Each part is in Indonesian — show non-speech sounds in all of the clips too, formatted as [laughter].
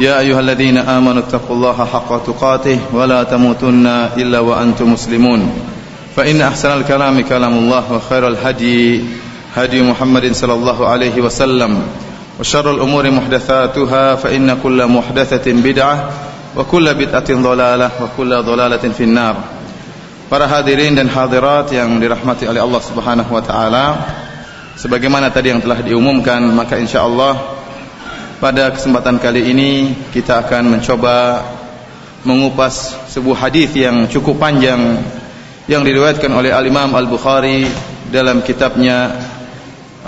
يا أيها الذين آمنوا اتقوا الله حق تقاته ولا تموتن إلا وأنتم مسلمون فإن أحسن الكلام كلام الله وخير الهدي هدي محمد صلى الله عليه وسلم وشر الأمور محدثاتها فإن كل محدثة بدعة وكل بدعة ضلالة وكل ضلالة في النار Para hadirin dan hadirat yang dirahmati oleh Allah Subhanahu wa taala, sebagaimana tadi yang telah diumumkan, maka insyaallah pada kesempatan kali ini kita akan mencoba mengupas sebuah hadis yang cukup panjang yang diriwayatkan oleh Al-Imam Al-Bukhari dalam kitabnya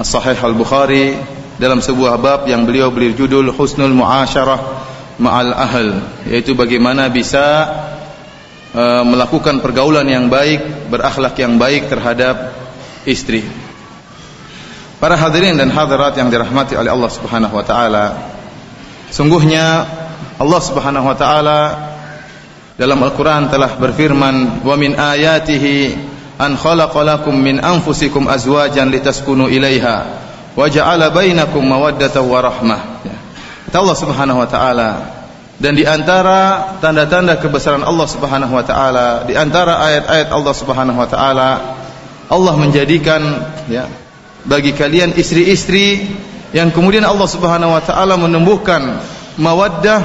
As-Sahih Al-Bukhari dalam sebuah bab yang beliau beri judul Husnul Muasyarah Ma'al Ahl yaitu bagaimana bisa uh, melakukan pergaulan yang baik, berakhlak yang baik terhadap istri. Para hadirin dan hadirat yang dirahmati oleh Allah Subhanahu wa taala. Sungguhnya Allah Subhanahu wa taala dalam Al-Qur'an telah berfirman, "Wa min ayatihi an khalaqalakum min anfusikum azwajan litaskunu ilaiha wa ja'ala bainakum mawaddatan wa rahmah." Ya. Allah Subhanahu wa taala dan di antara tanda-tanda kebesaran Allah Subhanahu wa taala, di antara ayat-ayat Allah Subhanahu wa taala, Allah menjadikan ya bagi kalian istri-istri yang kemudian Allah Subhanahu wa taala menumbuhkan mawaddah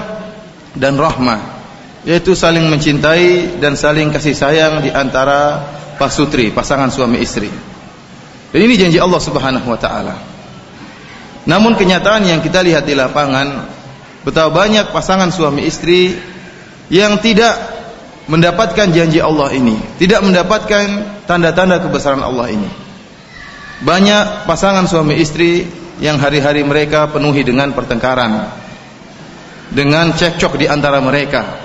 dan rahmah yaitu saling mencintai dan saling kasih sayang di antara pasutri, pasangan suami istri. Dan ini janji Allah Subhanahu wa taala. Namun kenyataan yang kita lihat di lapangan betapa banyak pasangan suami istri yang tidak mendapatkan janji Allah ini, tidak mendapatkan tanda-tanda kebesaran Allah ini. Banyak pasangan suami istri yang hari-hari mereka penuhi dengan pertengkaran, dengan cekcok di antara mereka.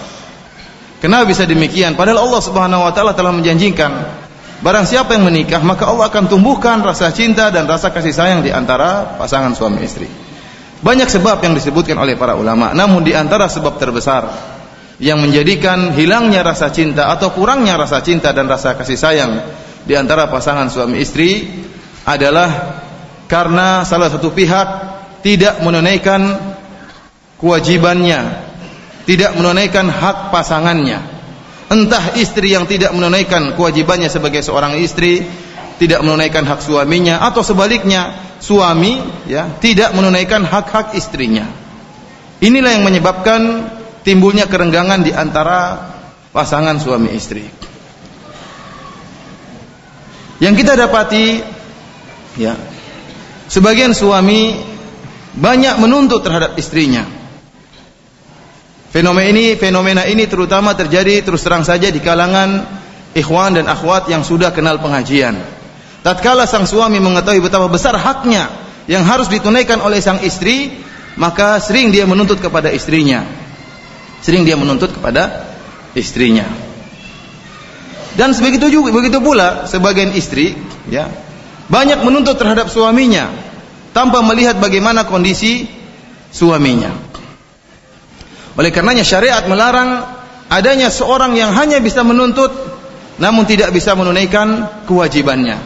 Kenapa bisa demikian? Padahal Allah Subhanahu wa taala telah menjanjikan barang siapa yang menikah maka Allah akan tumbuhkan rasa cinta dan rasa kasih sayang di antara pasangan suami istri. Banyak sebab yang disebutkan oleh para ulama, namun di antara sebab terbesar yang menjadikan hilangnya rasa cinta atau kurangnya rasa cinta dan rasa kasih sayang di antara pasangan suami istri adalah karena salah satu pihak tidak menunaikan kewajibannya, tidak menunaikan hak pasangannya. Entah istri yang tidak menunaikan kewajibannya sebagai seorang istri, tidak menunaikan hak suaminya atau sebaliknya, suami ya tidak menunaikan hak-hak istrinya. Inilah yang menyebabkan timbulnya kerenggangan di antara pasangan suami istri. Yang kita dapati ya sebagian suami banyak menuntut terhadap istrinya. Fenomena ini fenomena ini terutama terjadi terus terang saja di kalangan ikhwan dan akhwat yang sudah kenal pengajian. Tatkala sang suami mengetahui betapa besar haknya yang harus ditunaikan oleh sang istri, maka sering dia menuntut kepada istrinya. Sering dia menuntut kepada istrinya. Dan begitu juga begitu pula sebagian istri, ya, banyak menuntut terhadap suaminya tanpa melihat bagaimana kondisi suaminya. Oleh karenanya syariat melarang adanya seorang yang hanya bisa menuntut namun tidak bisa menunaikan kewajibannya.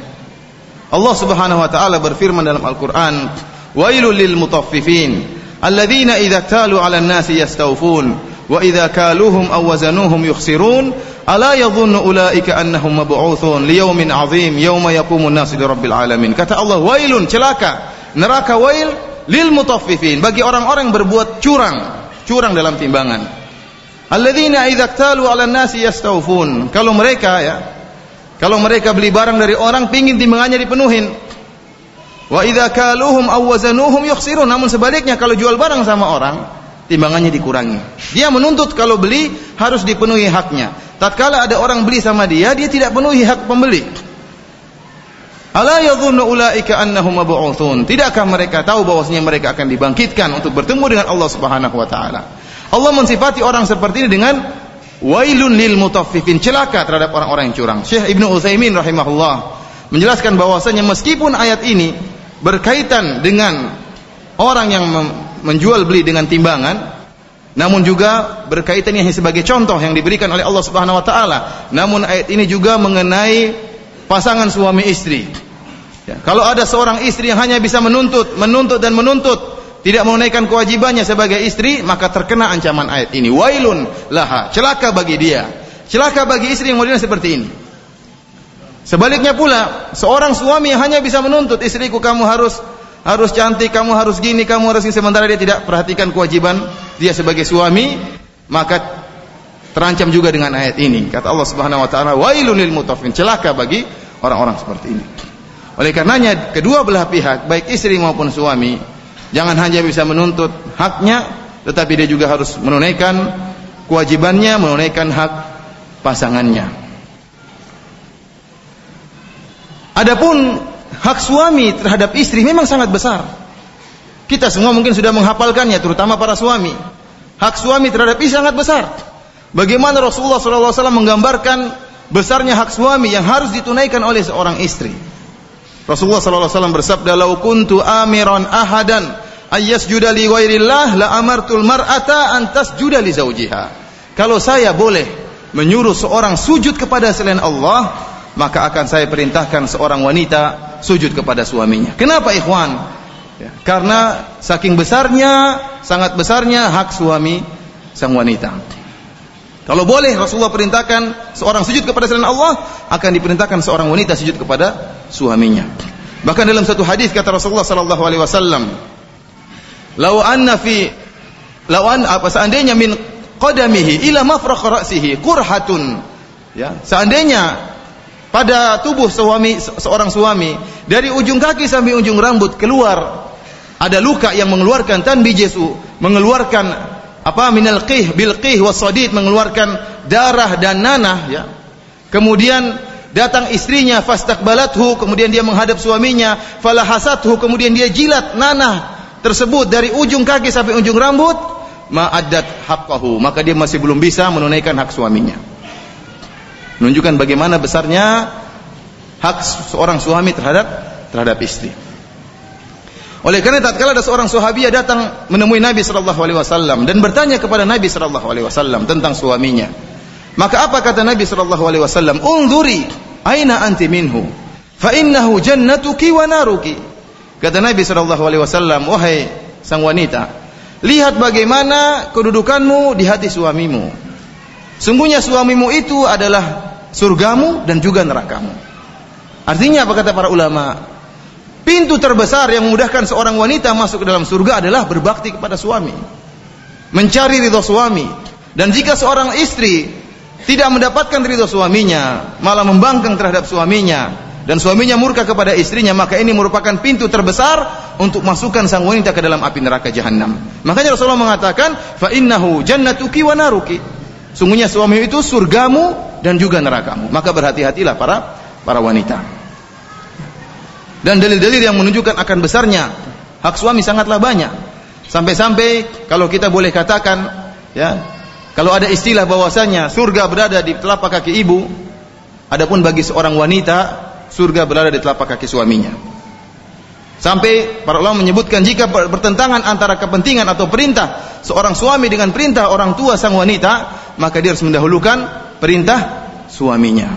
Allah Subhanahu wa taala berfirman dalam Al-Qur'an, "Wailul lil mutaffifin alladzina idza talu 'alan nasi yastawfun wa idza kaluhum aw wazanuhum yukhsirun ala yadhunnu ulaika annahum mab'utsun liyaumin 'adzim yauma yaqumun nasu lirabbil alamin." Kata Allah, "Wailun celaka, neraka wail lil mutaffifin bagi orang-orang berbuat curang curang dalam timbangan. Alladzina idza iktalu 'alan nasi yastawfun. Kalau mereka ya, kalau mereka beli barang dari orang pingin timbangannya dipenuhin. Wa idza kaluhum aw wazanuhum yukhsirun. Namun sebaliknya kalau jual barang sama orang, timbangannya dikurangi. Dia menuntut kalau beli harus dipenuhi haknya. Tatkala ada orang beli sama dia, dia tidak penuhi hak pembeli. Ala yadhunnu ulaika annahum mab'utsun. Tidakkah mereka tahu bahwasanya mereka akan dibangkitkan untuk bertemu dengan Allah Subhanahu wa taala? Allah mensifati orang seperti ini dengan Wailun lil mutaffifin, celaka terhadap orang-orang yang curang. Syekh Ibnu Utsaimin rahimahullah menjelaskan bahwasanya meskipun ayat ini berkaitan dengan orang yang menjual beli dengan timbangan, namun juga berkaitan yang sebagai contoh yang diberikan oleh Allah Subhanahu wa taala. Namun ayat ini juga mengenai pasangan suami istri. Ya, kalau ada seorang istri yang hanya bisa menuntut, menuntut dan menuntut tidak menunaikan kewajibannya sebagai istri, maka terkena ancaman ayat ini. Wailun laha, celaka bagi dia. Celaka bagi istri yang modelnya seperti ini. Sebaliknya pula, seorang suami yang hanya bisa menuntut istriku kamu harus harus cantik, kamu harus gini, kamu harus ini sementara dia tidak perhatikan kewajiban dia sebagai suami, maka terancam juga dengan ayat ini. Kata Allah Subhanahu wa taala, "Wailun lil mutaffifin." Celaka bagi orang-orang seperti ini. Oleh karenanya kedua belah pihak, baik istri maupun suami, Jangan hanya bisa menuntut haknya, tetapi dia juga harus menunaikan kewajibannya, menunaikan hak pasangannya. Adapun hak suami terhadap istri memang sangat besar. Kita semua mungkin sudah menghafalkannya, terutama para suami. Hak suami terhadap istri sangat besar. Bagaimana Rasulullah SAW menggambarkan besarnya hak suami yang harus ditunaikan oleh seorang istri. Rasulullah wasallam bersabda, "Lau kuntu amiran ahadan ayyasjuda li ghairillah la amartul mar'ata an tasjuda li zawjiha." Kalau saya boleh menyuruh seorang sujud kepada selain Allah, maka akan saya perintahkan seorang wanita sujud kepada suaminya. Kenapa ikhwan? Ya, karena saking besarnya, sangat besarnya hak suami sang wanita. Kalau boleh Rasulullah perintahkan seorang sujud kepada selain Allah, akan diperintahkan seorang wanita sujud kepada suaminya. Bahkan dalam satu hadis kata Rasulullah sallallahu alaihi wasallam, "Lau anna fi lau an apa seandainya min qadamihi ila mafraq ra'sihi qurhatun." Ya, seandainya pada tubuh suami seorang suami dari ujung kaki sampai ujung rambut keluar ada luka yang mengeluarkan tanbijesu, mengeluarkan apa minal qih bil qih wasadid mengeluarkan darah dan nanah ya. Kemudian datang istrinya fastaqbalathu kemudian dia menghadap suaminya falahasathu kemudian dia jilat nanah tersebut dari ujung kaki sampai ujung rambut ma'addat haqqahu maka dia masih belum bisa menunaikan hak suaminya menunjukkan bagaimana besarnya hak seorang suami terhadap terhadap istri oleh karena tatkala ada seorang sahabiah datang menemui Nabi sallallahu alaihi wasallam dan bertanya kepada Nabi sallallahu alaihi wasallam tentang suaminya. Maka apa kata Nabi sallallahu alaihi wasallam? "Unzuri aina anti minhu, fa innahu jannatuki wa naruki." Kata Nabi sallallahu alaihi wasallam, "Wahai sang wanita, lihat bagaimana kedudukanmu di hati suamimu. Sungguhnya suamimu itu adalah surgamu dan juga nerakamu." Artinya apa kata para ulama? Pintu terbesar yang memudahkan seorang wanita masuk ke dalam surga adalah berbakti kepada suami. Mencari ridho suami. Dan jika seorang istri tidak mendapatkan ridho suaminya, malah membangkang terhadap suaminya, dan suaminya murka kepada istrinya, maka ini merupakan pintu terbesar untuk masukkan sang wanita ke dalam api neraka jahanam. Makanya Rasulullah mengatakan, "Fa innahu jannatuki wa naruki." Sungguhnya suami itu surgamu dan juga nerakamu. Maka berhati-hatilah para para wanita dan dalil-dalil yang menunjukkan akan besarnya hak suami sangatlah banyak. Sampai-sampai kalau kita boleh katakan ya, kalau ada istilah bahwasanya surga berada di telapak kaki ibu, adapun bagi seorang wanita surga berada di telapak kaki suaminya. Sampai para ulama menyebutkan jika bertentangan antara kepentingan atau perintah seorang suami dengan perintah orang tua sang wanita, maka dia harus mendahulukan perintah suaminya.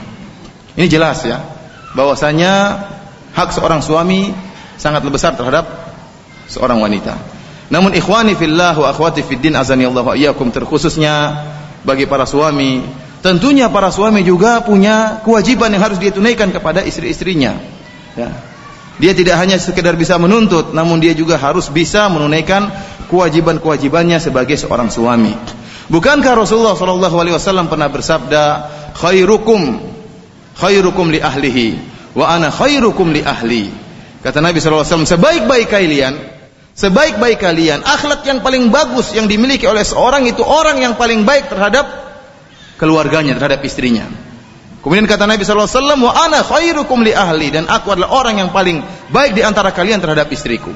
Ini jelas ya, bahwasanya hak seorang suami sangat besar terhadap seorang wanita. Namun ikhwani fillah wa akhwati fid din azani Allah wa iyyakum terkhususnya bagi para suami, tentunya para suami juga punya kewajiban yang harus dia tunaikan kepada istri-istrinya. Ya. Dia tidak hanya sekedar bisa menuntut, namun dia juga harus bisa menunaikan kewajiban-kewajibannya sebagai seorang suami. Bukankah Rasulullah sallallahu alaihi wasallam pernah bersabda, "Khairukum khairukum li ahlihi wa ana khairukum li ahli. Kata Nabi SAW, sebaik-baik kalian, sebaik-baik kalian, akhlak yang paling bagus yang dimiliki oleh seorang itu orang yang paling baik terhadap keluarganya, terhadap istrinya. Kemudian kata Nabi SAW, wa ana khairukum li ahli dan aku adalah orang yang paling baik di antara kalian terhadap istriku.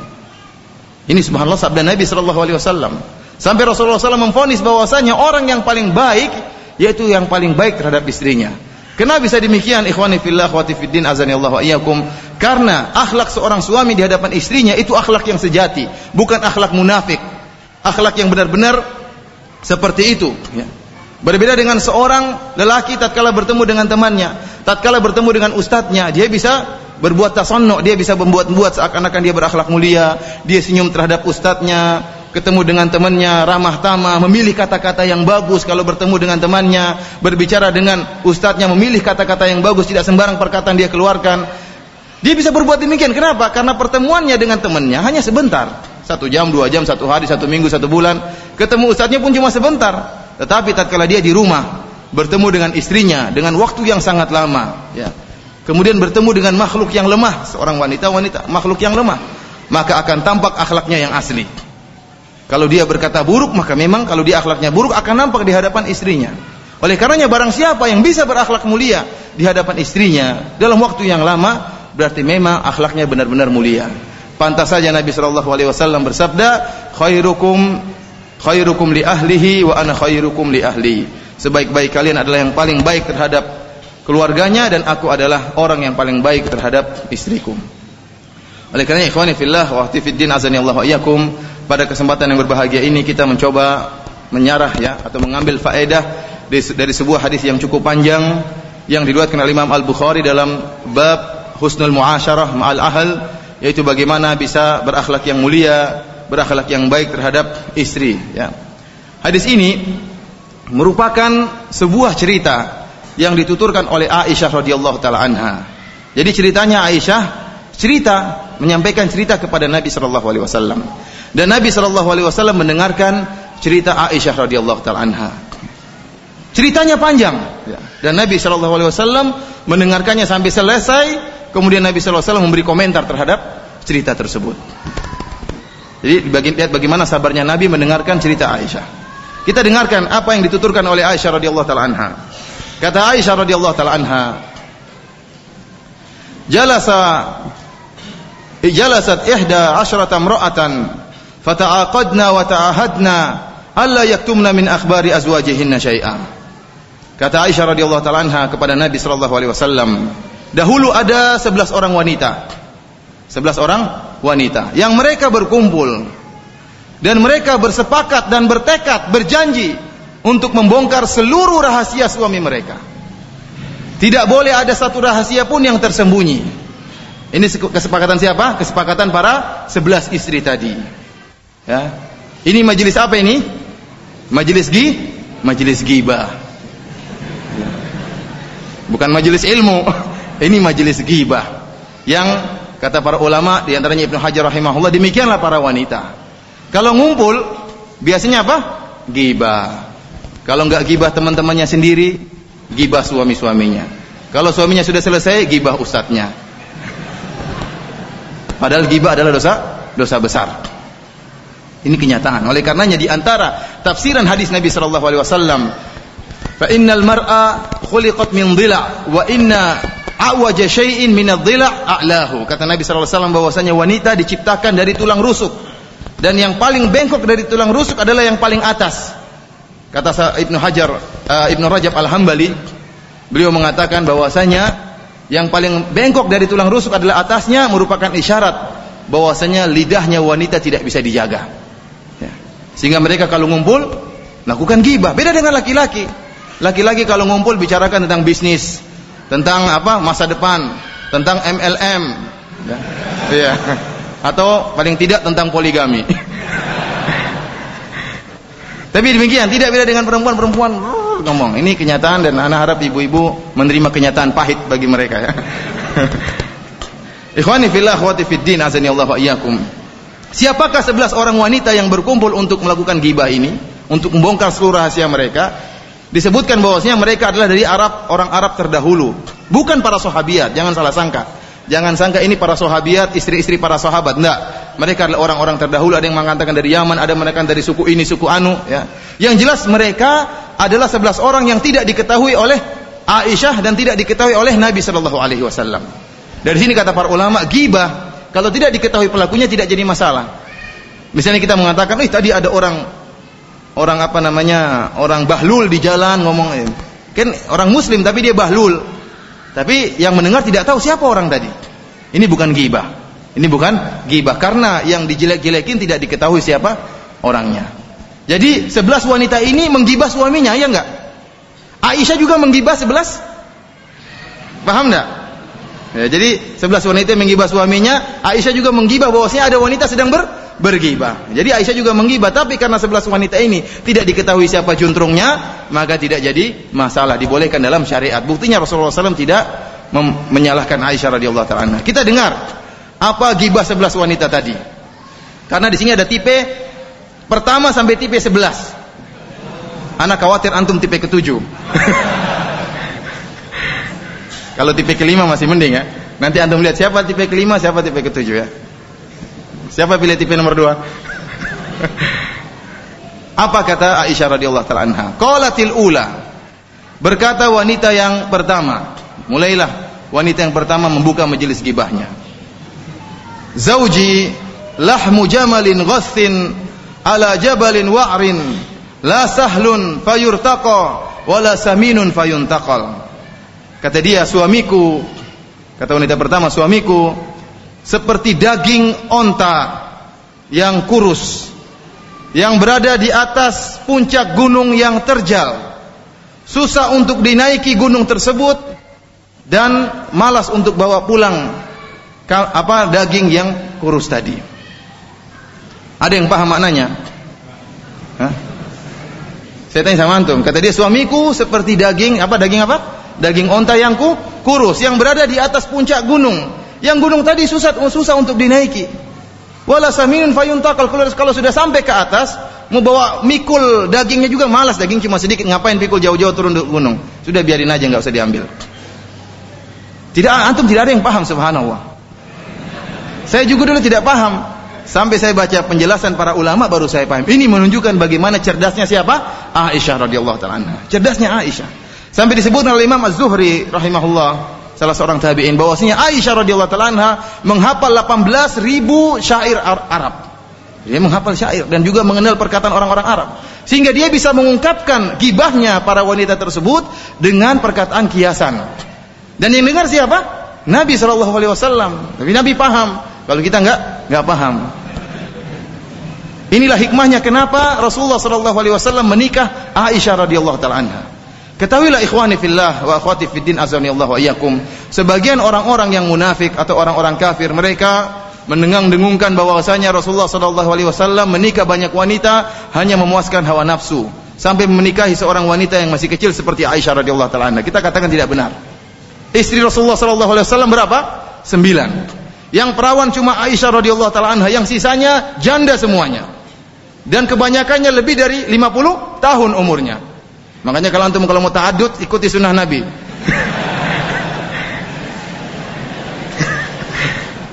Ini subhanallah sabda Nabi SAW. Sampai Rasulullah SAW memfonis bahwasanya orang yang paling baik yaitu yang paling baik terhadap istrinya. Kenapa bisa demikian ikhwani fillah wa fiddin azanillahu iyyakum? Karena akhlak seorang suami di hadapan istrinya itu akhlak yang sejati, bukan akhlak munafik. Akhlak yang benar-benar seperti itu, ya. Berbeda dengan seorang lelaki tatkala bertemu dengan temannya, tatkala bertemu dengan ustadznya, dia bisa berbuat tasannuk, dia bisa membuat-buat seakan-akan dia berakhlak mulia, dia senyum terhadap ustadznya, ketemu dengan temannya, ramah tamah, memilih kata-kata yang bagus kalau bertemu dengan temannya, berbicara dengan ustadznya, memilih kata-kata yang bagus, tidak sembarang perkataan dia keluarkan. Dia bisa berbuat demikian. Kenapa? Karena pertemuannya dengan temannya hanya sebentar. Satu jam, dua jam, satu hari, satu minggu, satu bulan. Ketemu ustadznya pun cuma sebentar. Tetapi tatkala dia di rumah bertemu dengan istrinya dengan waktu yang sangat lama, ya. Kemudian bertemu dengan makhluk yang lemah, seorang wanita wanita makhluk yang lemah, maka akan tampak akhlaknya yang asli. Kalau dia berkata buruk, maka memang kalau dia akhlaknya buruk akan nampak di hadapan istrinya. Oleh karenanya barang siapa yang bisa berakhlak mulia di hadapan istrinya dalam waktu yang lama, berarti memang akhlaknya benar-benar mulia. Pantas saja Nabi Shallallahu alaihi wasallam bersabda, "Khairukum khairukum li ahlihi wa ana khairukum li ahli. Sebaik-baik kalian adalah yang paling baik terhadap keluarganya dan aku adalah orang yang paling baik terhadap istriku. Oleh karena ikhwani fillah wa fiddin azani Allah pada kesempatan yang berbahagia ini kita mencoba menyarah ya atau mengambil faedah dari sebuah hadis yang cukup panjang yang diriwayatkan oleh Imam Al-Bukhari dalam bab husnul muasyarah ma'al ahl yaitu bagaimana bisa berakhlak yang mulia berakhlak yang baik terhadap istri ya. Hadis ini merupakan sebuah cerita yang dituturkan oleh Aisyah radhiyallahu taala anha. Jadi ceritanya Aisyah cerita menyampaikan cerita kepada Nabi sallallahu alaihi wasallam. Dan Nabi sallallahu alaihi wasallam mendengarkan cerita Aisyah radhiyallahu taala anha. Ceritanya panjang ya. dan Nabi sallallahu alaihi wasallam mendengarkannya sampai selesai, kemudian Nabi sallallahu alaihi wasallam memberi komentar terhadap cerita tersebut. Jadi lihat bagaimana sabarnya Nabi mendengarkan cerita Aisyah. Kita dengarkan apa yang dituturkan oleh Aisyah radhiyallahu taala anha. Kata Aisyah radhiyallahu taala anha, "Jalasa jalasat ihda asyrata imra'atan fata'aqadna wa ta'ahadna alla yaktumna min akhbari azwajihinna syai'a." Kata Aisyah radhiyallahu taala anha kepada Nabi sallallahu alaihi wasallam, dahulu ada 11 orang wanita. 11 orang wanita yang mereka berkumpul dan mereka bersepakat dan bertekad berjanji untuk membongkar seluruh rahasia suami mereka. Tidak boleh ada satu rahasia pun yang tersembunyi. Ini kesepakatan siapa? Kesepakatan para sebelas istri tadi. Ya. Ini majelis apa ini? Majelis gi? Majelis gibah. Bukan majelis ilmu. [laughs] Ini majelis gibah. Yang Kata para ulama di antaranya Ibnu Hajar rahimahullah demikianlah para wanita. Kalau ngumpul biasanya apa? Gibah. Kalau enggak gibah teman-temannya sendiri, gibah suami-suaminya. Kalau suaminya sudah selesai, gibah ustadznya. Padahal gibah adalah dosa dosa besar. Ini kenyataan. Oleh karenanya di antara tafsiran hadis Nabi sallallahu alaihi wasallam, "Fa innal mar'a khuliqat min dhila' wa inna awaja syai'in minadh-dhila' a'lahu. Kata Nabi sallallahu alaihi wasallam bahwasanya wanita diciptakan dari tulang rusuk dan yang paling bengkok dari tulang rusuk adalah yang paling atas. Kata Ibnu Hajar uh, Ibnu Rajab Al-Hambali beliau mengatakan bahwasanya yang paling bengkok dari tulang rusuk adalah atasnya merupakan isyarat bahwasanya lidahnya wanita tidak bisa dijaga. Ya. Sehingga mereka kalau ngumpul lakukan gibah. Beda dengan laki-laki. Laki-laki kalau ngumpul bicarakan tentang bisnis, tentang apa masa depan, tentang MLM, ya. ya. atau paling tidak tentang poligami. [laughs] Tapi demikian, tidak beda dengan ngomong. Ini kenyataan dan anak harap ibu-ibu menerima kenyataan pahit bagi mereka ya. [laughs] Ikhwani fillah wa fiddin azani Allah wa. Siapakah 11 orang wanita yang berkumpul untuk melakukan gibah ini? Untuk membongkar seluruh rahasia mereka? disebutkan bahwasanya mereka adalah dari Arab, orang Arab terdahulu, bukan para sahabiat, jangan salah sangka. Jangan sangka ini para sahabiat, istri-istri para sahabat. Enggak. Mereka adalah orang-orang terdahulu, ada yang mengatakan dari Yaman, ada mengatakan dari suku ini, suku anu, ya. Yang jelas mereka adalah sebelas orang yang tidak diketahui oleh Aisyah dan tidak diketahui oleh Nabi sallallahu alaihi wasallam. Dari sini kata para ulama, gibah kalau tidak diketahui pelakunya tidak jadi masalah. Misalnya kita mengatakan, "Eh, tadi ada orang orang apa namanya orang bahlul di jalan ngomong kan orang muslim tapi dia bahlul tapi yang mendengar tidak tahu siapa orang tadi. Ini bukan gibah. Ini bukan gibah. Karena yang dijelek-jelekin tidak diketahui siapa orangnya. Jadi sebelas wanita ini menggibah suaminya ya enggak Aisyah juga menggibah sebelas? Paham enggak ya, jadi sebelas wanita yang menggibah suaminya Aisyah juga menggibah bahwasanya ada wanita sedang ber bergibah. Jadi Aisyah juga menggibah, tapi karena sebelas wanita ini tidak diketahui siapa juntrungnya, maka tidak jadi masalah. Dibolehkan dalam syariat. Buktinya Rasulullah SAW tidak menyalahkan Aisyah radhiyallahu taala. Kita dengar apa gibah sebelas wanita tadi. Karena di sini ada tipe pertama sampai tipe sebelas. Anak khawatir antum tipe ketujuh. [laughs] Kalau tipe kelima masih mending ya. Nanti antum lihat siapa tipe kelima, siapa tipe ketujuh ya. Siapa pilih TV nomor dua? [laughs] Apa kata Aisyah radhiyallahu taala anha? Qalatil ula. Berkata wanita yang pertama, mulailah wanita yang pertama membuka majelis gibahnya. Zauji lahmu jamalin ghassin ala jabalin wa'rin la sahlun fayurtaqa wala saminun fayuntaqal. Kata dia suamiku kata wanita pertama suamiku seperti daging onta yang kurus yang berada di atas puncak gunung yang terjal. Susah untuk dinaiki gunung tersebut dan malas untuk bawa pulang apa daging yang kurus tadi. Ada yang paham maknanya? Hah? saya tanya sama antum kata dia suamiku seperti daging apa daging apa daging onta yang kurus yang berada di atas puncak gunung. Yang gunung tadi susah susah untuk dinaiki. Wala saminun fayuntakal kalau, kalau sudah sampai ke atas mau bawa mikul dagingnya juga malas. Daging cuma sedikit ngapain pikul jauh-jauh turun ke gunung? Sudah biarin aja nggak usah diambil. Tidak antum tidak ada yang paham subhanallah. Saya juga dulu tidak paham. Sampai saya baca penjelasan para ulama baru saya paham. Ini menunjukkan bagaimana cerdasnya siapa? Aisyah radhiyallahu taala cerdasnya Aisyah sampai disebut oleh Imam Az-Zuhri rahimahullah salah seorang tabi'in bahwasanya Aisyah radhiyallahu taala anha menghafal 18 ribu syair Arab. Dia menghafal syair dan juga mengenal perkataan orang-orang Arab. Sehingga dia bisa mengungkapkan gibahnya para wanita tersebut dengan perkataan kiasan. Dan yang dengar siapa? Nabi Shallallahu alaihi wasallam. Tapi Nabi paham. Kalau kita enggak, enggak paham. Inilah hikmahnya kenapa Rasulullah Shallallahu alaihi wasallam menikah Aisyah radhiyallahu taala anha. Ketahuilah ikhwani fillah wa akhwati fiddin azani Allah wa iyyakum. Sebagian orang-orang yang munafik atau orang-orang kafir mereka mendengang-dengungkan bahwasanya Rasulullah sallallahu alaihi wasallam menikah banyak wanita hanya memuaskan hawa nafsu sampai menikahi seorang wanita yang masih kecil seperti Aisyah radhiyallahu taala Kita katakan tidak benar. Istri Rasulullah sallallahu alaihi wasallam berapa? Sembilan. Yang perawan cuma Aisyah radhiyallahu taala yang sisanya janda semuanya. Dan kebanyakannya lebih dari 50 tahun umurnya. Makanya kalau antum kalau mau ta'addud ikuti sunnah Nabi.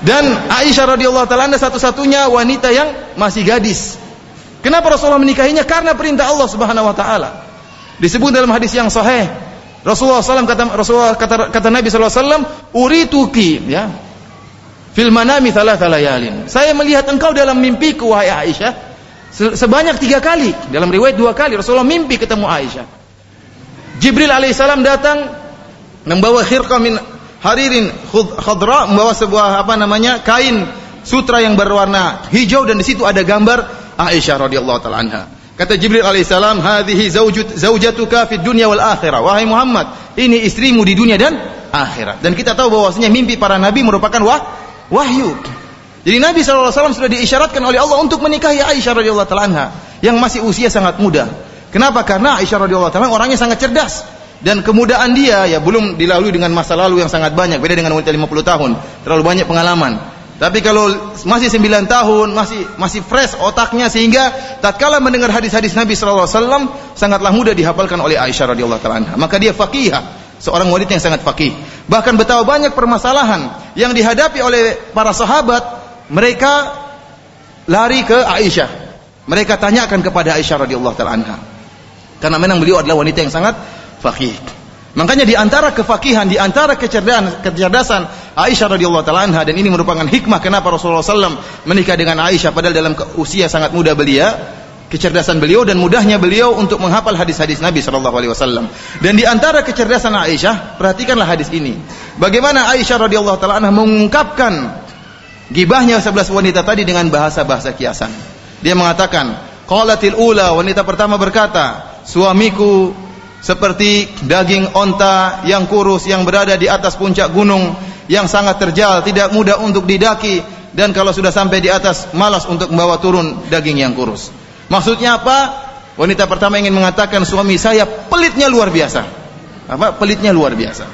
Dan Aisyah radhiyallahu taala satu-satunya wanita yang masih gadis. Kenapa Rasulullah menikahinya? Karena perintah Allah Subhanahu wa taala. Disebut dalam hadis yang sahih. Rasulullah SAW kata Rasulullah kata, kata Nabi SAW, urituki ya. Fil manami thalatha layalin. Saya melihat engkau dalam mimpiku wahai Aisyah sebanyak tiga kali. Dalam riwayat dua kali Rasulullah mimpi ketemu Aisyah. Jibril alaihissalam datang membawa khirqah min haririn khadra membawa sebuah apa namanya kain sutra yang berwarna hijau dan di situ ada gambar Aisyah radhiyallahu taala anha. Kata Jibril alaihissalam, "Hadhihi zaujut zaujatuka fid dunya wal akhirah." Wahai Muhammad, ini istrimu di dunia dan akhirat. Dan kita tahu bahwasanya mimpi para nabi merupakan wah, wahyu. Jadi Nabi SAW sudah diisyaratkan oleh Allah untuk menikahi Aisyah radhiyallahu taala anha yang masih usia sangat muda. Kenapa? Karena Aisyah radhiyallahu taala orangnya sangat cerdas. Dan kemudahan dia ya belum dilalui dengan masa lalu yang sangat banyak. Beda dengan wanita 50 tahun. Terlalu banyak pengalaman. Tapi kalau masih 9 tahun masih masih fresh otaknya sehingga tatkala mendengar hadis-hadis Nabi sallallahu alaihi wasallam sangatlah mudah dihafalkan oleh Aisyah radhiyallahu taala maka dia faqihah seorang wanita yang sangat faqih. Bahkan betapa banyak permasalahan yang dihadapi oleh para sahabat mereka lari ke Aisyah. Mereka tanyakan kepada Aisyah radhiyallahu taala anha karena memang beliau adalah wanita yang sangat faqih. Makanya di antara kefakihan, di antara kecerdasan, kecerdasan Aisyah radhiyallahu taala anha dan ini merupakan hikmah kenapa Rasulullah SAW menikah dengan Aisyah padahal dalam usia sangat muda belia. kecerdasan beliau dan mudahnya beliau untuk menghafal hadis-hadis Nabi Shallallahu Alaihi Wasallam. Dan di antara kecerdasan Aisyah, perhatikanlah hadis ini. Bagaimana Aisyah radhiyallahu taala anha mengungkapkan gibahnya sebelas wanita tadi dengan bahasa-bahasa kiasan. Dia mengatakan, qalatil ula wanita pertama berkata, suamiku seperti daging onta yang kurus yang berada di atas puncak gunung yang sangat terjal, tidak mudah untuk didaki dan kalau sudah sampai di atas malas untuk membawa turun daging yang kurus. Maksudnya apa? Wanita pertama ingin mengatakan suami saya pelitnya luar biasa. Apa? Pelitnya luar biasa.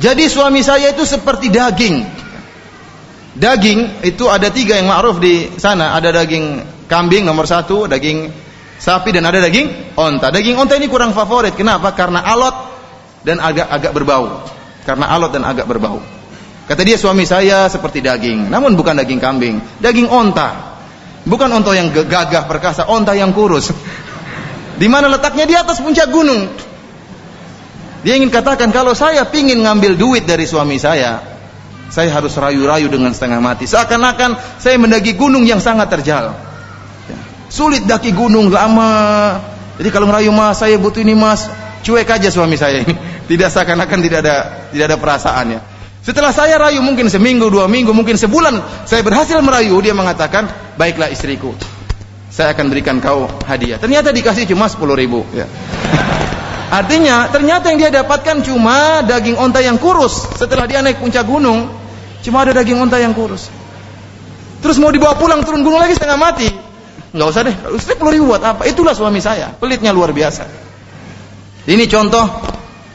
Jadi suami saya itu seperti daging. Daging itu ada tiga yang ma'ruf di sana. Ada daging kambing nomor satu, daging sapi dan ada daging onta. Daging onta ini kurang favorit. Kenapa? Karena alot dan agak agak berbau. Karena alot dan agak berbau. Kata dia suami saya seperti daging, namun bukan daging kambing, daging onta. Bukan onta yang gagah perkasa, onta yang kurus. Di mana letaknya di atas puncak gunung. Dia ingin katakan kalau saya pingin ngambil duit dari suami saya, saya harus rayu-rayu dengan setengah mati. Seakan-akan saya mendaki gunung yang sangat terjal. Sulit daki gunung lama. Jadi kalau ngerayu mas, saya butuh ini mas, cuek aja suami saya. [laughs] Tidak seakan-akan tidak ada tidak ada perasaannya. Setelah saya rayu mungkin seminggu, dua minggu, mungkin sebulan, saya berhasil merayu, dia mengatakan, baiklah istriku, saya akan berikan kau hadiah. Ternyata dikasih cuma sepuluh ribu. Ya. [laughs] Artinya, ternyata yang dia dapatkan cuma daging onta yang kurus. Setelah dia naik puncak gunung, cuma ada daging onta yang kurus. Terus mau dibawa pulang turun gunung lagi setengah mati. Nggak usah deh, sepuluh ribu buat apa? Itulah suami saya, pelitnya luar biasa. Ini contoh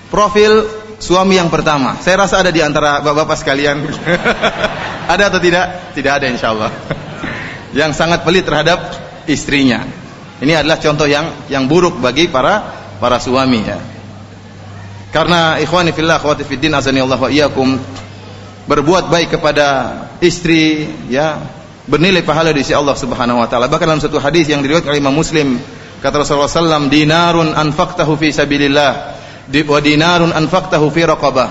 profil suami yang pertama. Saya rasa ada di antara bapak-bapak sekalian. [laughs] ada atau tidak? Tidak ada insya Allah. yang sangat pelit terhadap istrinya. Ini adalah contoh yang yang buruk bagi para para suami ya. Karena ikhwani fillah akhwati fiddin azani Allah wa iyyakum berbuat baik kepada istri ya bernilai pahala di sisi Allah Subhanahu wa taala. Bahkan dalam satu hadis yang diriwayatkan oleh Imam Muslim kata Rasulullah sallallahu dinarun anfaqtahu fi sabilillah. Wa dinarun anfaqtahu fi raqabah.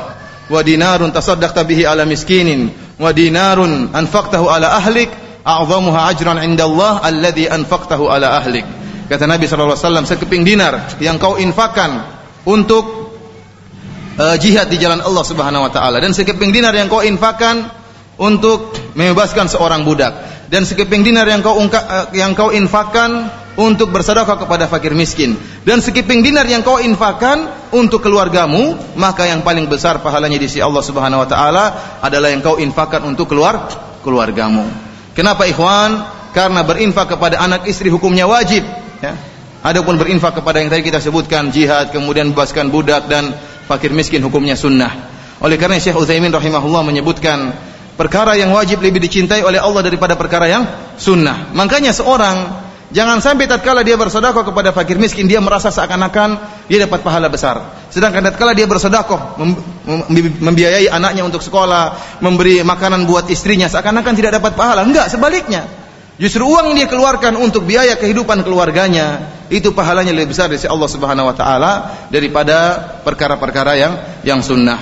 Wa dinarun tasaddaqta bihi ala miskinin. Wa dinarun anfaqtahu ala ahlik. A'zamuha ajran 'inda Allah alladhi anfaqtahu ala ahlik. Kata Nabi sallallahu alaihi wasallam sekeping dinar yang kau infakkan untuk uh, jihad di jalan Allah Subhanahu wa taala. Dan sekeping dinar yang kau infakkan untuk membebaskan seorang budak dan sekeping dinar yang kau ungka, uh, yang kau infakkan untuk bersedekah kepada fakir miskin dan sekiping dinar yang kau infakkan untuk keluargamu maka yang paling besar pahalanya di sisi Allah Subhanahu wa taala adalah yang kau infakkan untuk keluar keluargamu. Kenapa ikhwan? Karena berinfak kepada anak istri hukumnya wajib ya. Adapun berinfak kepada yang tadi kita sebutkan jihad kemudian bebaskan budak dan fakir miskin hukumnya sunnah. Oleh karena Syekh Utsaimin rahimahullah menyebutkan perkara yang wajib lebih dicintai oleh Allah daripada perkara yang sunnah. Makanya seorang Jangan sampai tatkala dia bersedekah kepada fakir miskin dia merasa seakan-akan dia dapat pahala besar. Sedangkan tatkala dia bersedekah membiayai anaknya untuk sekolah, memberi makanan buat istrinya seakan-akan tidak dapat pahala. Enggak, sebaliknya. Justru uang yang dia keluarkan untuk biaya kehidupan keluarganya itu pahalanya lebih besar dari Allah Subhanahu wa taala daripada perkara-perkara yang yang sunnah.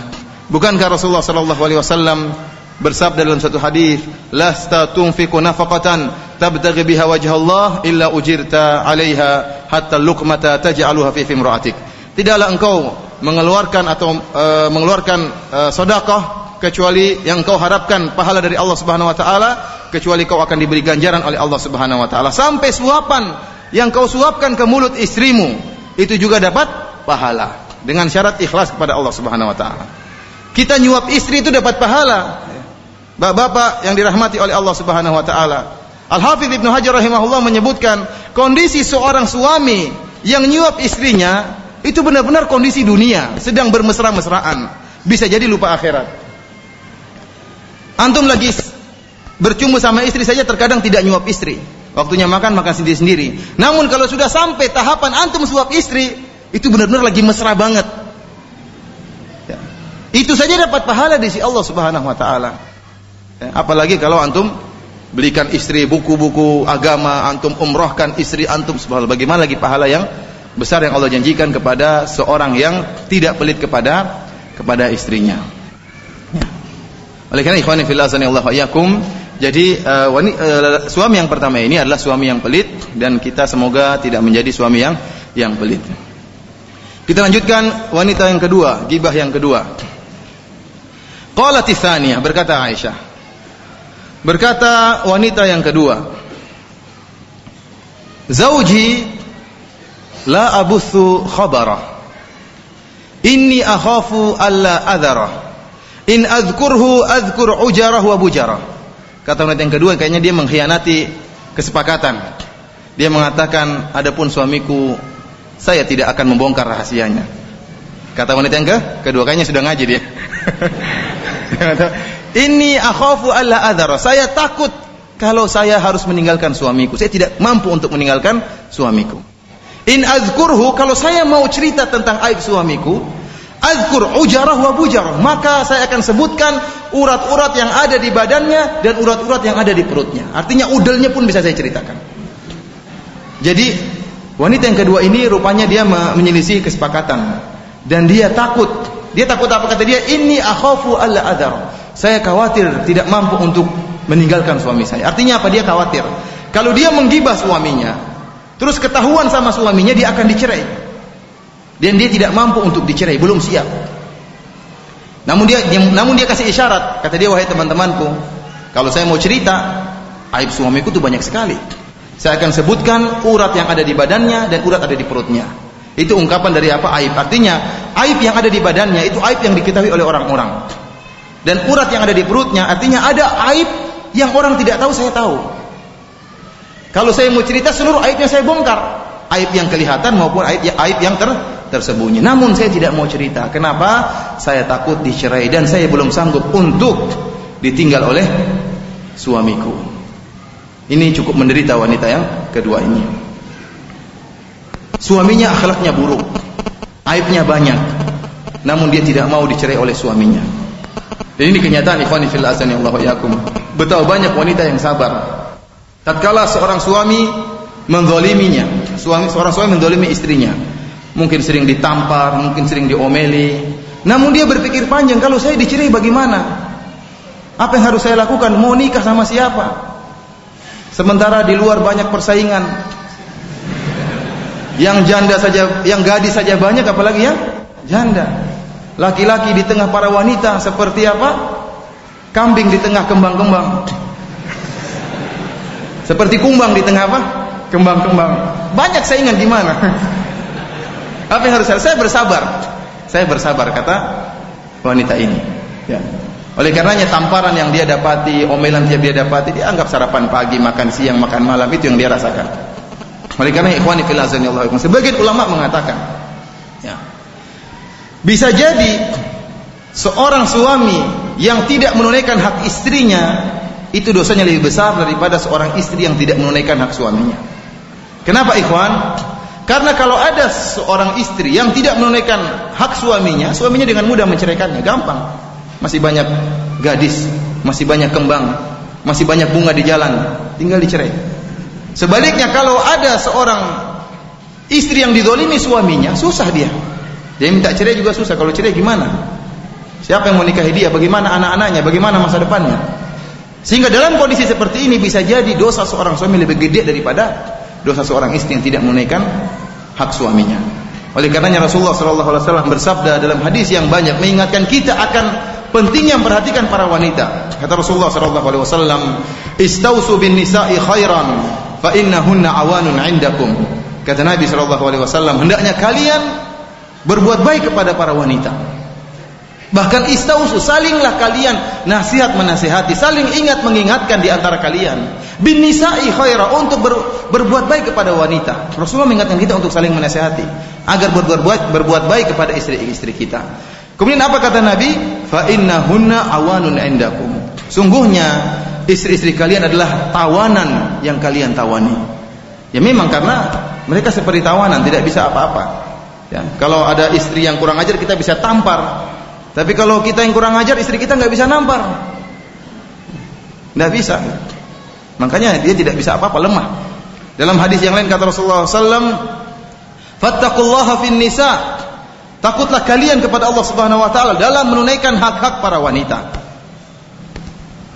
Bukankah Rasulullah sallallahu alaihi wasallam bersabda dalam satu hadis, "Lasta tunfiqu nafaqatan tabtaghi biha wajha Allah illa ujirta 'alaiha hatta luqmata taj'aluha fi fimra'atik." Tidaklah engkau mengeluarkan atau uh, mengeluarkan uh, sedekah kecuali yang kau harapkan pahala dari Allah Subhanahu wa taala kecuali kau akan diberi ganjaran oleh Allah Subhanahu wa taala sampai suapan yang kau suapkan ke mulut istrimu itu juga dapat pahala dengan syarat ikhlas kepada Allah Subhanahu wa taala. Kita nyuap istri itu dapat pahala Bapak-bapak yang dirahmati oleh Allah Subhanahu wa taala. Al-Hafidz Ibnu Hajar rahimahullah menyebutkan kondisi seorang suami yang nyuap istrinya itu benar-benar kondisi dunia, sedang bermesra-mesraan. Bisa jadi lupa akhirat. Antum lagi bercumbu sama istri saja terkadang tidak nyuap istri. Waktunya makan makan sendiri-sendiri. Namun kalau sudah sampai tahapan antum suap istri, itu benar-benar lagi mesra banget. Ya. Itu saja dapat pahala di sisi Allah Subhanahu wa taala. Ya, apalagi kalau antum belikan istri buku-buku agama, antum umrohkan istri antum subhanallah. Bagaimana lagi pahala yang besar yang Allah janjikan kepada seorang yang tidak pelit kepada kepada istrinya. Ya. Oleh karena ikhwani fillah Allah yakum, Jadi uh, wani, uh, suami yang pertama ini adalah suami yang pelit dan kita semoga tidak menjadi suami yang yang pelit. Kita lanjutkan wanita yang kedua, gibah yang kedua. Qalat berkata Aisyah. Berkata wanita yang kedua. Zauji la abuthu khabara. Inni akhafu alla adhara. In azkurhu azkur ujarah wa bujarah. Kata wanita yang kedua kayaknya dia mengkhianati kesepakatan. Dia mengatakan adapun suamiku saya tidak akan membongkar rahasianya. Kata wanita yang ke kedua kayaknya sudah ngaji dia. [laughs] Ini akhafu alla adhara. Saya takut kalau saya harus meninggalkan suamiku. Saya tidak mampu untuk meninggalkan suamiku. In azkurhu kalau saya mau cerita tentang aib suamiku, azkur ujarah wa bujarah, maka saya akan sebutkan urat-urat yang ada di badannya dan urat-urat yang ada di perutnya. Artinya udelnya pun bisa saya ceritakan. Jadi wanita yang kedua ini rupanya dia menyelisih kesepakatan dan dia takut. Dia takut apa kata dia? Ini akhafu alla adar. Saya khawatir tidak mampu untuk meninggalkan suami saya. Artinya apa? Dia khawatir. Kalau dia menggibah suaminya, terus ketahuan sama suaminya dia akan dicerai. Dan dia tidak mampu untuk dicerai, belum siap. Namun dia namun dia kasih isyarat, kata dia wahai teman-temanku, kalau saya mau cerita, aib suamiku itu banyak sekali. Saya akan sebutkan urat yang ada di badannya dan urat ada di perutnya. Itu ungkapan dari apa aib. Artinya, aib yang ada di badannya itu aib yang diketahui oleh orang-orang. Dan urat yang ada di perutnya artinya ada aib yang orang tidak tahu saya tahu. Kalau saya mau cerita seluruh aibnya saya bongkar. Aib yang kelihatan maupun aib, aib yang ter, tersembunyi. Namun saya tidak mau cerita. Kenapa? Saya takut dicerai dan saya belum sanggup untuk ditinggal oleh suamiku. Ini cukup menderita wanita yang kedua ini. Suaminya akhlaknya buruk. Aibnya banyak. Namun dia tidak mau dicerai oleh suaminya. Dan ini kenyataan ikhwan fillah azani Allah yakum. Betapa banyak wanita yang sabar. Tatkala seorang suami menzaliminya, suami seorang suami menzalimi istrinya, mungkin sering ditampar, mungkin sering diomeli. Namun dia berpikir panjang, kalau saya dicerai bagaimana? Apa yang harus saya lakukan? Mau nikah sama siapa? Sementara di luar banyak persaingan. Yang janda saja, yang gadis saja banyak apalagi yang janda. Laki-laki di tengah para wanita seperti apa? Kambing di tengah kembang-kembang. Seperti kumbang di tengah apa? Kembang-kembang. Banyak saingan gimana? Apa yang harus saya? Saya bersabar. Saya bersabar kata wanita ini. Ya. Oleh karenanya tamparan yang dia dapati, omelan yang dia dapati, dia anggap sarapan pagi, makan siang, makan malam itu yang dia rasakan. Oleh karena ikhwani fillah sebagian ulama mengatakan, bisa jadi seorang suami yang tidak menunaikan hak istrinya itu dosanya lebih besar daripada seorang istri yang tidak menunaikan hak suaminya. Kenapa ikhwan? Karena kalau ada seorang istri yang tidak menunaikan hak suaminya, suaminya dengan mudah menceraikannya, gampang. Masih banyak gadis, masih banyak kembang, masih banyak bunga di jalan, tinggal dicerai. Sebaliknya kalau ada seorang istri yang didolimi suaminya, susah dia. Dia minta cerai juga susah. Kalau cerai gimana? Siapa yang mau nikahi dia? Bagaimana anak-anaknya? Bagaimana masa depannya? Sehingga dalam kondisi seperti ini bisa jadi dosa seorang suami lebih gede daripada dosa seorang istri yang tidak menunaikan hak suaminya. Oleh karenanya Rasulullah sallallahu alaihi wasallam bersabda dalam hadis yang banyak mengingatkan kita akan pentingnya memperhatikan para wanita. Kata Rasulullah sallallahu alaihi wasallam, "Istausu bin nisa'i khairan fa innahunna awanun 'indakum." Kata Nabi sallallahu alaihi wasallam, hendaknya kalian berbuat baik kepada para wanita. Bahkan istausu salinglah kalian nasihat menasihati, saling ingat mengingatkan di antara kalian. Bin nisa'i khaira untuk ber, berbuat baik kepada wanita. Rasulullah mengingatkan kita untuk saling menasihati agar berbuat berbuat baik kepada istri-istri kita. Kemudian apa kata Nabi? Fa innahunna awanun indakum. Sungguhnya istri-istri kalian adalah tawanan yang kalian tawani. Ya memang karena mereka seperti tawanan, tidak bisa apa-apa. Ya, kalau ada istri yang kurang ajar kita bisa tampar, tapi kalau kita yang kurang ajar, istri kita nggak bisa nampar. Nggak bisa. Makanya dia tidak bisa apa-apa, lemah. Dalam hadis yang lain kata Rasulullah SAW, Fattakullaha fin nisa. Takutlah kalian kepada Allah Subhanahu wa taala dalam menunaikan hak-hak para wanita.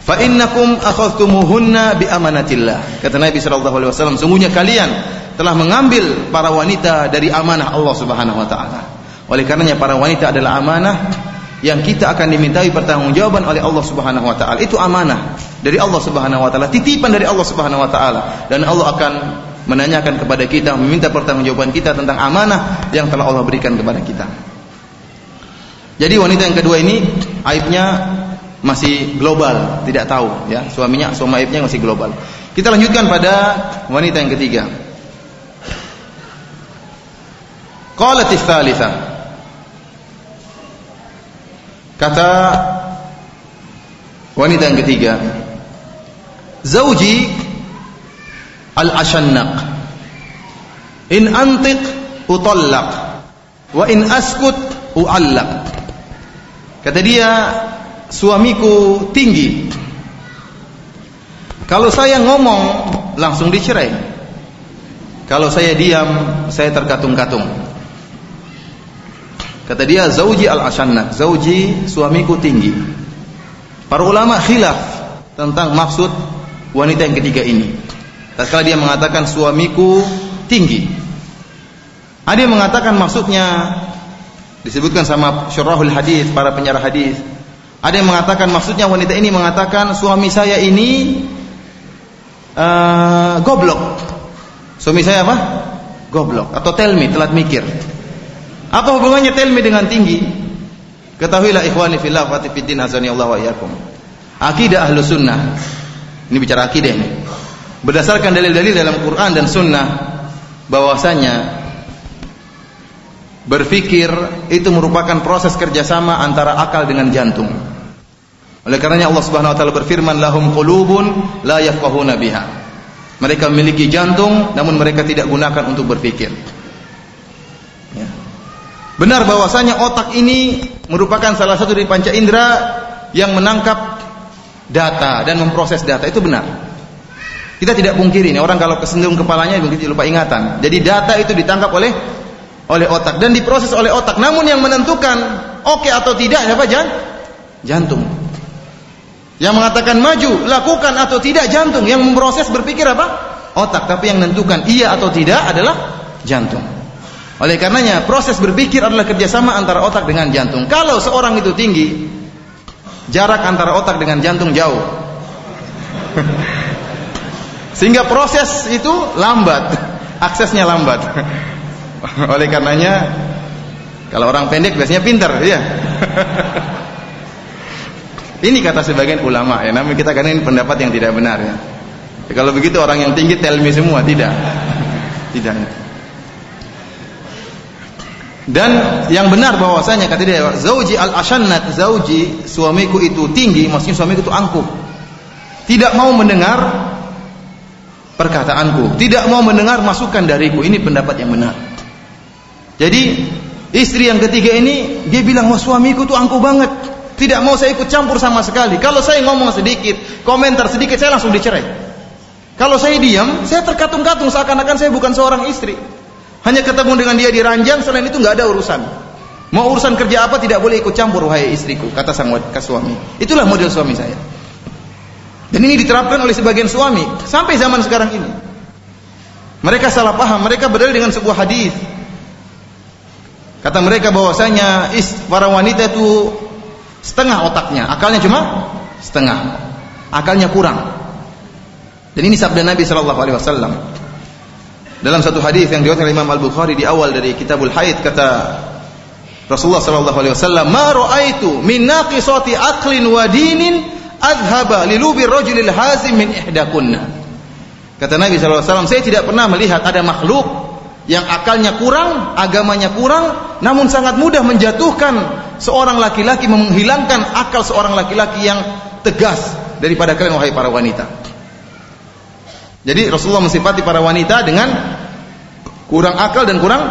Fa innakum akhadhtumuhunna bi amanatillah. Kata Nabi sallallahu alaihi wasallam, sungguhnya kalian telah mengambil para wanita dari amanah Allah Subhanahu wa taala. Oleh karenanya para wanita adalah amanah yang kita akan dimintai pertanggungjawaban oleh Allah Subhanahu wa taala. Itu amanah dari Allah Subhanahu wa taala, titipan dari Allah Subhanahu wa taala dan Allah akan menanyakan kepada kita, meminta pertanggungjawaban kita tentang amanah yang telah Allah berikan kepada kita. Jadi wanita yang kedua ini aibnya masih global, tidak tahu ya, suaminya suami aibnya masih global. Kita lanjutkan pada wanita yang ketiga. Qalat tsalitsa. Kata wanita yang ketiga, "Zauji al-ashannaq. In antiq utallaq wa in askut uallaq." Kata dia, suamiku tinggi. Kalau saya ngomong langsung dicerai. Kalau saya diam, saya terkatung-katung. Kata dia zauji al-ashannak, zauji suamiku tinggi. Para ulama khilaf tentang maksud wanita yang ketiga ini. Tatkala dia mengatakan suamiku tinggi. Ada yang mengatakan maksudnya disebutkan sama syurahul hadis, para penyarah hadis ada yang mengatakan maksudnya wanita ini mengatakan suami saya ini uh, goblok. Suami saya apa? Goblok atau telmi, telat mikir. Apa hubungannya telmi dengan tinggi? Ketahuilah ikhwani fillah wa fiddin azani Allah wa. Akidah ahlu sunnah. Ini bicara akidah ini. Berdasarkan dalil-dalil dalam Quran dan sunnah bahwasanya berfikir itu merupakan proses kerjasama antara akal dengan jantung. Oleh karenanya Allah Subhanahu wa taala berfirman lahum qulubun la yafqahuna biha. Mereka memiliki jantung namun mereka tidak gunakan untuk berpikir. Benar bahwasanya otak ini merupakan salah satu dari panca indera yang menangkap data dan memproses data itu benar. Kita tidak pungkiri ini orang kalau kesendung kepalanya mungkin lupa ingatan. Jadi data itu ditangkap oleh oleh otak dan diproses oleh otak. Namun yang menentukan oke okay atau tidak siapa Jantung. Yang mengatakan maju, lakukan atau tidak jantung. Yang memproses berpikir apa? Otak. Tapi yang menentukan iya atau tidak adalah jantung. Oleh karenanya proses berpikir adalah kerjasama antara otak dengan jantung. Kalau seorang itu tinggi, jarak antara otak dengan jantung jauh. [laughs] Sehingga proses itu lambat, [laughs] aksesnya lambat. [laughs] Oleh karenanya kalau orang pendek biasanya pintar, ya. Ini kata sebagian ulama ya, namun kita kan ini pendapat yang tidak benar ya. kalau begitu orang yang tinggi telmi semua tidak. Tidak. Dan yang benar bahwasanya kata dia zauji al-ashannat zauji suamiku itu tinggi maksudnya suamiku itu angkuh. Tidak mau mendengar perkataanku, tidak mau mendengar masukan dariku. Ini pendapat yang benar. Jadi istri yang ketiga ini dia bilang, "Wah, suamiku tuh angkuh banget." Tidak mau saya ikut campur sama sekali. Kalau saya ngomong sedikit, komentar sedikit, saya langsung dicerai. Kalau saya diam, saya terkatung-katung seakan-akan saya bukan seorang istri. Hanya ketemu dengan dia di ranjang, selain itu nggak ada urusan. Mau urusan kerja apa tidak boleh ikut campur wahai istriku, kata sang suami. Itulah model suami saya. Dan ini diterapkan oleh sebagian suami sampai zaman sekarang ini. Mereka salah paham, mereka berdalil dengan sebuah hadis. Kata mereka bahwasanya para wanita itu setengah otaknya, akalnya cuma setengah. Akalnya kurang. Dan ini sabda Nabi sallallahu alaihi wasallam. Dalam satu hadis yang diriwayatkan Imam Al-Bukhari di awal dari Kitabul Haid kata Rasulullah sallallahu alaihi wasallam, "Ma ra'aitu min naqisati aqlin wa dinin adhaba lilubi rajulil hazim min ihdakunna." Kata Nabi sallallahu alaihi wasallam, saya tidak pernah melihat ada makhluk yang akalnya kurang, agamanya kurang, namun sangat mudah menjatuhkan seorang laki-laki, menghilangkan akal seorang laki-laki yang tegas daripada kalian wahai para wanita. Jadi Rasulullah mensifati para wanita dengan kurang akal dan kurang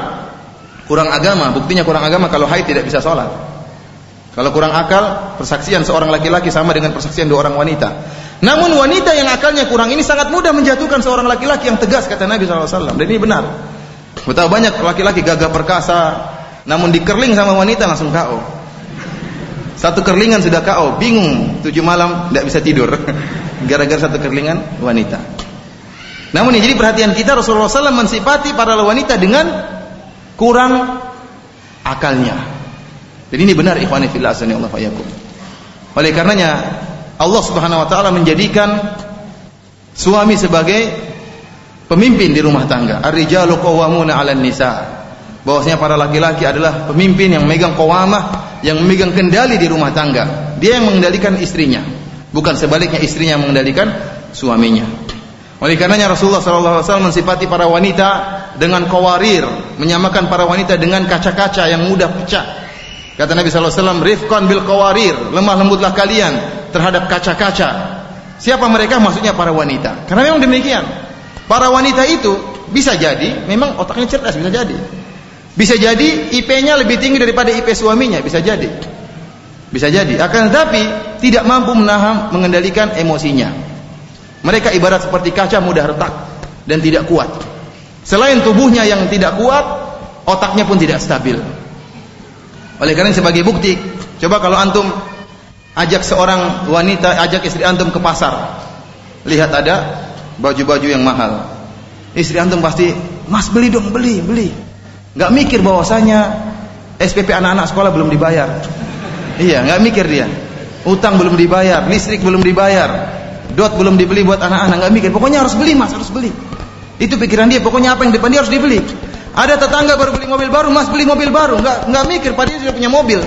kurang agama. Buktinya kurang agama kalau haid tidak bisa sholat. Kalau kurang akal, persaksian seorang laki-laki sama dengan persaksian dua orang wanita. Namun wanita yang akalnya kurang ini sangat mudah menjatuhkan seorang laki-laki yang tegas kata Nabi SAW. Dan ini benar. Betapa banyak laki-laki gagah perkasa, namun dikerling sama wanita langsung KO. Satu kerlingan sudah KO, bingung. Tujuh malam tidak bisa tidur. [laughs] Gara-gara satu kerlingan wanita. Namun yang jadi perhatian kita Rasulullah SAW mensifati para wanita dengan kurang akalnya. Jadi ini benar ikhwani fillah Allah fayakum. Oleh karenanya Allah Subhanahu wa taala menjadikan suami sebagai pemimpin di rumah tangga. Ar-rijalu qawwamuna 'alan nisa. Bahwasanya para laki-laki adalah pemimpin yang memegang qawamah, yang memegang kendali di rumah tangga. Dia yang mengendalikan istrinya, bukan sebaliknya istrinya yang mengendalikan suaminya. Oleh karenanya Rasulullah SAW mensifati para wanita dengan kawarir, menyamakan para wanita dengan kaca-kaca yang mudah pecah. Kata Nabi SAW, rifqan bil kawarir, lemah lembutlah kalian terhadap kaca-kaca. Siapa mereka? Maksudnya para wanita. Karena memang demikian. Para wanita itu bisa jadi memang otaknya cerdas, bisa jadi. Bisa jadi IP-nya lebih tinggi daripada IP suaminya, bisa jadi. Bisa jadi. Akan tetapi tidak mampu menahan mengendalikan emosinya. Mereka ibarat seperti kaca mudah retak dan tidak kuat. Selain tubuhnya yang tidak kuat, otaknya pun tidak stabil. Oleh karena sebagai bukti, coba kalau antum ajak seorang wanita, ajak istri antum ke pasar. Lihat ada baju-baju yang mahal. Istri antum pasti, "Mas beli dong, beli, beli." Gak mikir bahwasanya SPP anak-anak sekolah belum dibayar. Iya, gak mikir dia. Utang belum dibayar, listrik belum dibayar, dot belum dibeli buat anak-anak. Gak mikir, pokoknya harus beli mas, harus beli. Itu pikiran dia, pokoknya apa yang depan dia harus dibeli. Ada tetangga baru beli mobil baru, mas beli mobil baru, nggak nggak mikir, padahal dia sudah punya mobil,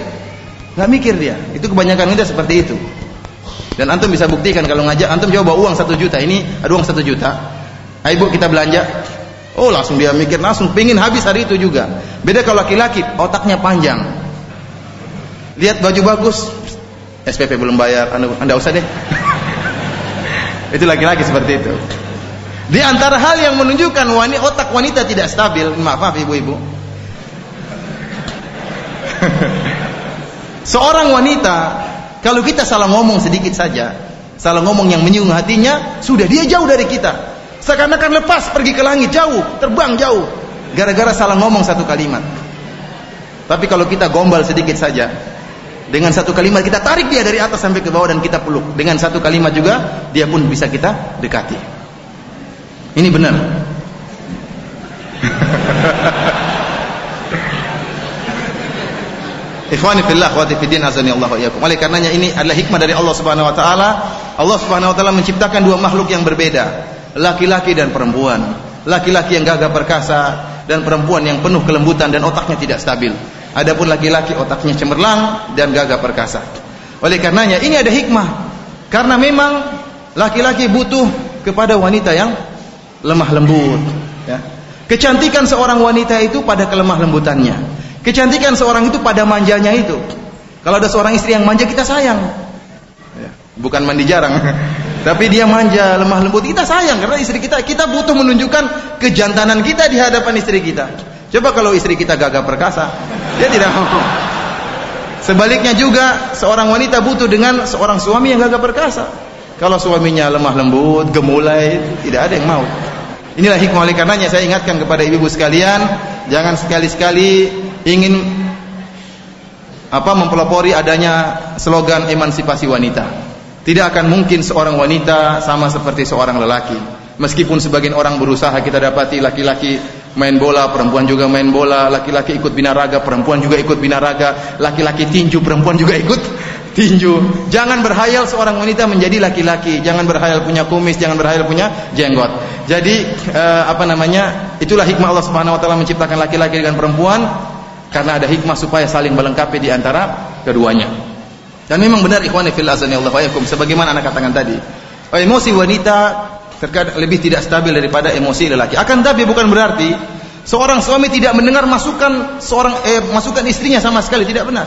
nggak mikir dia. Itu kebanyakan udah seperti itu. Dan antum bisa buktikan kalau ngajak, antum coba uang satu juta, ini ada uang satu juta. Ayo bu kita belanja, Oh langsung dia mikir langsung pingin habis hari itu juga. Beda kalau laki-laki otaknya panjang. Lihat baju bagus, SPP belum bayar, anda, anda usah deh. Itu laki-laki seperti itu. Di antara hal yang menunjukkan wanita, otak wanita tidak stabil, maaf maaf ibu-ibu. [laughs] Seorang wanita kalau kita salah ngomong sedikit saja, salah ngomong yang menyinggung hatinya, sudah dia jauh dari kita. Seakan-akan lepas pergi ke langit jauh, terbang jauh. Gara-gara salah ngomong satu kalimat. Tapi kalau kita gombal sedikit saja, dengan satu kalimat kita tarik dia dari atas sampai ke bawah dan kita peluk. Dengan satu kalimat juga dia pun bisa kita dekati. Ini benar. [laughs] Ikhwani fillah wa fiddin azani Allah wa iyyakum. Oleh karenanya ini adalah hikmah dari Allah Subhanahu wa taala. Allah Subhanahu wa taala menciptakan dua makhluk yang berbeda laki-laki dan perempuan. Laki-laki yang gagah perkasa dan perempuan yang penuh kelembutan dan otaknya tidak stabil. Adapun laki-laki otaknya cemerlang dan gagah perkasa. Oleh karenanya ini ada hikmah. Karena memang laki-laki butuh kepada wanita yang lemah lembut. Ya. Kecantikan seorang wanita itu pada kelemah lembutannya. Kecantikan seorang itu pada manjanya itu. Kalau ada seorang istri yang manja kita sayang. Ya. Bukan mandi jarang. [laughs] Tapi dia manja, lemah lembut. Kita sayang karena istri kita kita butuh menunjukkan kejantanan kita di hadapan istri kita. Coba kalau istri kita gagah perkasa, dia tidak mau. Sebaliknya juga seorang wanita butuh dengan seorang suami yang gagah perkasa. Kalau suaminya lemah lembut, gemulai, tidak ada yang mau. Inilah hikmah oleh karenanya saya ingatkan kepada ibu-ibu sekalian, jangan sekali-sekali ingin apa mempelopori adanya slogan emansipasi wanita. Tidak akan mungkin seorang wanita sama seperti seorang lelaki. Meskipun sebagian orang berusaha kita dapati laki-laki main bola, perempuan juga main bola, laki-laki ikut binaraga, perempuan juga ikut binaraga, laki-laki tinju, perempuan juga ikut tinju. Jangan berhayal seorang wanita menjadi laki-laki, jangan berhayal punya kumis, jangan berhayal punya jenggot. Jadi eh, apa namanya? Itulah hikmah Allah Subhanahu wa taala menciptakan laki-laki dengan perempuan karena ada hikmah supaya saling melengkapi di antara keduanya. Dan memang benar ikhwani fil azani Allah wa yakum sebagaimana anak katakan tadi. Emosi wanita terkadang lebih tidak stabil daripada emosi lelaki. Akan tapi bukan berarti seorang suami tidak mendengar masukan seorang eh, masukan istrinya sama sekali tidak benar.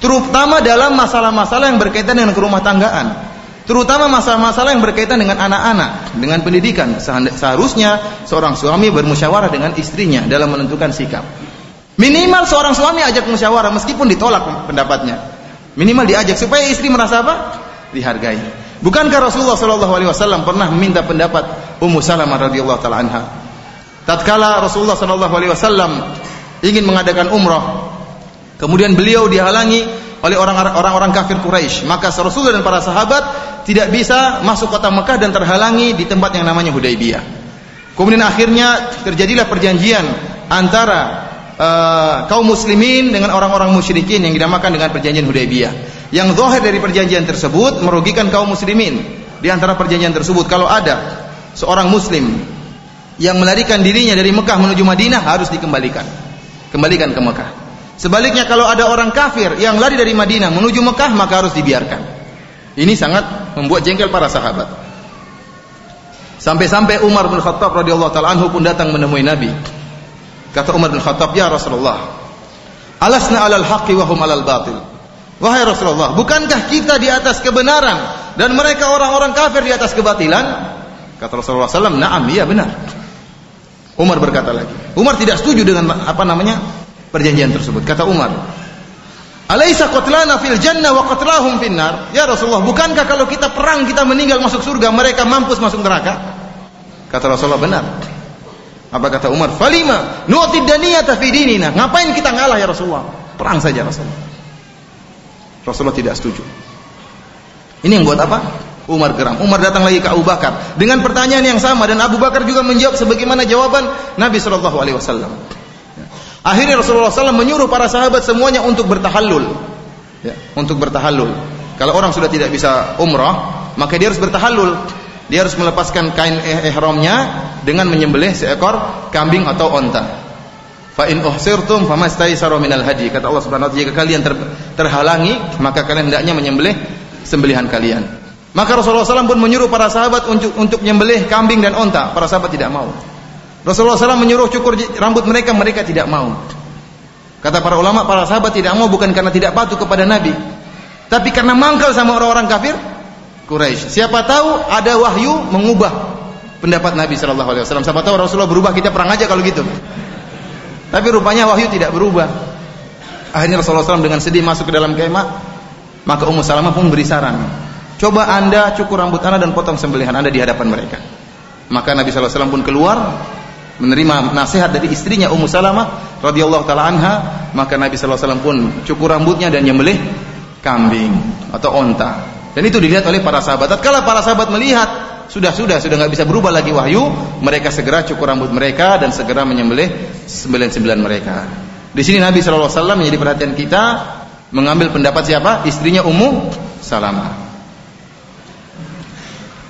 Terutama dalam masalah-masalah yang berkaitan dengan kerumah tanggaan. Terutama masalah-masalah yang berkaitan dengan anak-anak, dengan pendidikan. Seharusnya seorang suami bermusyawarah dengan istrinya dalam menentukan sikap. Minimal seorang suami ajak musyawarah meskipun ditolak pendapatnya. Minimal diajak supaya istri merasa apa? Dihargai. Bukankah Rasulullah Shallallahu Alaihi Wasallam pernah meminta pendapat Ummu Salamah radhiyallahu taala anha? Tatkala Rasulullah Shallallahu Alaihi Wasallam ingin mengadakan umrah, kemudian beliau dihalangi oleh orang-orang kafir Quraisy. Maka Rasulullah dan para sahabat tidak bisa masuk kota Mekah dan terhalangi di tempat yang namanya Hudaybiyah. Kemudian akhirnya terjadilah perjanjian antara uh, kaum muslimin dengan orang-orang musyrikin yang dinamakan dengan perjanjian Hudaybiyah. Yang zahir dari perjanjian tersebut merugikan kaum muslimin. Di antara perjanjian tersebut kalau ada seorang muslim yang melarikan dirinya dari Mekah menuju Madinah harus dikembalikan. Kembalikan ke Mekah. Sebaliknya kalau ada orang kafir yang lari dari Madinah menuju Mekah maka harus dibiarkan. Ini sangat membuat jengkel para sahabat. Sampai-sampai Umar bin Khattab radhiyallahu taala anhu pun datang menemui Nabi. Kata Umar bin Khattab, "Ya Rasulullah, alasna 'alal haqqi wa hum 'alal batil." Wahai Rasulullah, bukankah kita di atas kebenaran dan mereka orang-orang kafir di atas kebatilan? Kata Rasulullah SAW, "Na'am, iya benar." Umar berkata lagi. Umar tidak setuju dengan apa namanya? perjanjian tersebut. Kata Umar, Alaisa qatlana fil jannah wa qatlahum finnar? Ya Rasulullah, bukankah kalau kita perang kita meninggal masuk surga, mereka mampus masuk neraka? Kata Rasulullah, benar. Apa kata Umar? Falima nu'tid daniyata fi dinina. Ngapain kita ngalah ya Rasulullah? Perang saja Rasulullah. Rasulullah tidak setuju. Ini yang buat apa? Umar geram. Umar datang lagi ke Abu Bakar dengan pertanyaan yang sama dan Abu Bakar juga menjawab sebagaimana jawaban Nabi Shallallahu alaihi wasallam. Akhirnya Rasulullah SAW menyuruh para sahabat semuanya untuk bertahallul. Ya, untuk bertahallul. Kalau orang sudah tidak bisa umrah, maka dia harus bertahallul. Dia harus melepaskan kain eh ihramnya dengan menyembelih seekor kambing atau onta. Fa in uhsirtum famastaisaru minal hadi. Kata Allah Subhanahu wa taala, jika kalian ter, terhalangi, maka kalian hendaknya menyembelih sembelihan kalian. Maka Rasulullah SAW pun menyuruh para sahabat untuk untuk menyembelih kambing dan onta. Para sahabat tidak mau. Rasulullah SAW menyuruh cukur rambut mereka, mereka tidak mau. Kata para ulama, para sahabat tidak mau bukan karena tidak patuh kepada Nabi, tapi karena mangkal sama orang-orang kafir Quraisy. Siapa tahu ada wahyu mengubah pendapat Nabi Shallallahu Alaihi Wasallam. Siapa tahu Rasulullah berubah, kita perang aja kalau gitu. Tapi rupanya wahyu tidak berubah. Akhirnya Rasulullah SAW dengan sedih masuk ke dalam kemah, maka Ummu Salamah pun beri saran. Coba anda cukur rambut anda dan potong sembelihan anda di hadapan mereka. Maka Nabi SAW pun keluar menerima nasihat dari istrinya Ummu Salamah radhiyallahu taala anha, maka Nabi wasallam pun cukur rambutnya dan nyembelih kambing atau onta. Dan itu dilihat oleh para sahabat. Tatkala para sahabat melihat sudah sudah sudah nggak bisa berubah lagi wahyu, mereka segera cukur rambut mereka dan segera menyembelih sembilan-sembilan mereka. Di sini Nabi wasallam menjadi perhatian kita mengambil pendapat siapa? Istrinya Ummu Salamah.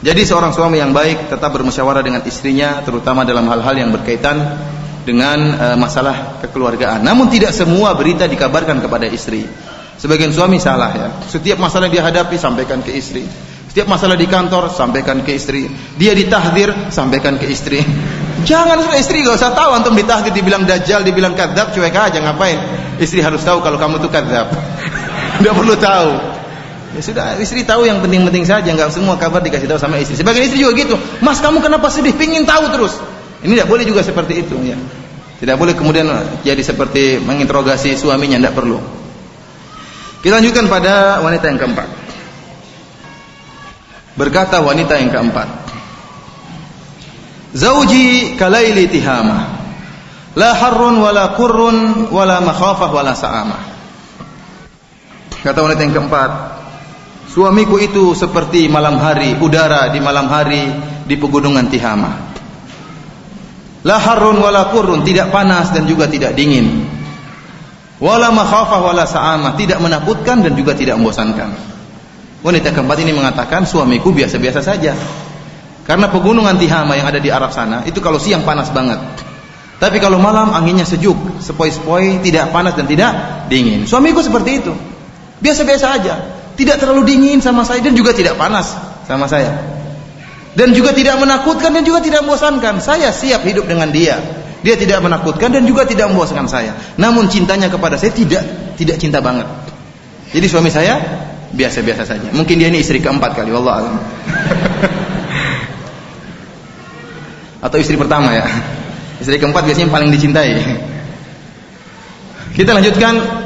Jadi seorang suami yang baik tetap bermusyawarah dengan istrinya terutama dalam hal-hal yang berkaitan dengan e, masalah kekeluargaan. Namun tidak semua berita dikabarkan kepada istri. Sebagian suami salah ya. Setiap masalah yang dia hadapi sampaikan ke istri. Setiap masalah di kantor sampaikan ke istri. Dia ditahdir sampaikan ke istri. Jangan istri gak usah tahu antum ditahdir dibilang dajjal, dibilang kadzab, cuek aja ngapain? Istri harus tahu kalau kamu tuh kadzab. [laughs] Tidak perlu tahu. Ya sudah, istri tahu yang penting-penting saja, nggak semua kabar dikasih tahu sama istri. Sebagai istri juga gitu. Mas kamu kenapa sedih? Pingin tahu terus. Ini tidak boleh juga seperti itu ya. Tidak boleh kemudian jadi seperti menginterogasi suaminya, tidak perlu. Kita lanjutkan pada wanita yang keempat. Berkata wanita yang keempat. Zauji kalaili tihama. La harrun wala kurrun wala makhafah wala sa'amah. Kata wanita yang keempat, Suamiku itu seperti malam hari, udara di malam hari di pegunungan Tihama. La harun wala kurun, tidak panas dan juga tidak dingin. Wala makhafah wala sa'amah, tidak menakutkan dan juga tidak membosankan. Wanita keempat ini mengatakan suamiku biasa-biasa saja. Karena pegunungan Tihama yang ada di Arab sana, itu kalau siang panas banget. Tapi kalau malam anginnya sejuk, sepoi-sepoi, tidak panas dan tidak dingin. Suamiku seperti itu. Biasa-biasa aja tidak terlalu dingin sama saya dan juga tidak panas sama saya. Dan juga tidak menakutkan dan juga tidak membosankan. Saya siap hidup dengan dia. Dia tidak menakutkan dan juga tidak membosankan saya. Namun cintanya kepada saya tidak tidak cinta banget. Jadi suami saya biasa-biasa saja. Mungkin dia ini istri keempat kali, wallah alam. Atau istri pertama ya. Istri keempat biasanya paling dicintai. Kita lanjutkan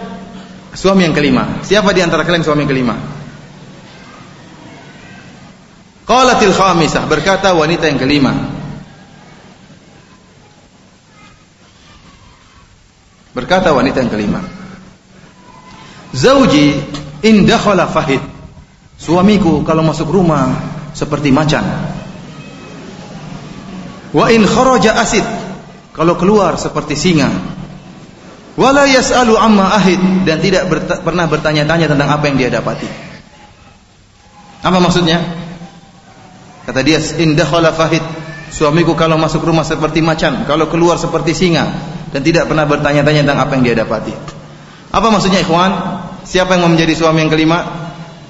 Suami yang kelima. Siapa di antara kalian suami yang kelima? Qalatil khamisah berkata wanita yang kelima. Berkata wanita yang kelima. Zauji in dakhala fahid. Suamiku kalau masuk rumah seperti macan. Wa in kharaja asid. Kalau keluar seperti singa. Wala yas'alu amma ahid dan tidak berta pernah bertanya-tanya tentang apa yang dia dapati. Apa maksudnya? Kata dia in dakhala fahid. Suamiku kalau masuk rumah seperti macan, kalau keluar seperti singa dan tidak pernah bertanya-tanya tentang apa yang dia dapati. Apa maksudnya ikhwan? Siapa yang mau menjadi suami yang kelima?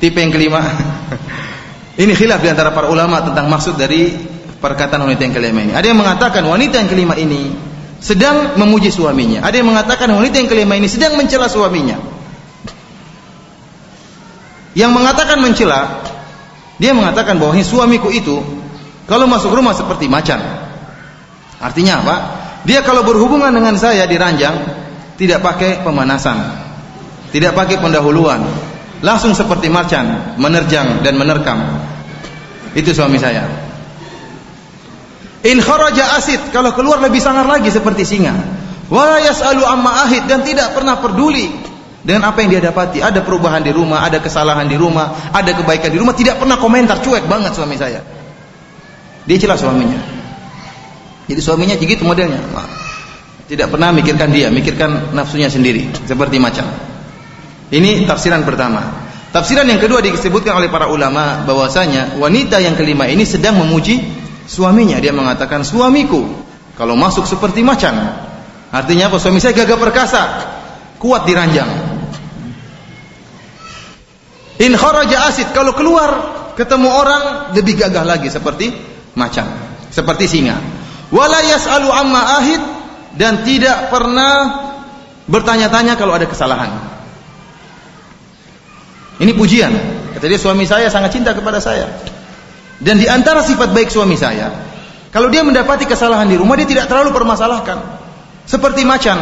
Tipe yang kelima? [laughs] ini khilaf di antara para ulama tentang maksud dari perkataan wanita yang kelima ini. Ada yang mengatakan wanita yang kelima ini sedang memuji suaminya. Ada yang mengatakan wanita yang kelima ini sedang mencela suaminya. Yang mengatakan mencela, dia mengatakan bahwa suamiku itu kalau masuk rumah seperti macan. Artinya apa? Dia kalau berhubungan dengan saya di ranjang tidak pakai pemanasan, tidak pakai pendahuluan, langsung seperti macan menerjang dan menerkam. Itu suami saya. In kharaja asid, kalau keluar lebih sangar lagi seperti singa. Wala yas'alu amma ahid dan tidak pernah peduli dengan apa yang dia dapati. Ada perubahan di rumah, ada kesalahan di rumah, ada kebaikan di rumah, tidak pernah komentar, cuek banget suami saya. Dia celah suaminya. Jadi suaminya begitu modelnya. Tidak pernah mikirkan dia, mikirkan nafsunya sendiri, seperti macam. Ini tafsiran pertama. Tafsiran yang kedua disebutkan oleh para ulama bahwasanya wanita yang kelima ini sedang memuji suaminya. Dia mengatakan, "Suamiku kalau masuk seperti macan." Artinya apa? Suami saya gagah perkasa, kuat di ranjang. In kharaja asid, kalau keluar ketemu orang lebih gagah lagi seperti macan, seperti singa. Wala yas'alu amma ahid dan tidak pernah bertanya-tanya kalau ada kesalahan. Ini pujian. Kata dia suami saya sangat cinta kepada saya. Dan di antara sifat baik suami saya, kalau dia mendapati kesalahan di rumah dia tidak terlalu permasalahkan. Seperti macan.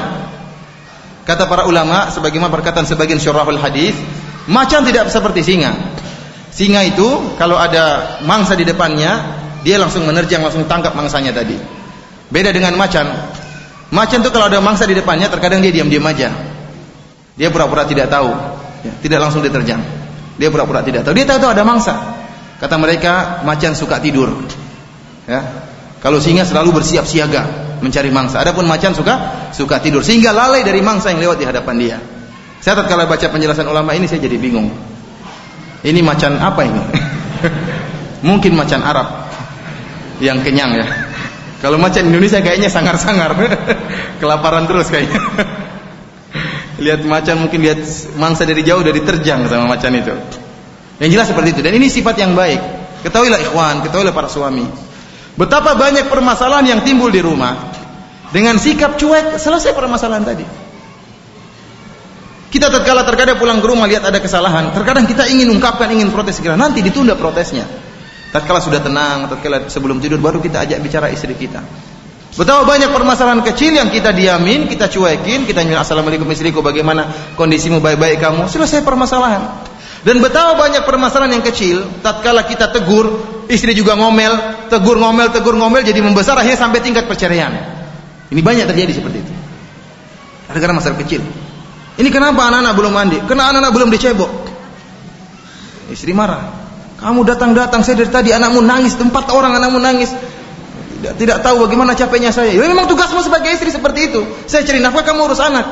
Kata para ulama sebagaimana perkataan sebagian syurahul hadis, macan tidak seperti singa. Singa itu kalau ada mangsa di depannya, dia langsung menerjang, langsung tangkap mangsanya tadi. Beda dengan macan. Macan itu kalau ada mangsa di depannya, terkadang dia diam-diam aja. Dia pura-pura tidak tahu, ya, tidak langsung diterjang. Dia pura-pura tidak tahu. Dia tahu, tahu ada mangsa. Kata mereka, macan suka tidur. Ya. Kalau singa selalu bersiap siaga mencari mangsa. Adapun macan suka suka tidur sehingga lalai dari mangsa yang lewat di hadapan dia. Saya tatkala baca penjelasan ulama ini saya jadi bingung. Ini macan apa ini? [laughs] Mungkin macan Arab yang kenyang ya. Kalau macan Indonesia kayaknya sangar-sangar, [laughs] kelaparan terus kayaknya. [laughs] lihat macan mungkin lihat mangsa dari jauh dari terjang sama macan itu. Yang jelas seperti itu dan ini sifat yang baik. Ketahuilah ikhwan, ketahuilah para suami. Betapa banyak permasalahan yang timbul di rumah dengan sikap cuek selesai permasalahan tadi. Kita tatkala terkadang pulang ke rumah lihat ada kesalahan, terkadang kita ingin ungkapkan, ingin protes segera, nanti ditunda protesnya. Tatkala sudah tenang, tatkala sebelum tidur baru kita ajak bicara istri kita. Betapa banyak permasalahan kecil yang kita diamin, kita cuekin, kita nyuruh assalamualaikum istriku, bagaimana kondisimu baik-baik kamu, selesai permasalahan. Dan betapa banyak permasalahan yang kecil, tatkala kita tegur, istri juga ngomel, tegur ngomel, tegur ngomel, jadi membesar akhirnya sampai tingkat perceraian. Ini banyak terjadi seperti itu. Karena masalah kecil. Ini kenapa anak-anak belum mandi? Kenapa anak-anak belum dicebok? Istri marah. Kamu datang-datang saya dari tadi anakmu nangis, tempat orang anakmu nangis. Tidak, tidak tahu bagaimana capeknya saya. Ya, memang tugasmu sebagai istri seperti itu. Saya cari nafkah kamu urus anak.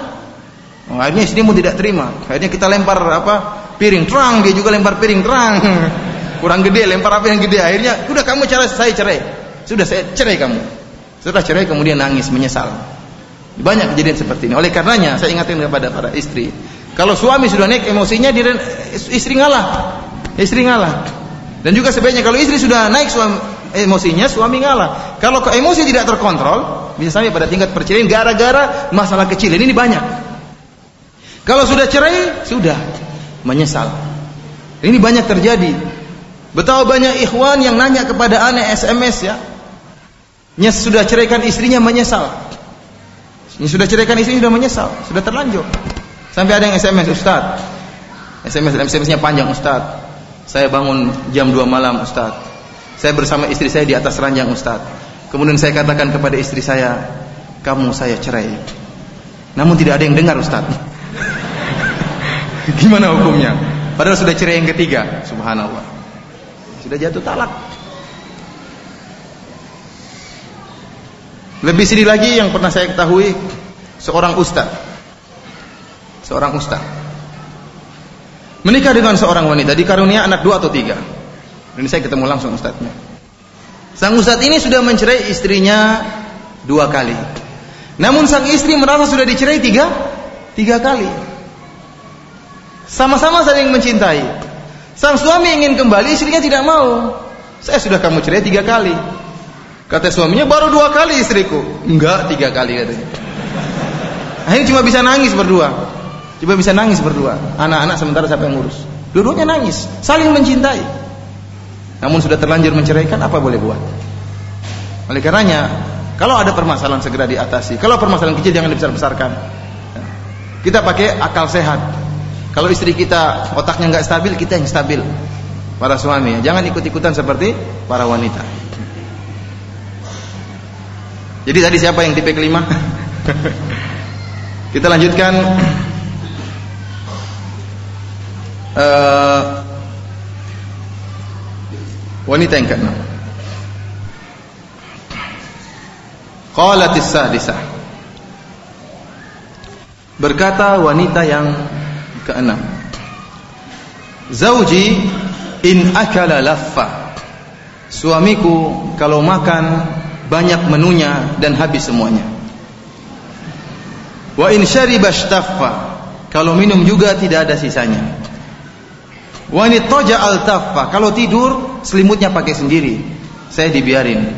Oh, akhirnya istrimu tidak terima. Akhirnya kita lempar apa? Piring terang, dia juga lempar piring terang. [laughs] Kurang gede, lempar apa yang gede. Akhirnya, sudah kamu cerai, saya cerai. Sudah saya cerai kamu. Setelah cerai kemudian nangis, menyesal. Banyak kejadian seperti ini. Oleh karenanya saya ingatkan kepada para istri, kalau suami sudah naik emosinya, istri ngalah. Istri ngalah. Dan juga sebaiknya kalau istri sudah naik suami, emosinya, suami ngalah. Kalau emosi tidak terkontrol, sampai pada tingkat perceraian gara-gara masalah kecil. Ini, ini banyak. Kalau sudah cerai, sudah menyesal. Ini banyak terjadi. Betapa banyak ikhwan yang nanya kepada aneh SMS ya. Nyes sudah ceraikan istrinya menyesal. Ini sudah ceraikan istri sudah menyesal, sudah terlanjur. Sampai ada yang SMS Ustaz. SMS SMS-nya panjang Ustaz saya bangun jam 2 malam Ustaz. Saya bersama istri saya di atas ranjang Ustaz. Kemudian saya katakan kepada istri saya, kamu saya cerai. Namun tidak ada yang dengar Ustaz. [laughs] Gimana hukumnya? Padahal sudah cerai yang ketiga, subhanallah. Sudah jatuh talak. Lebih sedih lagi yang pernah saya ketahui seorang ustaz. Seorang ustaz menikah dengan seorang wanita dikarunia anak dua atau tiga. Ini saya ketemu langsung ustaznya. Sang ustaz ini sudah mencerai istrinya dua kali. Namun sang istri merasa sudah dicerai tiga, tiga kali. Sama-sama saling mencintai. Sang suami ingin kembali, istrinya tidak mau. Saya sudah kamu cerai tiga kali. Kata suaminya baru dua kali istriku. Enggak, tiga kali katanya. Akhirnya cuma bisa nangis berdua. Cuma bisa nangis berdua. Anak-anak sementara siapa yang ngurus? Dua-duanya nangis, saling mencintai. Namun sudah terlanjur menceraikan, apa boleh buat? Oleh karenanya, kalau ada permasalahan segera diatasi. Kalau permasalahan kecil jangan dibesar-besarkan. Kita pakai akal sehat. Kalau istri kita otaknya nggak stabil, kita yang stabil. Para suami, jangan ikut-ikutan seperti para wanita. Jadi tadi siapa yang tipe kelima? [laughs] Kita lanjutkan uh, wanita yang keenam. Qalatis sadisah. Berkata wanita yang keenam. Zauji in akala laffa. Suamiku kalau makan banyak menunya dan habis semuanya. Wa in syariba Kalau minum juga tidak ada sisanya. Wa in al taffa. Kalau tidur selimutnya pakai sendiri. Saya dibiarin.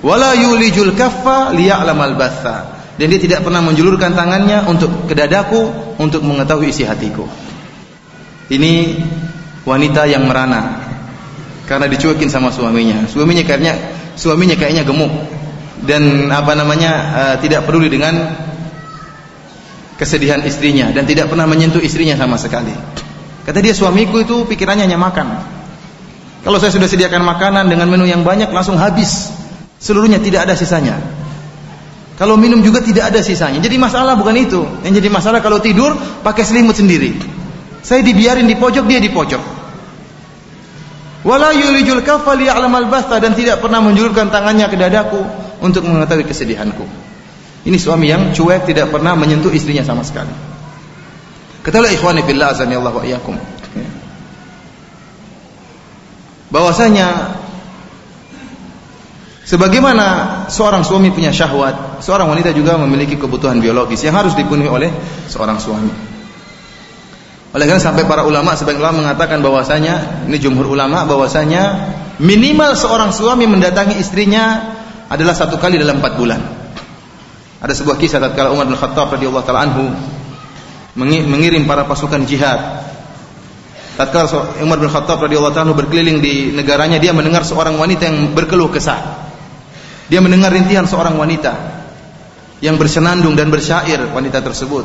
Wala yulijul kaffa liya'lamal batha. Dan dia tidak pernah menjulurkan tangannya untuk ke dadaku untuk mengetahui isi hatiku. Ini wanita yang merana karena dicuekin sama suaminya. Suaminya kayaknya suaminya kayaknya gemuk dan apa namanya uh, tidak peduli dengan kesedihan istrinya dan tidak pernah menyentuh istrinya sama sekali. Kata dia suamiku itu pikirannya hanya makan. Kalau saya sudah sediakan makanan dengan menu yang banyak langsung habis. Seluruhnya tidak ada sisanya. Kalau minum juga tidak ada sisanya. Jadi masalah bukan itu. Yang jadi masalah kalau tidur pakai selimut sendiri. Saya dibiarin di pojok, dia di pojok wala yulijul kafa liya'lamal basta dan tidak pernah menjulurkan tangannya ke dadaku untuk mengetahui kesedihanku. Ini suami yang cuek tidak pernah menyentuh istrinya sama sekali. Katalah ikhwani Allah wa iyyakum. Bahwasanya sebagaimana seorang suami punya syahwat, seorang wanita juga memiliki kebutuhan biologis yang harus dipenuhi oleh seorang suami. Oleh karena sampai para ulama sebagian ulama mengatakan bahwasanya ini jumhur ulama bahwasanya minimal seorang suami mendatangi istrinya adalah satu kali dalam empat bulan. Ada sebuah kisah tatkala Umar bin Khattab radhiyallahu taala anhu mengirim para pasukan jihad. Tatkala Umar bin Khattab radhiyallahu taala berkeliling di negaranya dia mendengar seorang wanita yang berkeluh kesah. Dia mendengar rintihan seorang wanita yang bersenandung dan bersyair wanita tersebut.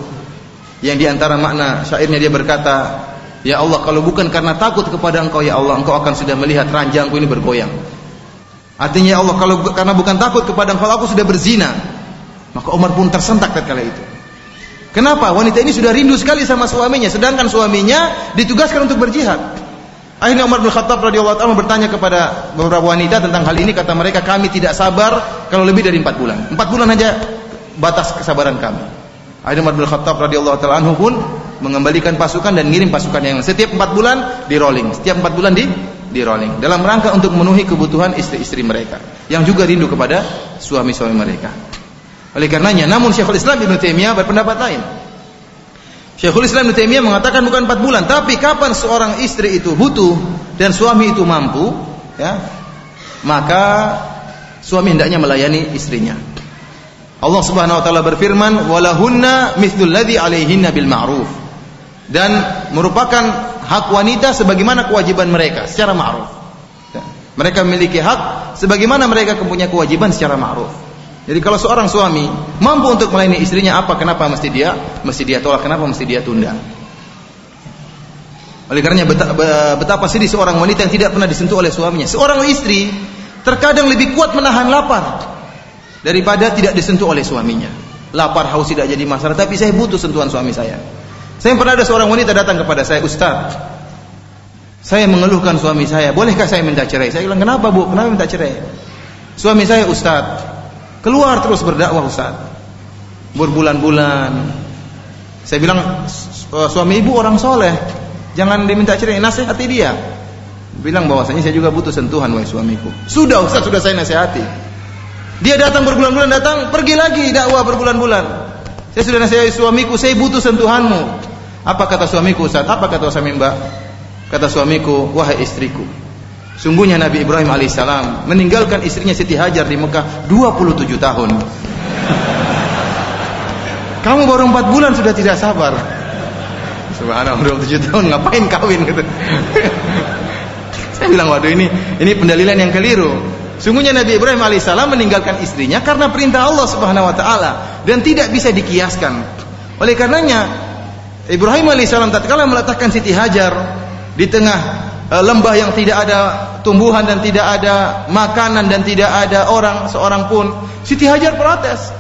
Yang di antara makna syairnya dia berkata, Ya Allah kalau bukan karena takut kepada engkau ya Allah Engkau akan sudah melihat ranjangku ini bergoyang Artinya ya Allah kalau karena bukan takut kepada engkau aku sudah berzina Maka Umar pun tersentak tatkala itu Kenapa? Wanita ini sudah rindu sekali sama suaminya Sedangkan suaminya ditugaskan untuk berjihad Akhirnya Umar bin Khattab radhiyallahu anhu bertanya kepada beberapa wanita tentang hal ini kata mereka kami tidak sabar kalau lebih dari empat bulan. Empat bulan aja batas kesabaran kami. Akhirnya Umar bin Khattab radhiyallahu anhu pun mengembalikan pasukan dan ngirim pasukan yang setiap empat bulan di rolling, setiap empat bulan di di rolling dalam rangka untuk memenuhi kebutuhan istri-istri mereka yang juga rindu kepada suami-suami mereka. Oleh karenanya, namun Syekhul Islam Ibnu Taimiyah berpendapat lain. Syekhul Islam Ibnu Taimiyah mengatakan bukan empat bulan, tapi kapan seorang istri itu butuh dan suami itu mampu, ya, maka suami hendaknya melayani istrinya. Allah Subhanahu wa taala berfirman, "Walahunna mithlul ladzi 'alaihinna bil ma'ruf." Dan merupakan hak wanita sebagaimana kewajiban mereka secara ma'ruf. Ya. Mereka memiliki hak sebagaimana mereka mempunyai kewajiban secara ma'ruf. Jadi kalau seorang suami mampu untuk melayani istrinya apa kenapa mesti dia mesti dia tolak kenapa mesti dia tunda? Oleh karenanya betapa, sedih seorang wanita yang tidak pernah disentuh oleh suaminya. Seorang istri terkadang lebih kuat menahan lapar daripada tidak disentuh oleh suaminya. Lapar haus tidak jadi masalah, tapi saya butuh sentuhan suami saya. Saya pernah ada seorang wanita datang kepada saya, Ustaz, saya mengeluhkan suami saya, bolehkah saya minta cerai? Saya bilang, kenapa bu? Kenapa minta cerai? Suami saya Ustaz, keluar terus berdakwah Ustaz. Berbulan-bulan. Saya bilang, suami ibu orang soleh, jangan diminta cerai, nasihati dia. Bilang bahwasanya saya juga butuh sentuhan wahai suamiku. Sudah Ustaz, sudah saya nasihati. Dia datang berbulan-bulan datang, pergi lagi dakwah berbulan-bulan. Saya sudah nasihati suamiku, saya butuh sentuhanmu. Apa kata suamiku Ustaz? Apa kata suami Mbak? Kata suamiku, wahai istriku. Sungguhnya Nabi Ibrahim alaihissalam meninggalkan istrinya Siti Hajar di Mekah 27 tahun. [laughs] Kamu baru 4 bulan sudah tidak sabar. Subhanallah 27 tahun ngapain kawin gitu. [laughs] Saya bilang waduh ini ini pendalilan yang keliru. Sungguhnya Nabi Ibrahim alaihissalam meninggalkan istrinya karena perintah Allah Subhanahu wa taala dan tidak bisa dikiaskan. Oleh karenanya Ibrahim alaihissalam tatkala meletakkan Siti Hajar di tengah lembah yang tidak ada tumbuhan dan tidak ada makanan dan tidak ada orang seorang pun, Siti Hajar protes.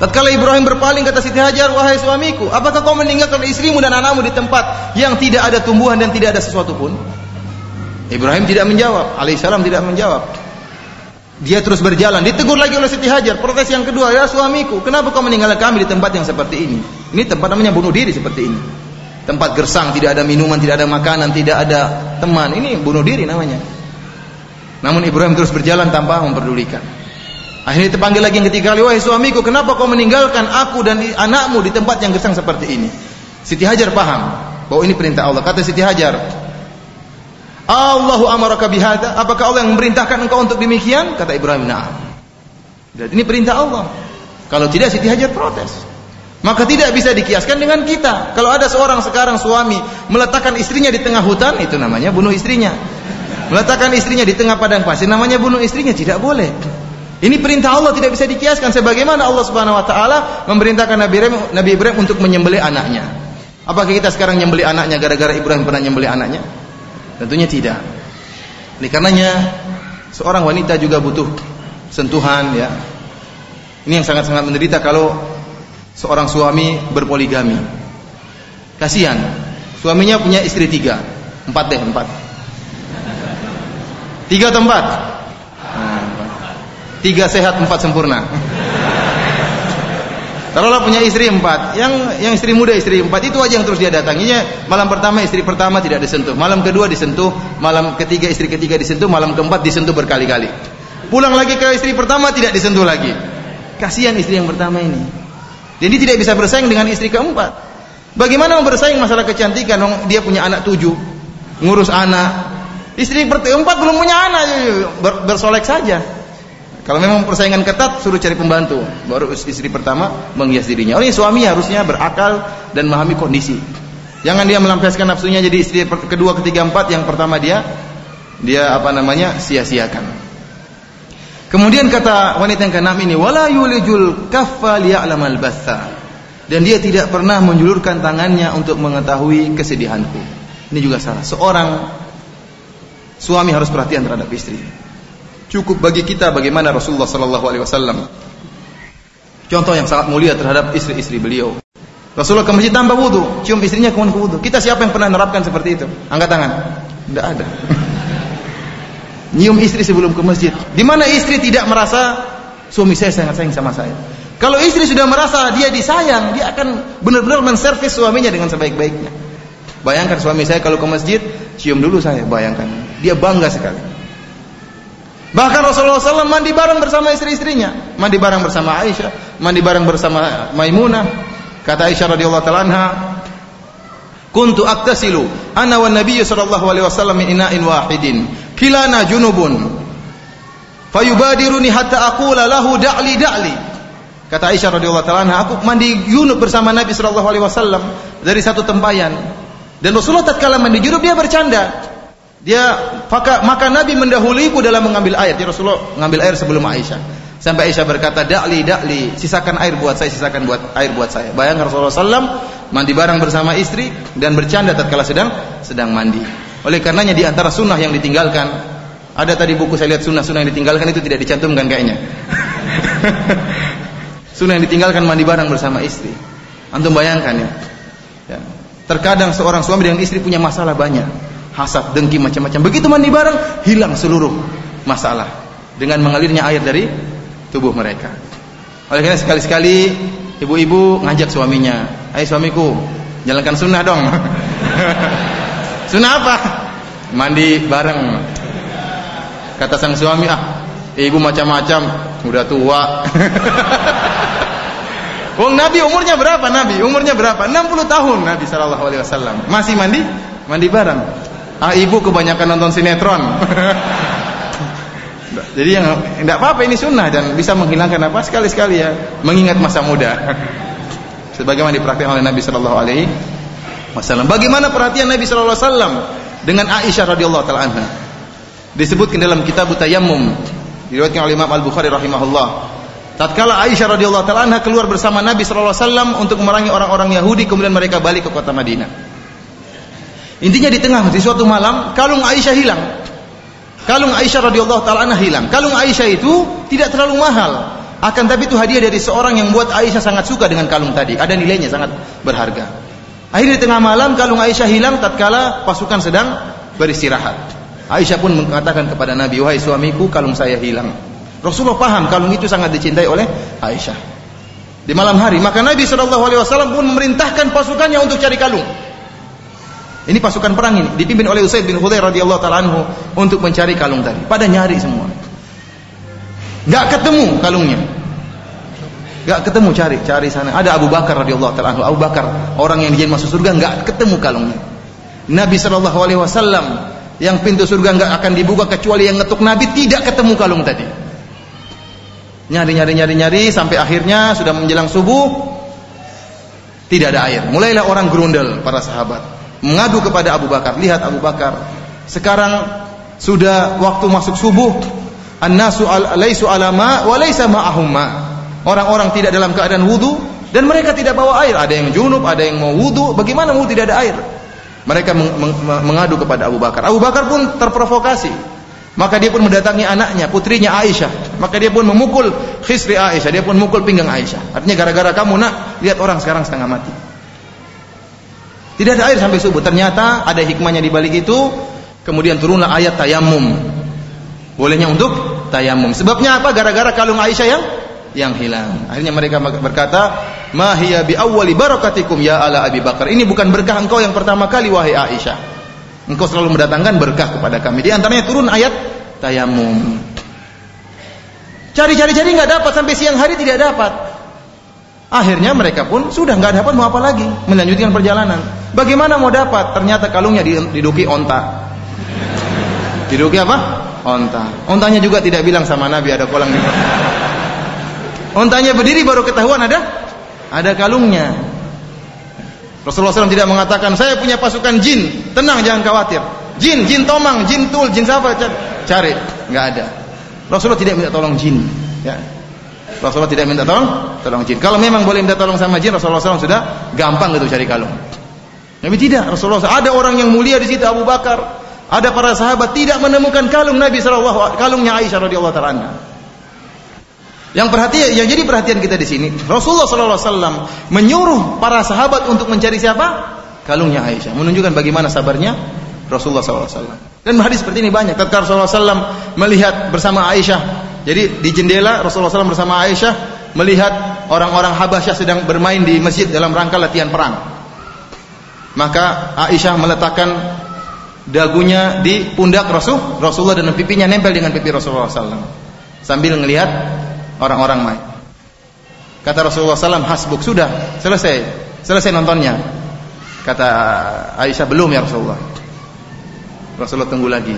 Tatkala Ibrahim berpaling kata Siti Hajar, "Wahai suamiku, apakah kau meninggalkan istrimu dan anakmu di tempat yang tidak ada tumbuhan dan tidak ada sesuatu pun?" Ibrahim tidak menjawab, alaihissalam tidak menjawab. Dia terus berjalan, ditegur lagi oleh Siti Hajar. Protes yang kedua, ya suamiku, kenapa kau meninggalkan kami di tempat yang seperti ini? Ini tempat namanya bunuh diri seperti ini. Tempat gersang, tidak ada minuman, tidak ada makanan, tidak ada teman. Ini bunuh diri namanya. Namun Ibrahim terus berjalan tanpa memperdulikan. Akhirnya terpanggil lagi yang ketiga kali, wahai suamiku, kenapa kau meninggalkan aku dan anakmu di tempat yang gersang seperti ini? Siti Hajar paham bahwa ini perintah Allah. Kata Siti Hajar, Allahu amaraka bihada? Apakah Allah yang memerintahkan engkau untuk demikian? Kata Ibrahim, "Na'am." Ini perintah Allah. Kalau tidak Siti Hajar protes. Maka tidak bisa dikiaskan dengan kita. Kalau ada seorang sekarang suami meletakkan istrinya di tengah hutan, itu namanya bunuh istrinya. Meletakkan istrinya di tengah padang pasir, namanya bunuh istrinya, tidak boleh. Ini perintah Allah tidak bisa dikiaskan sebagaimana Allah Subhanahu wa taala memerintahkan Nabi Ibrahim, Nabi Ibrahim untuk menyembelih anaknya. Apakah kita sekarang menyembelih anaknya gara-gara Ibrahim pernah menyembelih anaknya? Tentunya tidak. Oleh karenanya seorang wanita juga butuh sentuhan ya. Ini yang sangat-sangat menderita kalau seorang suami berpoligami. Kasihan. Suaminya punya istri tiga, empat deh empat. Tiga atau empat? Nah, tiga sehat, empat sempurna. Taruhlah punya istri empat, yang yang istri muda istri empat itu aja yang terus dia datanginya. Malam pertama istri pertama tidak disentuh, malam kedua disentuh, malam ketiga istri ketiga disentuh, malam keempat disentuh berkali-kali. Pulang lagi ke istri pertama tidak disentuh lagi. Kasihan istri yang pertama ini. Jadi tidak bisa bersaing dengan istri keempat. Bagaimana mau bersaing masalah kecantikan? Dia punya anak tujuh, ngurus anak. Istri keempat belum punya anak, bersolek saja. Kalau memang persaingan ketat, suruh cari pembantu. Baru istri pertama menghias dirinya. Oleh suami harusnya berakal dan memahami kondisi. Jangan dia melampiaskan nafsunya jadi istri kedua, ketiga, empat. Yang pertama dia dia apa namanya sia-siakan. Kemudian kata wanita yang keenam ini, wala yulijul kaffa liya'lamal batha. Dan dia tidak pernah menjulurkan tangannya untuk mengetahui kesedihanku. Ini juga salah. Seorang suami harus perhatian terhadap istri. Cukup bagi kita bagaimana Rasulullah sallallahu alaihi wasallam. Contoh yang sangat mulia terhadap istri-istri beliau. Rasulullah ke masjid tanpa wudu, cium istrinya kemudian ke wudu. Kita siapa yang pernah menerapkan seperti itu? Angkat tangan. Tidak ada. Nyium istri sebelum ke masjid. Di mana istri tidak merasa suami saya sangat sayang sama saya. Kalau istri sudah merasa dia disayang, dia akan benar-benar menservis suaminya dengan sebaik-baiknya. Bayangkan suami saya kalau ke masjid, cium dulu saya, bayangkan. Dia bangga sekali. Bahkan Rasulullah SAW mandi bareng bersama istri-istrinya, mandi bareng bersama Aisyah, mandi bareng bersama Maimunah. Kata Aisyah radhiyallahu taala anha, "Kuntu aktasilu ana wan Nabiy sallallahu alaihi wasallam min ina'in wahidin, kilana junubun." Fayubadiruni hatta aqula lahu da'li da'li. Kata Aisyah radhiyallahu taala aku mandi junub bersama Nabi sallallahu alaihi wasallam dari satu tempayan. Dan Rasulullah tatkala mandi junub dia bercanda. Dia maka, maka Nabi mendahuluiku dalam mengambil air. Ya Rasulullah mengambil air sebelum Aisyah. Sampai Aisyah berkata, "Da'li, da'li, sisakan air buat saya, sisakan buat air buat saya." Bayangkan Rasulullah SAW mandi bareng bersama istri dan bercanda tatkala sedang sedang mandi. Oleh karenanya di antara sunnah yang ditinggalkan, ada tadi buku saya lihat sunnah-sunnah yang ditinggalkan itu tidak dicantumkan kayaknya. [laughs] sunnah yang ditinggalkan mandi bareng bersama istri. Antum bayangkan ya. Terkadang seorang suami dengan istri punya masalah banyak, hasad, dengki macam-macam. Begitu mandi bareng, hilang seluruh masalah dengan mengalirnya air dari tubuh mereka. Oleh karena sekali-sekali ibu-ibu ngajak suaminya, "Hai suamiku, jalankan sunnah dong." [laughs] sunnah apa? Mandi bareng. Kata sang suami, "Ah, ibu macam-macam, udah tua." [laughs] Wong Nabi umurnya berapa Nabi? Umurnya berapa? 60 tahun Nabi sallallahu alaihi wasallam. Masih mandi? Mandi bareng. Ah, ibu kebanyakan nonton sinetron. [laughs] Jadi yang tidak apa-apa ini sunnah dan bisa menghilangkan apa sekali-sekali ya, mengingat masa muda. [laughs] Sebagaimana dipraktikkan oleh Nabi Shallallahu Alaihi Wasallam. Bagaimana perhatian Nabi Shallallahu Alaihi Wasallam dengan Aisyah radhiyallahu taala anha? Disebutkan dalam kitab Tayammum diriwayatkan oleh Imam Al Bukhari rahimahullah. Tatkala Aisyah radhiyallahu taala anha keluar bersama Nabi Shallallahu Alaihi Wasallam untuk memerangi orang-orang Yahudi, kemudian mereka balik ke kota Madinah. Intinya di tengah di suatu malam kalung Aisyah hilang. Kalung Aisyah radhiyallahu taala anha hilang. Kalung Aisyah itu tidak terlalu mahal. Akan tapi itu hadiah dari seorang yang buat Aisyah sangat suka dengan kalung tadi. Ada nilainya sangat berharga. Akhirnya di tengah malam kalung Aisyah hilang tatkala pasukan sedang beristirahat. Aisyah pun mengatakan kepada Nabi, "Wahai suamiku, kalung saya hilang." Rasulullah paham kalung itu sangat dicintai oleh Aisyah. Di malam hari, maka Nabi Shallallahu alaihi wasallam pun memerintahkan pasukannya untuk cari kalung. Ini pasukan perang ini dipimpin oleh Usaid bin Hudayr radhiyallahu taala anhu untuk mencari kalung tadi. Pada nyari semua. Enggak ketemu kalungnya. Enggak ketemu cari, cari sana. Ada Abu Bakar radhiyallahu taala. Abu Bakar, orang yang dijamin masuk surga enggak ketemu kalungnya. Nabi sallallahu alaihi wasallam yang pintu surga enggak akan dibuka kecuali yang ngetuk Nabi tidak ketemu kalung tadi. Nyari nyari nyari nyari sampai akhirnya sudah menjelang subuh tidak ada air. Mulailah orang gerundel para sahabat mengadu kepada Abu Bakar. Lihat Abu Bakar, sekarang sudah waktu masuk subuh, an-nasu laisu alama wa laisa ma. Orang-orang tidak dalam keadaan wudu dan mereka tidak bawa air. Ada yang junub, ada yang mau wudu. Bagaimana mau tidak ada air? Mereka meng meng mengadu kepada Abu Bakar. Abu Bakar pun terprovokasi. Maka dia pun mendatangi anaknya, putrinya Aisyah. Maka dia pun memukul khisri Aisyah, dia pun memukul pinggang Aisyah. Artinya gara-gara kamu nak, lihat orang sekarang setengah mati. Tidak ada air sampai subuh. Ternyata ada hikmahnya di balik itu. Kemudian turunlah ayat tayamum. Bolehnya untuk tayamum. Sebabnya apa? Gara-gara kalung Aisyah yang yang hilang. Akhirnya mereka berkata, "Ma hiya bi awwali barakatikum ya ala Abi Bakar." Ini bukan berkah engkau yang pertama kali wahai Aisyah. Engkau selalu mendatangkan berkah kepada kami. Di antaranya turun ayat tayamum. Cari-cari-cari nggak dapat sampai siang hari tidak dapat. Akhirnya mereka pun sudah nggak dapat mau apa lagi, melanjutkan perjalanan. Bagaimana mau dapat? Ternyata kalungnya diduki onta. Diduki apa? Onta. Ontanya juga tidak bilang sama Nabi ada kolang di Ontanya berdiri baru ketahuan ada ada kalungnya. Rasulullah SAW tidak mengatakan saya punya pasukan jin, tenang jangan khawatir. Jin, jin tomang, jin tul, jin siapa? Cari, nggak ada. Rasulullah tidak minta tolong jin. Ya. Rasulullah tidak minta tolong, tolong jin. Kalau memang boleh minta tolong sama jin, Rasulullah SAW sudah gampang gitu cari kalung. Nabi tidak, Rasulullah SAW. Ada orang yang mulia di situ Abu Bakar, ada para sahabat tidak menemukan kalung Nabi SAW, kalungnya Aisyah radhiyallahu taala Yang perhatian, yang jadi perhatian kita di sini, Rasulullah SAW menyuruh para sahabat untuk mencari siapa? Kalungnya Aisyah, menunjukkan bagaimana sabarnya Rasulullah SAW. Dan hadis seperti ini banyak. Ketika Rasulullah SAW melihat bersama Aisyah jadi di jendela Rasulullah SAW bersama Aisyah melihat orang-orang Habasyah sedang bermain di masjid dalam rangka latihan perang. Maka Aisyah meletakkan dagunya di pundak Rasul, Rasulullah dan pipinya nempel dengan pipi Rasulullah SAW sambil melihat orang-orang main. Kata Rasulullah SAW, hasbuk sudah selesai, selesai nontonnya. Kata Aisyah belum ya Rasulullah. Rasulullah tunggu lagi,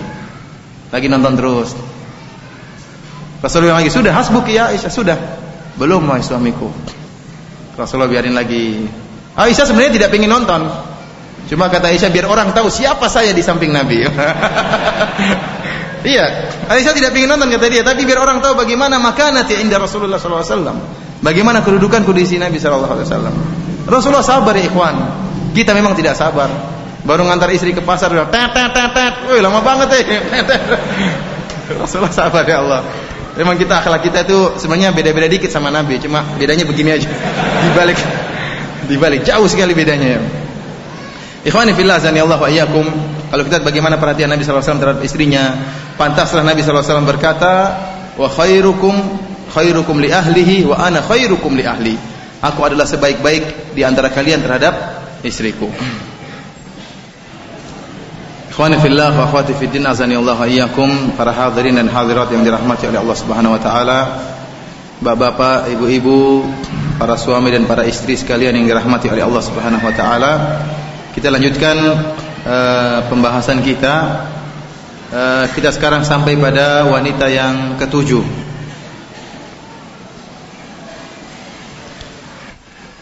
lagi nonton terus. Rasulullah lagi sudah hasbuk ya Aisyah sudah. Belum wahai suamiku. Rasulullah biarin lagi. Aisyah sebenarnya tidak ingin nonton. Cuma kata Aisyah biar orang tahu siapa saya di samping Nabi. [laughs] iya, Aisyah tidak ingin nonton kata dia, tapi biar orang tahu bagaimana makanati indah Rasulullah SAW. Bagaimana kedudukan kondisi Nabi SAW. Rasulullah sabar ya ikhwan. Kita memang tidak sabar. Baru ngantar istri ke pasar udah tet tet tet tet. Woi, lama banget ya. [laughs] Rasulullah sabar ya Allah. Memang kita akhlak kita itu sebenarnya beda-beda dikit sama Nabi, cuma bedanya begini aja. [laughs] Dibalik dibalik jauh sekali bedanya ya. Ikhwani fillah Allah wa iyyakum. Kalau kita bagaimana perhatian Nabi sallallahu alaihi wasallam terhadap istrinya, pantaslah Nabi sallallahu alaihi wasallam berkata, "Wa khairukum khairukum li ahlihi wa ana khairukum li ahli." Aku adalah sebaik-baik di antara kalian terhadap istriku. Ikhwani fillah wa akhwati fid azani Allah wa para hadirin dan hadirat yang dirahmati oleh Allah Subhanahu wa taala. Bapak-bapak, ibu-ibu, para suami dan para istri sekalian yang dirahmati oleh Allah Subhanahu wa taala. Kita lanjutkan uh, pembahasan kita. Uh, kita sekarang sampai pada wanita yang ketujuh.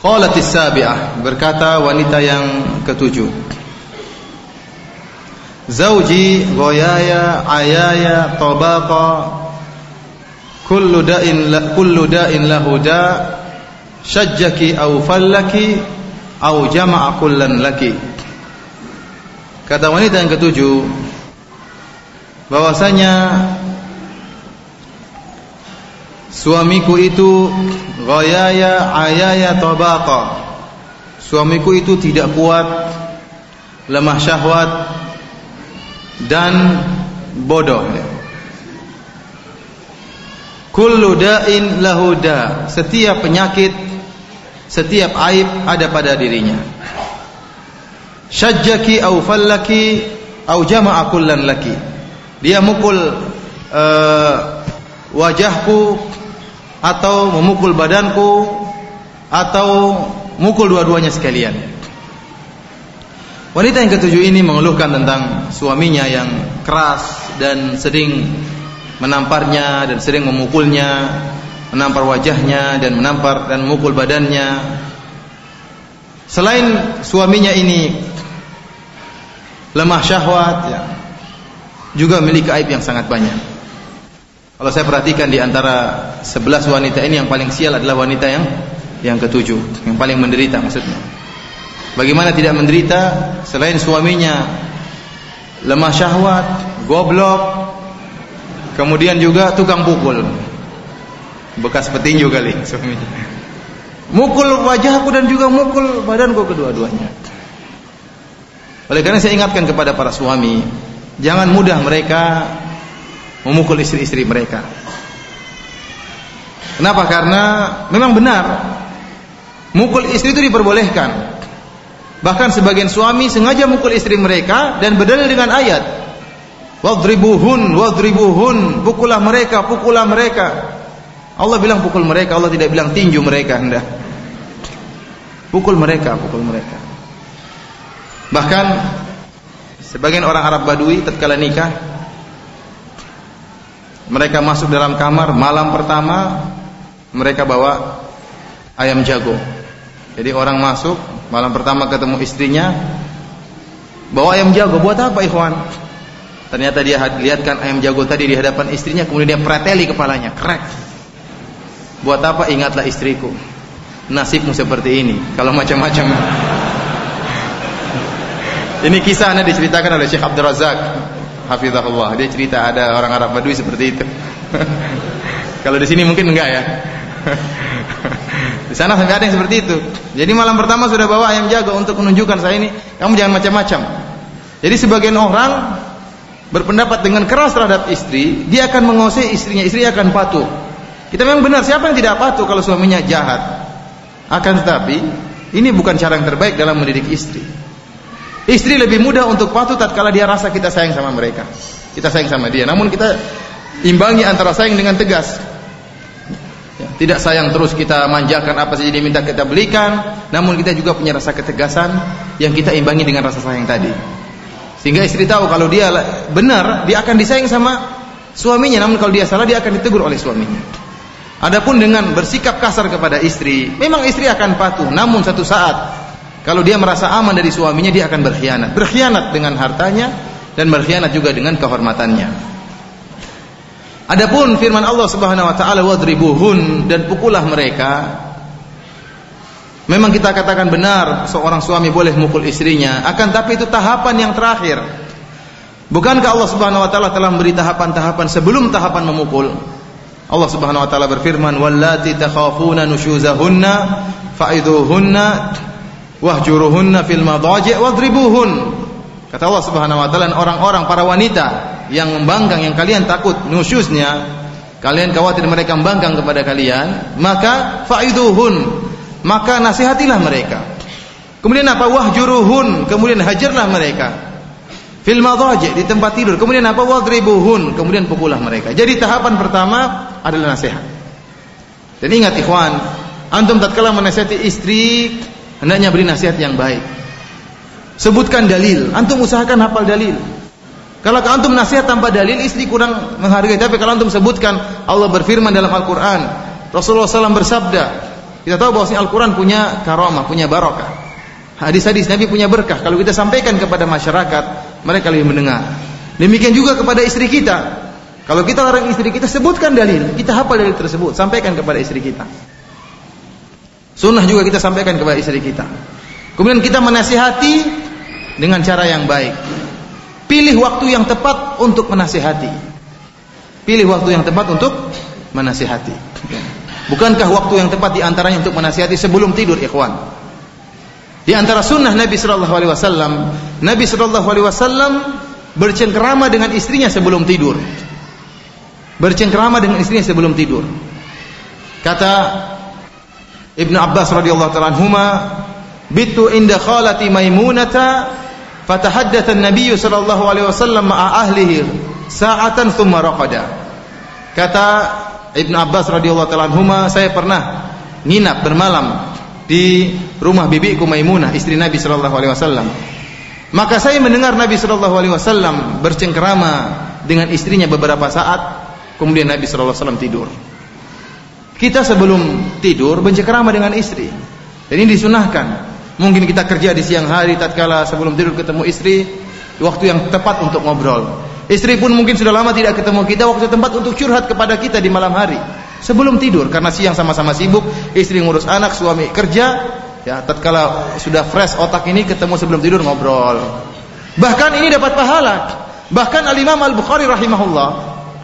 Qalat sabiah berkata wanita yang ketujuh. Zauji ghayaya ayaya tabaqa kullu da'in kullu da'in lahu da' syajjaki aw fallaki au jama'a kullan laki kata wanita yang ketujuh bahwasanya suamiku itu ghayaya ayaya tabaqa. Suamiku itu tidak kuat lemah syahwat dan bodoh. Kullu da'in lahu da. Setiap penyakit setiap aib ada pada dirinya syajjaki au fallaki au jama'a kullan laki dia mukul uh, wajahku atau memukul badanku atau mukul dua-duanya sekalian wanita yang ketujuh ini mengeluhkan tentang suaminya yang keras dan sering menamparnya dan sering memukulnya menampar wajahnya dan menampar dan memukul badannya. Selain suaminya ini lemah syahwat ya, juga memiliki aib yang sangat banyak. Kalau saya perhatikan di antara sebelas wanita ini yang paling sial adalah wanita yang yang ketujuh, yang paling menderita maksudnya. Bagaimana tidak menderita? Selain suaminya lemah syahwat, goblok, kemudian juga tukang pukul. Bekas petinju kali suaminya. Mukul wajahku dan juga mukul badanku kedua-duanya oleh karena saya ingatkan kepada para suami jangan mudah mereka memukul istri-istri mereka kenapa karena memang benar mukul istri itu diperbolehkan bahkan sebagian suami sengaja mukul istri mereka dan berdalil dengan ayat wadribuhun wadribuhun pukullah mereka pukullah mereka Allah bilang pukul mereka, Allah tidak bilang tinju mereka hendak. Pukul mereka, pukul mereka. Bahkan sebagian orang Arab Badui tatkala nikah mereka masuk dalam kamar malam pertama mereka bawa ayam jago. Jadi orang masuk malam pertama ketemu istrinya bawa ayam jago buat apa ikhwan? Ternyata dia lihatkan ayam jago tadi di hadapan istrinya kemudian dia preteli kepalanya, krek. Buat apa ingatlah istriku Nasibmu seperti ini Kalau macam-macam Ini kisahnya diceritakan oleh Syekh Abdul Razak. Hafizahullah. Dia cerita ada orang Arab Badui seperti itu. [laughs] Kalau di sini mungkin enggak ya. [laughs] Di sana sampai ada yang seperti itu. Jadi malam pertama sudah bawa ayam jago Untuk menunjukkan saya ini Kamu jangan macam-macam. Jadi sebagian orang Berpendapat dengan keras terhadap istri Dia akan menguasai istrinya Istri akan patuh. Kita memang benar siapa yang tidak patuh kalau suaminya jahat. Akan tetapi ini bukan cara yang terbaik dalam mendidik istri. Istri lebih mudah untuk patuh tatkala dia rasa kita sayang sama mereka. Kita sayang sama dia. Namun kita imbangi antara sayang dengan tegas. Ya, tidak sayang terus kita manjakan apa saja dia minta kita belikan, namun kita juga punya rasa ketegasan yang kita imbangi dengan rasa sayang tadi. Sehingga istri tahu kalau dia benar, dia akan disayang sama suaminya, namun kalau dia salah dia akan ditegur oleh suaminya. Adapun dengan bersikap kasar kepada istri, memang istri akan patuh, namun satu saat kalau dia merasa aman dari suaminya dia akan berkhianat. Berkhianat dengan hartanya dan berkhianat juga dengan kehormatannya. Adapun firman Allah Subhanahu wa taala wadribuhun dan pukullah mereka. Memang kita katakan benar seorang suami boleh mukul istrinya, akan tapi itu tahapan yang terakhir. Bukankah Allah Subhanahu wa taala telah memberi tahapan-tahapan sebelum tahapan memukul? Allah Subhanahu wa taala berfirman, "Wallati takhafuna nusyuzahunna fa'idhuhunna wahjuruhunna fil madaji' wadribuhun. Kata Allah Subhanahu wa taala orang-orang para wanita yang membangkang yang kalian takut nusyusnya, kalian khawatir mereka membangkang kepada kalian, maka faiduhun, maka nasihatilah mereka. Kemudian apa? Wahjuruhun, kemudian hajarlah mereka. Fil madaji' di tempat tidur. Kemudian apa? Wadribuhun, kemudian pukullah mereka. Jadi tahapan pertama adalah nasihat. Dan ingat ikhwan, antum tatkala menasihati istri hendaknya beri nasihat yang baik. Sebutkan dalil, antum usahakan hafal dalil. Kalau antum nasihat tanpa dalil, istri kurang menghargai. Tapi kalau antum sebutkan Allah berfirman dalam Al-Quran, Rasulullah SAW bersabda, kita tahu bahwa Al-Quran punya karamah, punya barokah. Hadis-hadis Nabi punya berkah. Kalau kita sampaikan kepada masyarakat, mereka lebih mendengar. Demikian juga kepada istri kita. Kalau kita larang istri kita, sebutkan dalil. Kita hafal dalil tersebut, sampaikan kepada istri kita. Sunnah juga kita sampaikan kepada istri kita. Kemudian kita menasihati dengan cara yang baik. Pilih waktu yang tepat untuk menasihati. Pilih waktu yang tepat untuk menasihati. Bukankah waktu yang tepat di antaranya untuk menasihati sebelum tidur, ikhwan? Di antara sunnah Nabi Shallallahu Alaihi Wasallam, Nabi Shallallahu Alaihi Wasallam bercengkerama dengan istrinya sebelum tidur bercengkrama dengan istrinya sebelum tidur. Kata Ibnu Abbas radhiyallahu taala anhuma, "Bitu inda khalati Maimunata fatahaddatha an-nabiy sallallahu alaihi wasallam ma'a ahlihi sa'atan thumma raqada." Kata Ibnu Abbas radhiyallahu taala anhuma, saya pernah nginap bermalam di rumah bibiku Maimunah, istri Nabi sallallahu alaihi wasallam. Maka saya mendengar Nabi sallallahu alaihi wasallam bercengkerama dengan istrinya beberapa saat Kemudian Nabi sallallahu alaihi wasallam tidur. Kita sebelum tidur bercengkrama dengan istri. Dan ini disunahkan. Mungkin kita kerja di siang hari tatkala sebelum tidur ketemu istri, waktu yang tepat untuk ngobrol. Istri pun mungkin sudah lama tidak ketemu kita, waktu tempat untuk curhat kepada kita di malam hari. Sebelum tidur karena siang sama-sama sibuk, istri ngurus anak, suami kerja, ya tatkala sudah fresh otak ini ketemu sebelum tidur ngobrol. Bahkan ini dapat pahala. Bahkan Al-Imam Al-Bukhari rahimahullah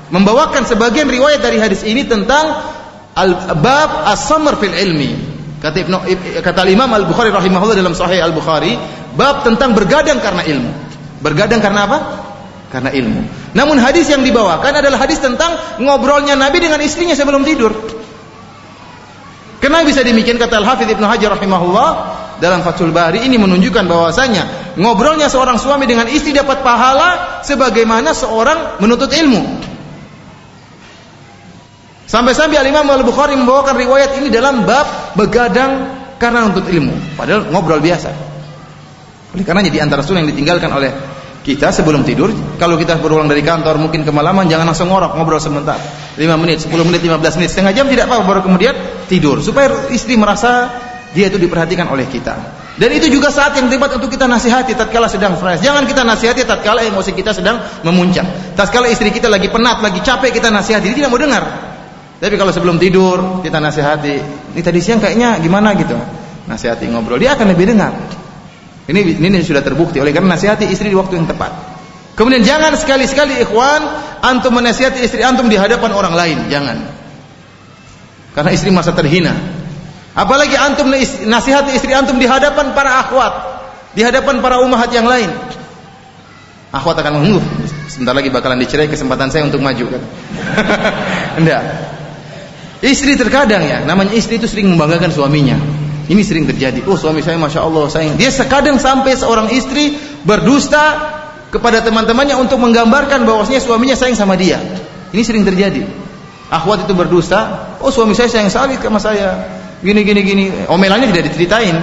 membawakan sebagian riwayat dari hadis ini tentang al-bab as-samr fil ilmi. Kata Ibnu kata Imam Al-Bukhari rahimahullah dalam Sahih Al-Bukhari, bab tentang bergadang karena ilmu. Bergadang karena apa? Karena ilmu. Namun hadis yang dibawakan adalah hadis tentang ngobrolnya Nabi dengan istrinya sebelum tidur. Kenapa bisa demikian kata Al-Hafidz Ibnu Hajar rahimahullah dalam Fathul Bari ini menunjukkan bahwasanya ngobrolnya seorang suami dengan istri dapat pahala sebagaimana seorang menuntut ilmu. Sampai-sampai Al-Imam Al-Bukhari membawakan riwayat ini dalam bab begadang karena untuk ilmu. Padahal ngobrol biasa. Oleh karena di antara sunnah yang ditinggalkan oleh kita sebelum tidur, kalau kita berulang dari kantor mungkin kemalaman jangan langsung ngorok, ngobrol sebentar. 5 menit, 10 menit, 15 menit, setengah jam tidak apa baru kemudian tidur supaya istri merasa dia itu diperhatikan oleh kita. Dan itu juga saat yang tepat untuk kita nasihati tatkala sedang fresh. Jangan kita nasihati tatkala emosi kita sedang memuncak. Tatkala istri kita lagi penat, lagi capek kita nasihati, dia tidak mau dengar. Tapi kalau sebelum tidur kita nasihati, ini tadi siang kayaknya gimana gitu. Nasihati ngobrol, dia akan lebih dengar. Ini ini sudah terbukti oleh karena nasihati istri di waktu yang tepat. Kemudian jangan sekali-sekali ikhwan antum menasihati istri antum di hadapan orang lain, jangan. Karena istri masa terhina. Apalagi antum nasihati istri antum di hadapan para akhwat, di hadapan para umahat yang lain. Akhwat akan mengeluh, sebentar lagi bakalan dicerai kesempatan saya untuk maju kan. [laughs] Enggak. Istri terkadang ya, namanya istri itu sering membanggakan suaminya. Ini sering terjadi. Oh suami saya masya Allah sayang. Dia sekadang sampai seorang istri berdusta kepada teman-temannya untuk menggambarkan bahwasanya suaminya sayang sama dia. Ini sering terjadi. Akhwat itu berdusta. Oh suami saya sayang sekali sama saya. Gini gini gini. Omelannya tidak diceritain.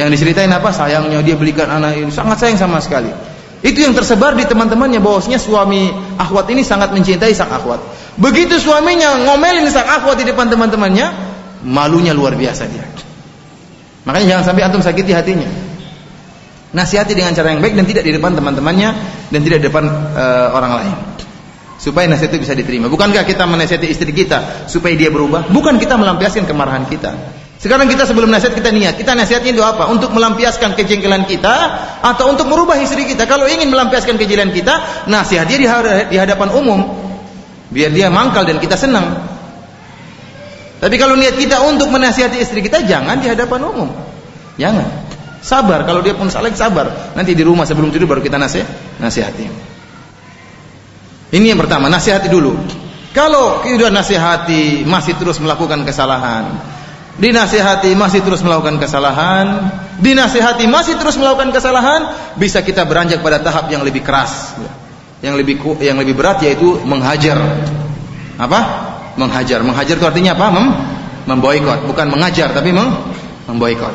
Yang diceritain apa? Sayangnya dia belikan anak ini. Sangat sayang sama sekali. Itu yang tersebar di teman-temannya bahwasanya suami akhwat ini sangat mencintai sang akhwat. Begitu suaminya ngomelin sang akhwat di depan teman-temannya, malunya luar biasa dia. Makanya jangan sampai antum sakiti hatinya. Nasihati dengan cara yang baik dan tidak di depan teman-temannya dan tidak di depan uh, orang lain. Supaya nasihat itu bisa diterima. Bukankah kita menasihati istri kita supaya dia berubah? Bukan kita melampiaskan kemarahan kita. Sekarang kita sebelum nasihat kita niat, kita nasihatnya itu apa? Untuk melampiaskan kejengkelan kita atau untuk merubah istri kita. Kalau ingin melampiaskan kejengkelan kita, nasihat dia di hadapan umum. Biar dia mangkal dan kita senang. Tapi kalau niat kita untuk menasihati istri kita, jangan di hadapan umum. Jangan. Sabar, kalau dia pun salah sabar. Nanti di rumah sebelum tidur baru kita nasih, nasihati. Ini yang pertama, nasihati dulu. Kalau kita nasihati masih terus melakukan kesalahan, dinasihati masih terus melakukan kesalahan, dinasihati masih terus melakukan kesalahan, bisa kita beranjak pada tahap yang lebih keras. Yang lebih yang lebih berat yaitu menghajar. Apa? Menghajar. Menghajar itu artinya apa? Mem memboikot, bukan mengajar tapi mem memboikot.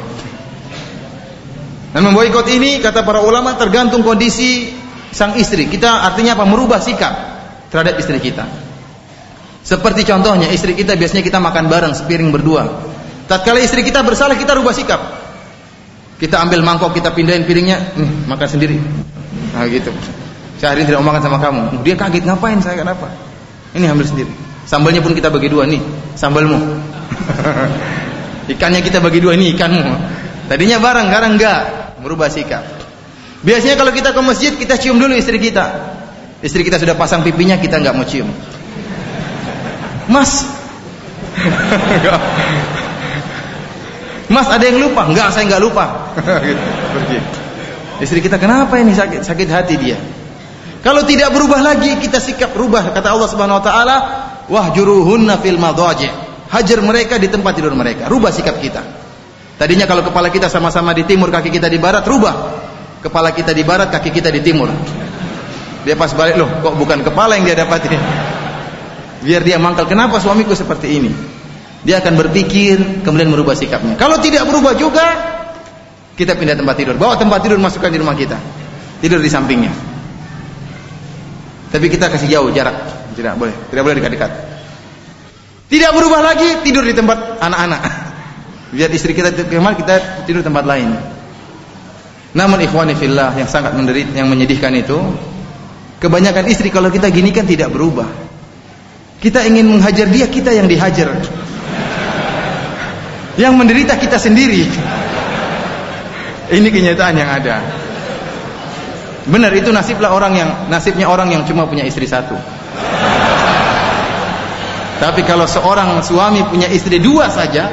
Dan memboikot ini kata para ulama tergantung kondisi sang istri. Kita artinya apa? Merubah sikap terhadap istri kita. Seperti contohnya istri kita biasanya kita makan bareng sepiring berdua. Tatkala istri kita bersalah kita rubah sikap. Kita ambil mangkok kita pindahin piringnya, nih, makan sendiri. Nah gitu. Saya hari ini tidak mau makan sama kamu. Dia kaget ngapain saya kenapa? Ini ambil sendiri. Sambalnya pun kita bagi dua nih, sambalmu. [laughs] Ikannya kita bagi dua ini ikanmu. Tadinya bareng, sekarang enggak, merubah sikap. Biasanya kalau kita ke masjid kita cium dulu istri kita. Istri kita sudah pasang pipinya kita enggak mau cium. Mas. [laughs] Mas ada yang lupa? Enggak, saya enggak lupa. [laughs] Gitu, Istri kita kenapa ini sakit sakit hati dia? Kalau tidak berubah lagi kita sikap rubah kata Allah Subhanahu wa taala wahjuruhunna fil madaji. Hajar mereka di tempat tidur mereka. Rubah sikap kita. Tadinya kalau kepala kita sama-sama di timur, kaki kita di barat, rubah. Kepala kita di barat, kaki kita di timur. Dia pas balik loh, kok bukan kepala yang dia dapatin biar dia mangkal kenapa suamiku seperti ini dia akan berpikir kemudian merubah sikapnya kalau tidak berubah juga kita pindah tempat tidur bawa tempat tidur masukkan di rumah kita tidur di sampingnya tapi kita kasih jauh jarak tidak boleh tidak boleh dekat-dekat tidak berubah lagi tidur di tempat anak-anak [laughs] biar istri kita kemar kita tidur di tempat lain namun ikhwani fillah yang sangat menderit yang menyedihkan itu kebanyakan istri kalau kita gini kan tidak berubah kita ingin menghajar dia, kita yang dihajar. Yang menderita kita sendiri. [laughs] Ini kenyataan yang ada. Benar itu nasiblah orang yang nasibnya orang yang cuma punya istri satu. Tapi kalau seorang suami punya istri dua saja,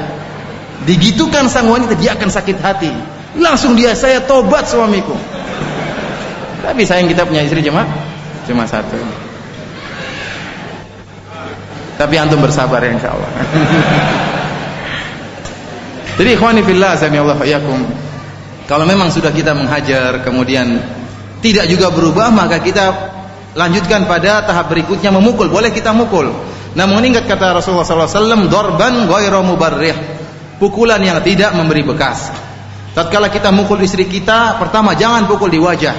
digitukan sang wanita dia akan sakit hati. Langsung dia saya tobat suamiku. Tapi sayang kita punya istri cuma cuma satu. Tapi antum bersabar ya insyaallah. [laughs] Jadi ikhwani fillah Allah yakum. Kalau memang sudah kita menghajar kemudian tidak juga berubah maka kita lanjutkan pada tahap berikutnya memukul. Boleh kita mukul. Namun ingat kata Rasulullah SAW, dorban ghairu mubarrih. Pukulan yang tidak memberi bekas. Tatkala kita mukul istri kita, pertama jangan pukul di wajah.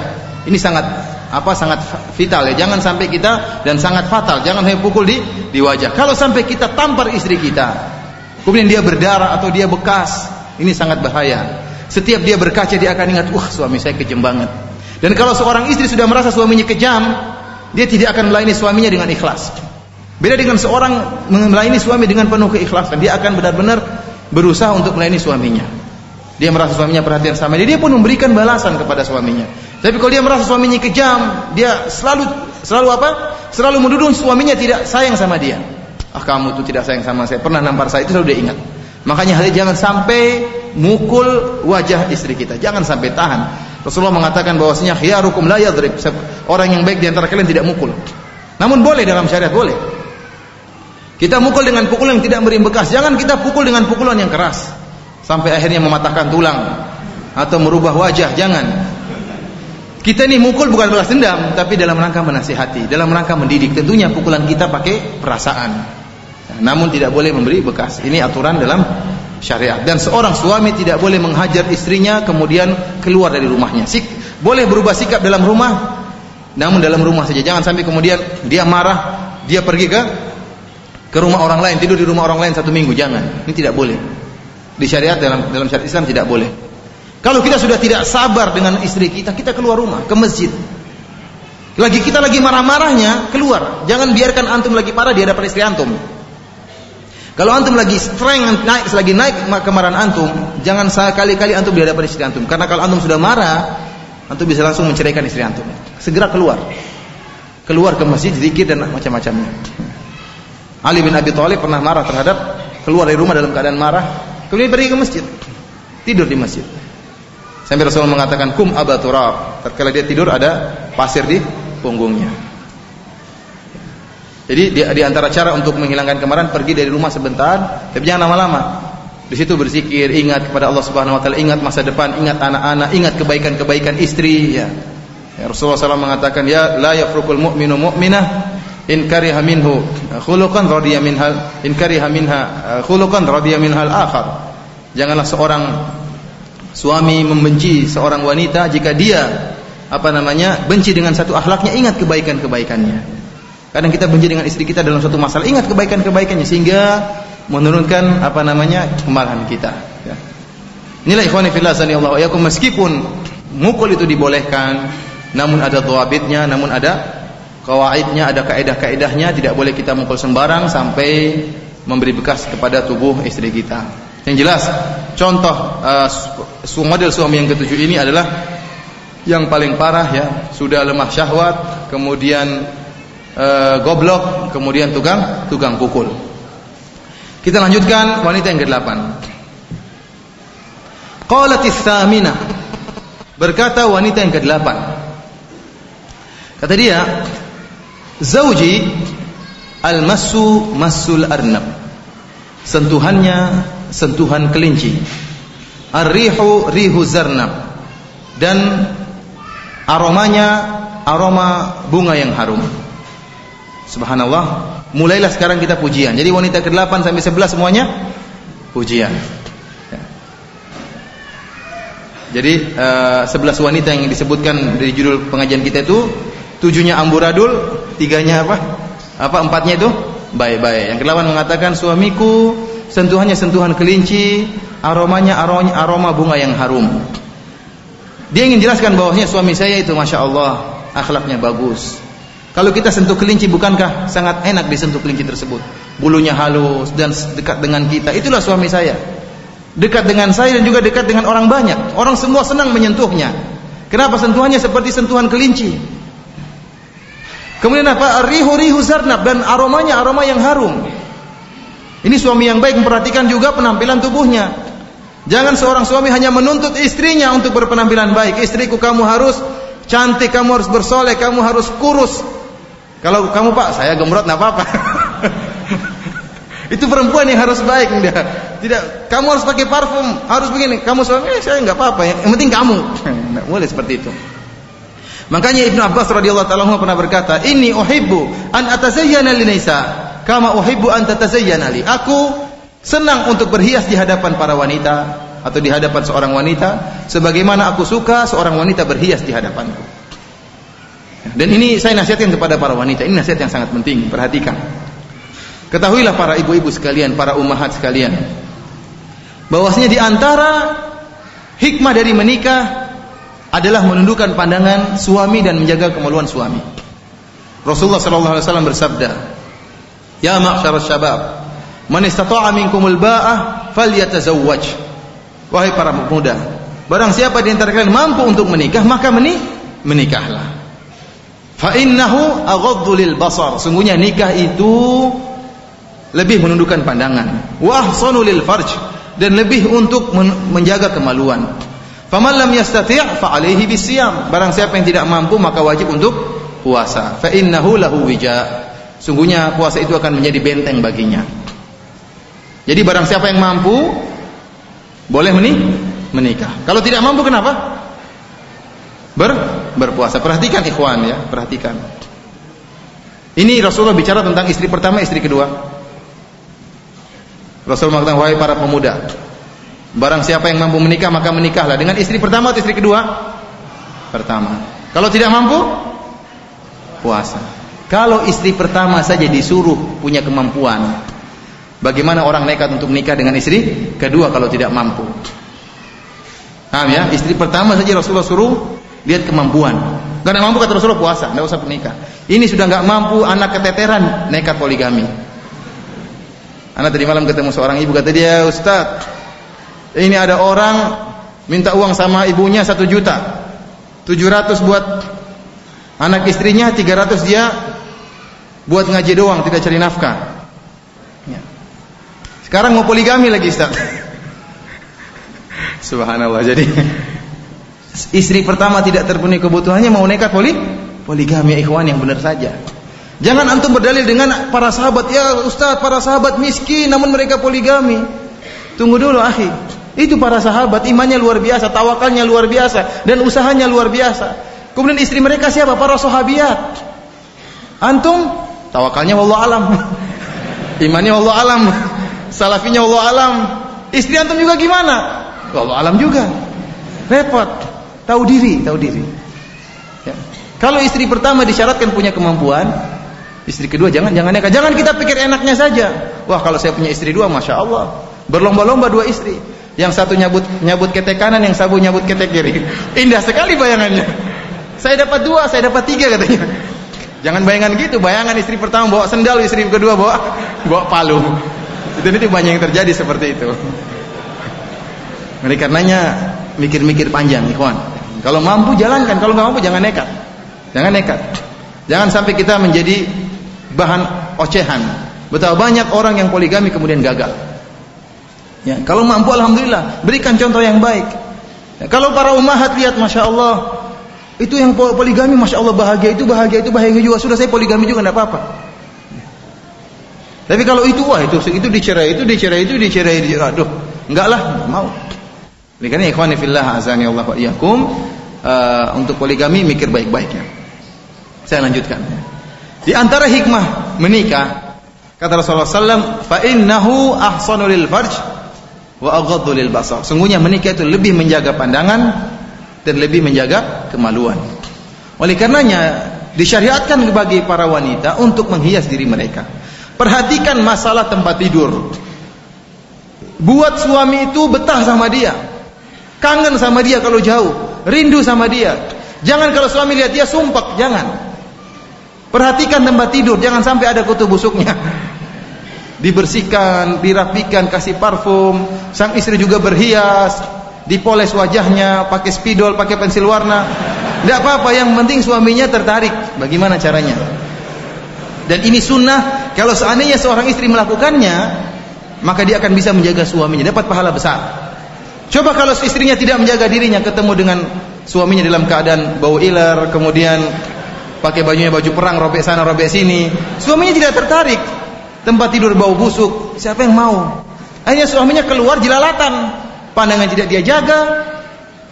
Ini sangat apa sangat vital ya. Jangan sampai kita dan sangat fatal. Jangan hanya pukul di di wajah. Kalau sampai kita tampar istri kita, kemudian dia berdarah atau dia bekas, ini sangat bahaya. Setiap dia berkaca dia akan ingat, "Wah, suami saya kejam banget." Dan kalau seorang istri sudah merasa suaminya kejam, dia tidak akan melayani suaminya dengan ikhlas. Beda dengan seorang melayani suami dengan penuh keikhlasan, dia akan benar-benar berusaha untuk melayani suaminya. Dia merasa suaminya perhatian sama dia, dia pun memberikan balasan kepada suaminya. Tapi kalau dia merasa suaminya kejam, dia selalu selalu apa? Selalu menuduh suaminya tidak sayang sama dia. Ah kamu tuh tidak sayang sama saya. Pernah nampar saya itu selalu dia ingat. Makanya hal jangan sampai mukul wajah istri kita. Jangan sampai tahan. Rasulullah mengatakan bahwasanya khiyarukum la yadrib. Orang yang baik di antara kalian tidak mukul. Namun boleh dalam syariat boleh. Kita mukul dengan pukulan yang tidak beri bekas. Jangan kita pukul dengan pukulan yang keras sampai akhirnya mematahkan tulang atau merubah wajah jangan kita ini mukul bukan balas dendam tapi dalam rangka menasihati dalam rangka mendidik tentunya pukulan kita pakai perasaan namun tidak boleh memberi bekas ini aturan dalam syariat dan seorang suami tidak boleh menghajar istrinya kemudian keluar dari rumahnya Sik, boleh berubah sikap dalam rumah namun dalam rumah saja jangan sampai kemudian dia marah dia pergi ke ke rumah orang lain tidur di rumah orang lain satu minggu jangan ini tidak boleh di syariat dalam dalam syariat Islam tidak boleh. Kalau kita sudah tidak sabar dengan istri kita, kita keluar rumah ke masjid. Lagi kita lagi marah-marahnya, keluar. Jangan biarkan antum lagi parah di hadapan istri antum. Kalau antum lagi strength naik, lagi naik kemarahan antum, jangan sekali-kali antum di hadapan istri antum. Karena kalau antum sudah marah, antum bisa langsung menceraikan istri antum. Segera keluar. Keluar ke masjid, zikir dan macam-macamnya. Ali bin Abi Thalib pernah marah terhadap keluar dari rumah dalam keadaan marah, Kemudian pergi ke masjid. Tidur di masjid. Sampai Rasulullah mengatakan kum abaturab. Tatkala dia tidur ada pasir di punggungnya. Jadi di, di antara cara untuk menghilangkan kemarahan pergi dari rumah sebentar, tapi jangan lama-lama. Di situ berzikir, ingat kepada Allah Subhanahu wa taala, ingat masa depan, ingat anak-anak, ingat kebaikan-kebaikan istri ya. ya. Rasulullah SAW mengatakan, "Ya la yafrukul mu'minu mu'minah in kariha minhu khuluqan radiya minhal in kariha minha khuluqan radiya minhal akhar." Janganlah seorang suami membenci seorang wanita jika dia apa namanya benci dengan satu akhlaknya ingat kebaikan-kebaikannya. Kadang kita benci dengan istri kita dalam satu masalah ingat kebaikan-kebaikannya sehingga menurunkan apa namanya kemarahan kita. Ya. Inilah ikhwani fillah Allah ya meskipun mukul itu dibolehkan, namun ada tuabitnya, namun ada kawaidnya, ada kaedah-kaedahnya, tidak boleh kita mukul sembarang sampai memberi bekas kepada tubuh istri kita. Yang jelas contoh uh, model suami yang ketujuh ini adalah yang paling parah ya, sudah lemah syahwat, kemudian uh, goblok, kemudian tukang tukang pukul. Kita lanjutkan wanita yang ke-8. Qalatis tsaminah. Berkata wanita yang ke-8. Kata dia, "Zauji al-massu massul arnab." Sentuhannya sentuhan kelinci. Ar-rihu rihu zarnab dan aromanya aroma bunga yang harum. Subhanallah, mulailah sekarang kita pujian. Jadi wanita ke-8 sampai 11 semuanya pujian. Ya. Jadi uh, 11 wanita yang disebutkan dari judul pengajian kita itu tujuhnya amburadul, tiganya apa? Apa empatnya itu? Baik-baik. Yang ke-8 mengatakan suamiku sentuhannya sentuhan kelinci, aromanya aroma, aroma bunga yang harum. Dia ingin jelaskan bahwasanya suami saya itu masya Allah akhlaknya bagus. Kalau kita sentuh kelinci bukankah sangat enak disentuh kelinci tersebut? Bulunya halus dan dekat dengan kita. Itulah suami saya. Dekat dengan saya dan juga dekat dengan orang banyak. Orang semua senang menyentuhnya. Kenapa sentuhannya seperti sentuhan kelinci? Kemudian apa? Rihu-rihu zarnab dan aromanya aroma yang harum. Ini suami yang baik memperhatikan juga penampilan tubuhnya. Jangan seorang suami hanya menuntut istrinya untuk berpenampilan baik. Istriku kamu harus cantik, kamu harus bersoleh, kamu harus kurus. Kalau kamu pak, saya gemrot, nggak apa-apa. [laughs] Itu perempuan yang harus baik dia. Tidak, kamu harus pakai parfum, harus begini. Kamu suami, eh, saya nggak apa-apa. Yang penting kamu. [laughs] Nggak boleh seperti itu. Makanya Ibnu Abbas radhiyallahu taala pernah berkata, "Inni uhibbu an atazayyana linisa." kama uhibbu an tatazayyana li. Aku senang untuk berhias di hadapan para wanita atau di hadapan seorang wanita sebagaimana aku suka seorang wanita berhias di hadapanku. Dan ini saya nasihatkan kepada para wanita. Ini nasihat yang sangat penting, perhatikan. Ketahuilah para ibu-ibu sekalian, para ummahat sekalian, bahwasanya di antara hikmah dari menikah adalah menundukkan pandangan suami dan menjaga kemaluan suami. Rasulullah sallallahu alaihi wasallam bersabda, Ya ma'syar syabab, man istata'a minkumul ba'ah falyatazawwaj. Wahai para pemuda, barang siapa di antara kalian mampu untuk menikah, maka menik menikahlah. Fa innahu aghaddu lil basar. Sungguhnya nikah itu lebih menundukkan pandangan. Wa ahsanu lil farj dan lebih untuk menjaga kemaluan. Faman lam yastati' fa alaihi bisiyam. Barang siapa yang tidak mampu maka wajib untuk puasa. Fa innahu lahu wija sungguhnya puasa itu akan menjadi benteng baginya. Jadi barang siapa yang mampu boleh menik menikah. Kalau tidak mampu kenapa? Ber berpuasa. Perhatikan ikhwan ya, perhatikan. Ini Rasulullah bicara tentang istri pertama, istri kedua. Rasulullah mengatakan wahai para pemuda, barang siapa yang mampu menikah maka menikahlah dengan istri pertama atau istri kedua? Pertama. Kalau tidak mampu, puasa. Kalau istri pertama saja disuruh punya kemampuan, bagaimana orang nekat untuk menikah dengan istri kedua kalau tidak mampu? Paham ya? Istri pertama saja Rasulullah suruh lihat kemampuan. Karena mampu kata Rasulullah puasa, tidak usah menikah. Ini sudah nggak mampu, anak keteteran, nekat poligami. Anak tadi malam ketemu seorang ibu kata dia, Ustaz, ini ada orang minta uang sama ibunya satu juta, tujuh ratus buat anak istrinya, tiga ratus dia buat ngaji doang tidak cari nafkah ya. sekarang mau poligami lagi Ustaz [laughs] subhanallah jadi Istri pertama tidak terpenuhi kebutuhannya mau nekat poli poligami ikhwan yang benar saja. Jangan antum berdalil dengan para sahabat, ya Ustaz, para sahabat miskin namun mereka poligami. Tunggu dulu, akhi. Itu para sahabat, imannya luar biasa, tawakalnya luar biasa dan usahanya luar biasa. Kemudian istri mereka siapa? Para sahabiat. Antum tawakalnya wallah alam. [laughs] Imannya wallah alam. Salafinya wallah alam. Istri antum juga gimana? Wallah alam juga. Repot. Tahu diri, tahu diri. Ya. Kalau istri pertama disyaratkan punya kemampuan, istri kedua jangan jangan nekat. Jangan kita pikir enaknya saja. Wah kalau saya punya istri dua, masya Allah, berlomba-lomba dua istri. Yang satu nyabut nyabut ketek kanan, yang satu nyabut ketek kiri. [laughs] Indah sekali bayangannya. Saya dapat dua, saya dapat tiga katanya. Jangan bayangan gitu, bayangan istri pertama bawa sendal, istri kedua bawa [laughs] bawa palu. Itu itu banyak yang terjadi seperti itu. Oleh karenanya mikir-mikir panjang, ikhwan. Kalau mampu jalankan, kalau nggak mampu jangan nekat. Jangan nekat. Jangan sampai kita menjadi bahan ocehan. Betapa banyak orang yang poligami kemudian gagal. Ya, kalau mampu alhamdulillah, berikan contoh yang baik. Ya, kalau para umahat lihat masya Allah, itu yang poligami masya Allah bahagia itu bahagia itu bahagia juga sudah saya poligami juga tidak apa-apa. Tapi kalau itu wah itu itu dicerai itu dicerai itu dicerai, dicerai aduh enggak lah mau. Karena ikhwani fillah azani Allah wa iyyakum uh, untuk poligami mikir baik-baiknya. Saya lanjutkan. Di antara hikmah menikah kata Rasulullah sallam fa innahu ahsanu lil farj wa aghaddu lil basar. Sungguhnya menikah itu lebih menjaga pandangan dan lebih menjaga kemaluan. Oleh karenanya disyariatkan bagi para wanita untuk menghias diri mereka. Perhatikan masalah tempat tidur. Buat suami itu betah sama dia kangen sama dia kalau jauh, rindu sama dia. Jangan kalau suami lihat dia sumpah, jangan. Perhatikan tempat tidur, jangan sampai ada kutu busuknya. [laughs] Dibersihkan, dirapikan, kasih parfum. Sang istri juga berhias, dipoles wajahnya, pakai spidol, pakai pensil warna. Tidak apa-apa, yang penting suaminya tertarik. Bagaimana caranya? Dan ini sunnah, kalau seandainya seorang istri melakukannya, maka dia akan bisa menjaga suaminya, dapat pahala besar. Coba kalau istrinya tidak menjaga dirinya ketemu dengan suaminya dalam keadaan bau iler, kemudian pakai bajunya baju perang, robek sana, robek sini. Suaminya tidak tertarik. Tempat tidur bau busuk, siapa yang mau? Akhirnya suaminya keluar jelalatan. Pandangan tidak dia jaga.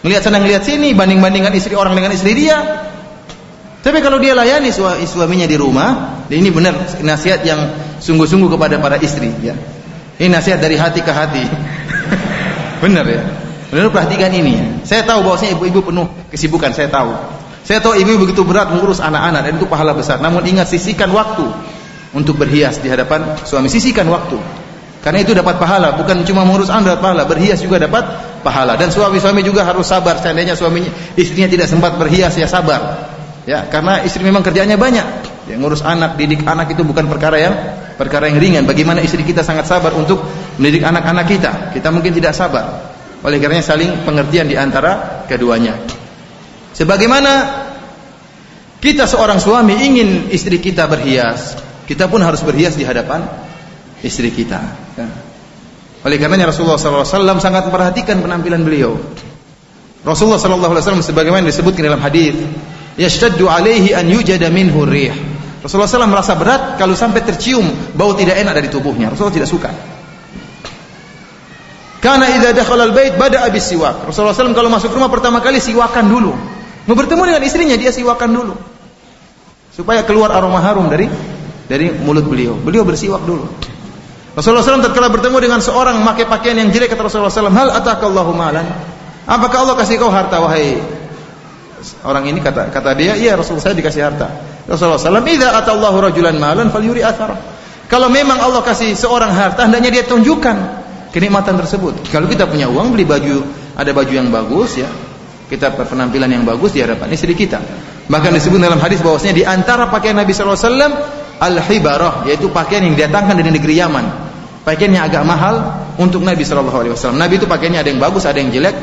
Melihat sana, melihat sini, banding-bandingkan istri orang dengan istri dia. Tapi kalau dia layani suaminya di rumah, ini benar nasihat yang sungguh-sungguh kepada para istri. Ya. Ini nasihat dari hati ke hati. Benar ya. Benar perhatikan ini. Ya. Saya tahu bahwasanya ibu-ibu penuh kesibukan, saya tahu. Saya tahu ibu begitu berat mengurus anak-anak dan itu pahala besar. Namun ingat sisihkan waktu untuk berhias di hadapan suami. Sisihkan waktu. Karena itu dapat pahala, bukan cuma mengurus anak pahala, berhias juga dapat pahala. Dan suami-suami juga harus sabar. Seandainya suaminya istrinya tidak sempat berhias ya sabar. Ya, karena istri memang kerjanya banyak. Ya, ngurus anak, didik anak itu bukan perkara yang perkara yang ringan. Bagaimana istri kita sangat sabar untuk mendidik anak-anak kita. Kita mungkin tidak sabar. Oleh karenanya saling pengertian di antara keduanya. Sebagaimana kita seorang suami ingin istri kita berhias, kita pun harus berhias di hadapan istri kita. Oleh karenanya Rasulullah SAW sangat memperhatikan penampilan beliau. Rasulullah SAW sebagaimana disebutkan dalam hadis, yashtaddu alaihi an yujada minhu rih. Rasulullah SAW merasa berat kalau sampai tercium bau tidak enak dari tubuhnya. Rasulullah tidak suka. Karena idza dakhala al-bait bada'a siwak. Rasulullah SAW kalau masuk rumah pertama kali siwakan dulu. Mau bertemu dengan istrinya dia siwakan dulu. Supaya keluar aroma harum dari dari mulut beliau. Beliau bersiwak dulu. Rasulullah SAW tatkala bertemu dengan seorang memakai pakaian yang jelek kata Rasulullah SAW, "Hal atakallahu malan?" Apakah Allah kasih kau harta wahai orang ini kata kata dia, "Iya Rasulullah saya dikasih harta." Rasulullah SAW, "Idza atallahu rajulan malan falyuri athara." Kalau memang Allah kasih seorang harta, hendaknya dia tunjukkan kenikmatan tersebut. Kalau kita punya uang beli baju, ada baju yang bagus ya. Kita penampilan yang bagus di hadapan istri kita. Bahkan disebut dalam hadis bahwasanya di antara pakaian Nabi wasallam al-hibarah yaitu pakaian yang didatangkan dari negeri Yaman. Pakaian yang agak mahal untuk Nabi wasallam. Nabi itu pakaiannya ada yang bagus, ada yang jelek.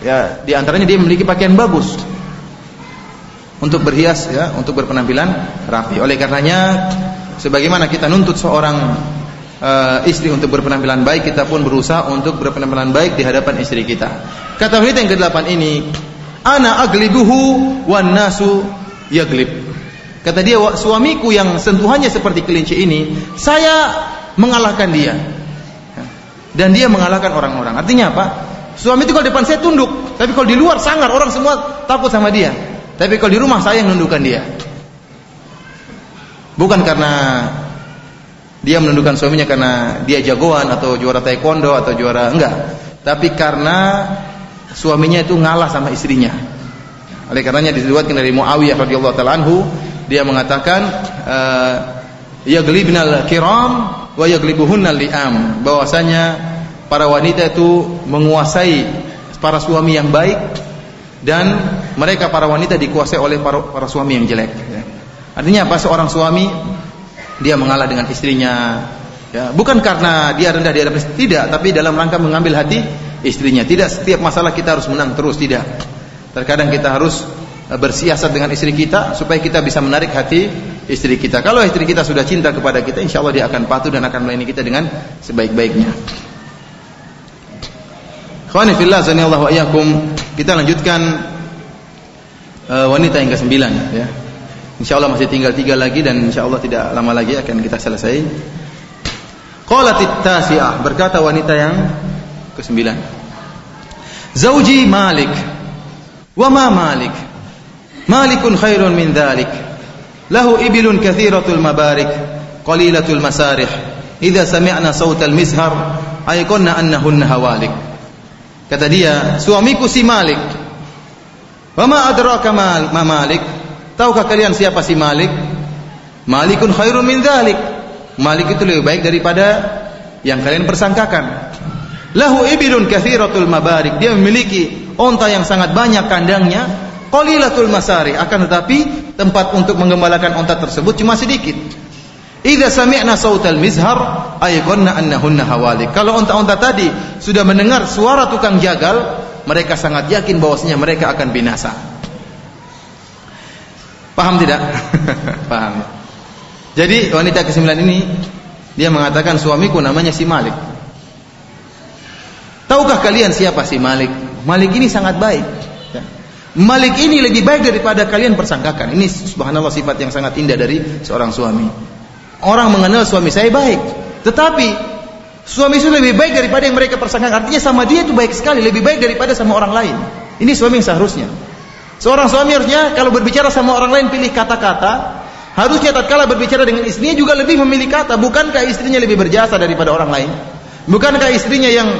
Ya, di antaranya dia memiliki pakaian bagus untuk berhias ya, untuk berpenampilan rapi. Oleh karenanya sebagaimana kita nuntut seorang uh, istri untuk berpenampilan baik, kita pun berusaha untuk berpenampilan baik di hadapan istri kita. Kata wanita yang ke-8 ini, ana aglibuhu wan nasu yaglib. Kata dia suamiku yang sentuhannya seperti kelinci ini, saya mengalahkan dia. Dan dia mengalahkan orang-orang. Artinya apa? Suami itu kalau depan saya tunduk, tapi kalau di luar sangar, orang semua takut sama dia. Tapi kalau di rumah saya yang menundukkan dia. Bukan karena dia menundukkan suaminya karena dia jagoan atau juara taekwondo atau juara enggak, tapi karena suaminya itu ngalah sama istrinya. Oleh karenanya diriwayatkan dari Muawiyah radhiyallahu taala anhu, dia mengatakan uh, yaglibnal kiram wa yaglibuhunnal li'am, bahwasanya para wanita itu menguasai para suami yang baik dan mereka para wanita dikuasai oleh para, para suami yang jelek. Ya. Artinya apa? Seorang suami dia mengalah dengan istrinya, ya, bukan karena dia rendah di hadapan tidak, tapi dalam rangka mengambil hati istrinya. Tidak setiap masalah kita harus menang terus, tidak. Terkadang kita harus eh, bersiasat dengan istri kita supaya kita bisa menarik hati istri kita. Kalau istri kita sudah cinta kepada kita, insya Allah dia akan patuh dan akan melayani kita dengan sebaik-baiknya. Khawani fillah wa Kita lanjutkan uh, wanita yang ke-9 ya. Insya Allah masih tinggal tiga lagi dan insya Allah tidak lama lagi akan kita selesai. Qalatit tasi'ah berkata wanita yang kesembilan. Zauji Malik. Wa ma Malik? Malikun khairun min dhalik. Lahu ibilun kathiratul mabarik, qalilatul masarih. Idza sami'na sautal mizhar, ayqanna annahunna hawalik. Kata dia, suamiku si Malik. Wa ma adraka ma Malik? Tahukah kalian siapa si Malik? Malikun khairun min. Malik itu lebih baik daripada yang kalian persangkakan. Lahu ibilun kathiratul mabarik. Dia memiliki onta yang sangat banyak kandangnya. Qalilatul masari. Akan tetapi tempat untuk mengembalakan onta tersebut cuma sedikit. Idza sami'na sautal mizhar ayqanna annahunna hawalik. Kalau onta-onta tadi sudah mendengar suara tukang jagal, mereka sangat yakin bahwasanya mereka akan binasa. Paham tidak? [laughs] Paham. Jadi wanita ke-9 ini dia mengatakan suamiku namanya si Malik. Tahukah kalian siapa si Malik? Malik ini sangat baik. Ya. Malik ini lebih baik daripada kalian persangkakan. Ini subhanallah sifat yang sangat indah dari seorang suami. Orang mengenal suami saya baik, tetapi suami itu lebih baik daripada yang mereka persangkakan. Artinya sama dia itu baik sekali, lebih baik daripada sama orang lain. Ini suami yang seharusnya. Seorang suami harusnya kalau berbicara sama orang lain pilih kata-kata. Harusnya tatkala berbicara dengan istrinya juga lebih memilih kata. Bukankah istrinya lebih berjasa daripada orang lain? Bukankah istrinya yang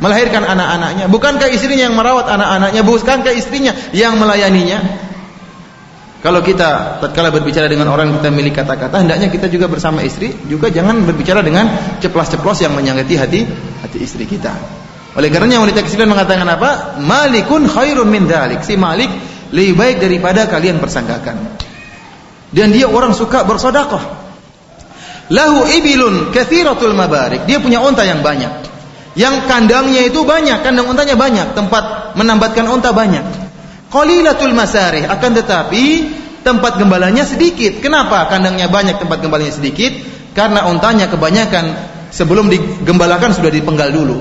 melahirkan anak-anaknya? Bukankah istrinya yang merawat anak-anaknya? Bukankah istrinya yang melayaninya? Kalau kita tatkala berbicara dengan orang kita milih kata-kata, hendaknya kita juga bersama istri juga jangan berbicara dengan ceplos-ceplos yang menyakiti hati hati istri kita. Oleh karenanya wanita ke mengatakan apa? Malikun khairun min dalik. Si Malik lebih baik daripada kalian persangkakan. Dan dia orang suka bersedekah. Lahu ibilun kathiratul mabarik. Dia punya unta yang banyak. Yang kandangnya itu banyak, kandang untanya banyak, tempat menambatkan unta banyak. Qalilatul masarih, akan tetapi tempat gembalanya sedikit. Kenapa kandangnya banyak, tempat gembalanya sedikit? Karena untanya kebanyakan sebelum digembalakan sudah dipenggal dulu.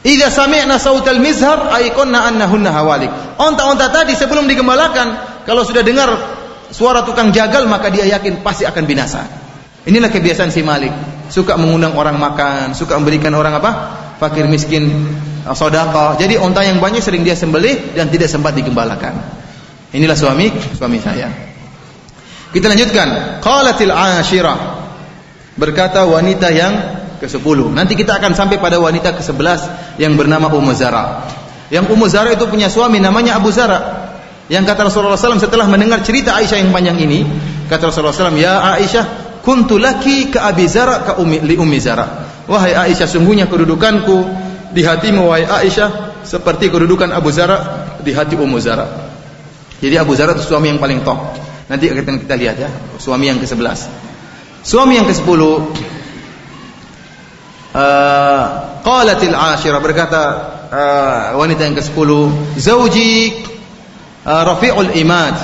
Idza sami'na sautal mizhar aiqonna annahunna hawalik. Onta-onta tadi sebelum digembalakan, kalau sudah dengar suara tukang jagal maka dia yakin pasti akan binasa. Inilah kebiasaan si Malik. Suka mengundang orang makan, suka memberikan orang apa? Fakir miskin sedekah. Jadi onta yang banyak sering dia sembelih dan tidak sempat digembalakan. Inilah suami suami saya. Kita lanjutkan. Qalatil ashirah. Berkata wanita yang ke-10. Nanti kita akan sampai pada wanita ke-11 yang bernama Ummu Zara. Yang Ummu Zara itu punya suami namanya Abu Zara. Yang kata Rasulullah SAW setelah mendengar cerita Aisyah yang panjang ini, kata Rasulullah SAW, "Ya Aisyah, kuntu laki ke Abi Zara ke Umi, li Ummi Zara." Wahai Aisyah, sungguhnya kedudukanku di hatimu wahai Aisyah seperti kedudukan Abu Zara di hati Ummu Zara. Jadi Abu Zara itu suami yang paling top. Nanti akan kita lihat ya, suami yang ke-11. Suami yang ke-10 uh, qalatil ashira berkata uh, wanita yang ke-10 zauji uh, rafi'ul imad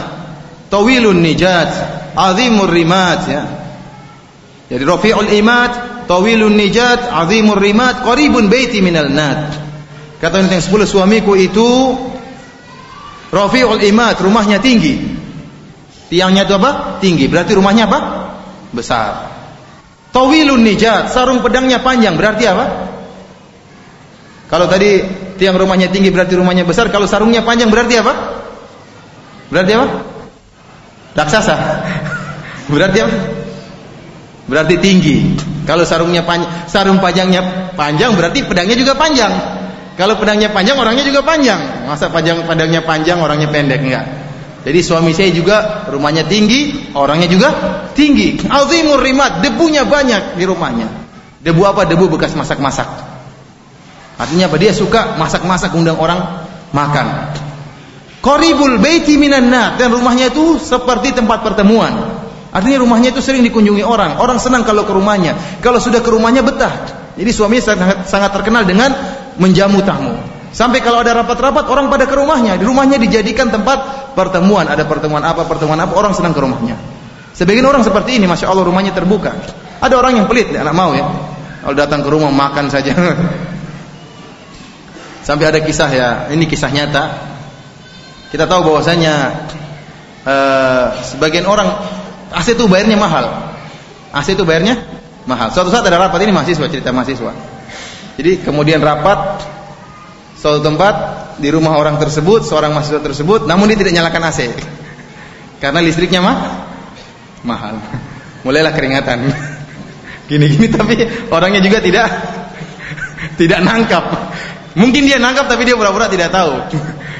tawilun nijat azimur rimat ya jadi rafi'ul imad tawilun nijat azimur rimat qaribun baiti minal nad kata yang 10 suamiku itu Rafi'ul imad, rumahnya tinggi. Tiangnya itu apa? Tinggi. Berarti rumahnya apa? Besar. Tawilun nijat, sarung pedangnya panjang. Berarti apa? Kalau tadi tiang rumahnya tinggi berarti rumahnya besar. Kalau sarungnya panjang berarti apa? Berarti apa? Raksasa. [laughs] Berarti apa? Berarti tinggi. Kalau sarungnya panjang, sarung panjangnya panjang berarti pedangnya juga panjang. Kalau pedangnya panjang, orangnya juga panjang. Masa panjang pedangnya panjang, orangnya pendek enggak? Jadi suami saya juga rumahnya tinggi, orangnya juga tinggi. Azimur rimat, debunya banyak di rumahnya. Debu apa? Debu bekas masak-masak. Artinya apa? Dia suka masak-masak undang orang makan. Koribul baiti minan dan rumahnya itu seperti tempat pertemuan. Artinya rumahnya itu sering dikunjungi orang. Orang senang kalau ke rumahnya. Kalau sudah ke rumahnya betah. Jadi suami sangat, sangat terkenal dengan menjamu tamu. Sampai kalau ada rapat-rapat orang pada ke rumahnya. Di rumahnya dijadikan tempat pertemuan. Ada pertemuan apa, pertemuan apa, orang senang ke rumahnya. Sebagian orang seperti ini, masya Allah rumahnya terbuka. Ada orang yang pelit, anak mau ya. Kalau datang ke rumah makan saja. [laughs] Sampai ada kisah ya, ini kisah nyata. Kita tahu bahwasanya uh, sebagian orang AC itu bayarnya mahal. AC itu bayarnya mahal. Suatu saat ada rapat ini mahasiswa cerita mahasiswa. Jadi kemudian rapat suatu tempat di rumah orang tersebut, seorang mahasiswa tersebut, namun dia tidak nyalakan AC. [laughs] Karena listriknya mah mahal. [laughs] Mulailah keringatan. [laughs] Gini-gini tapi orangnya juga tidak tidak nangkap. Mungkin dia nangkap tapi dia pura-pura tidak tahu.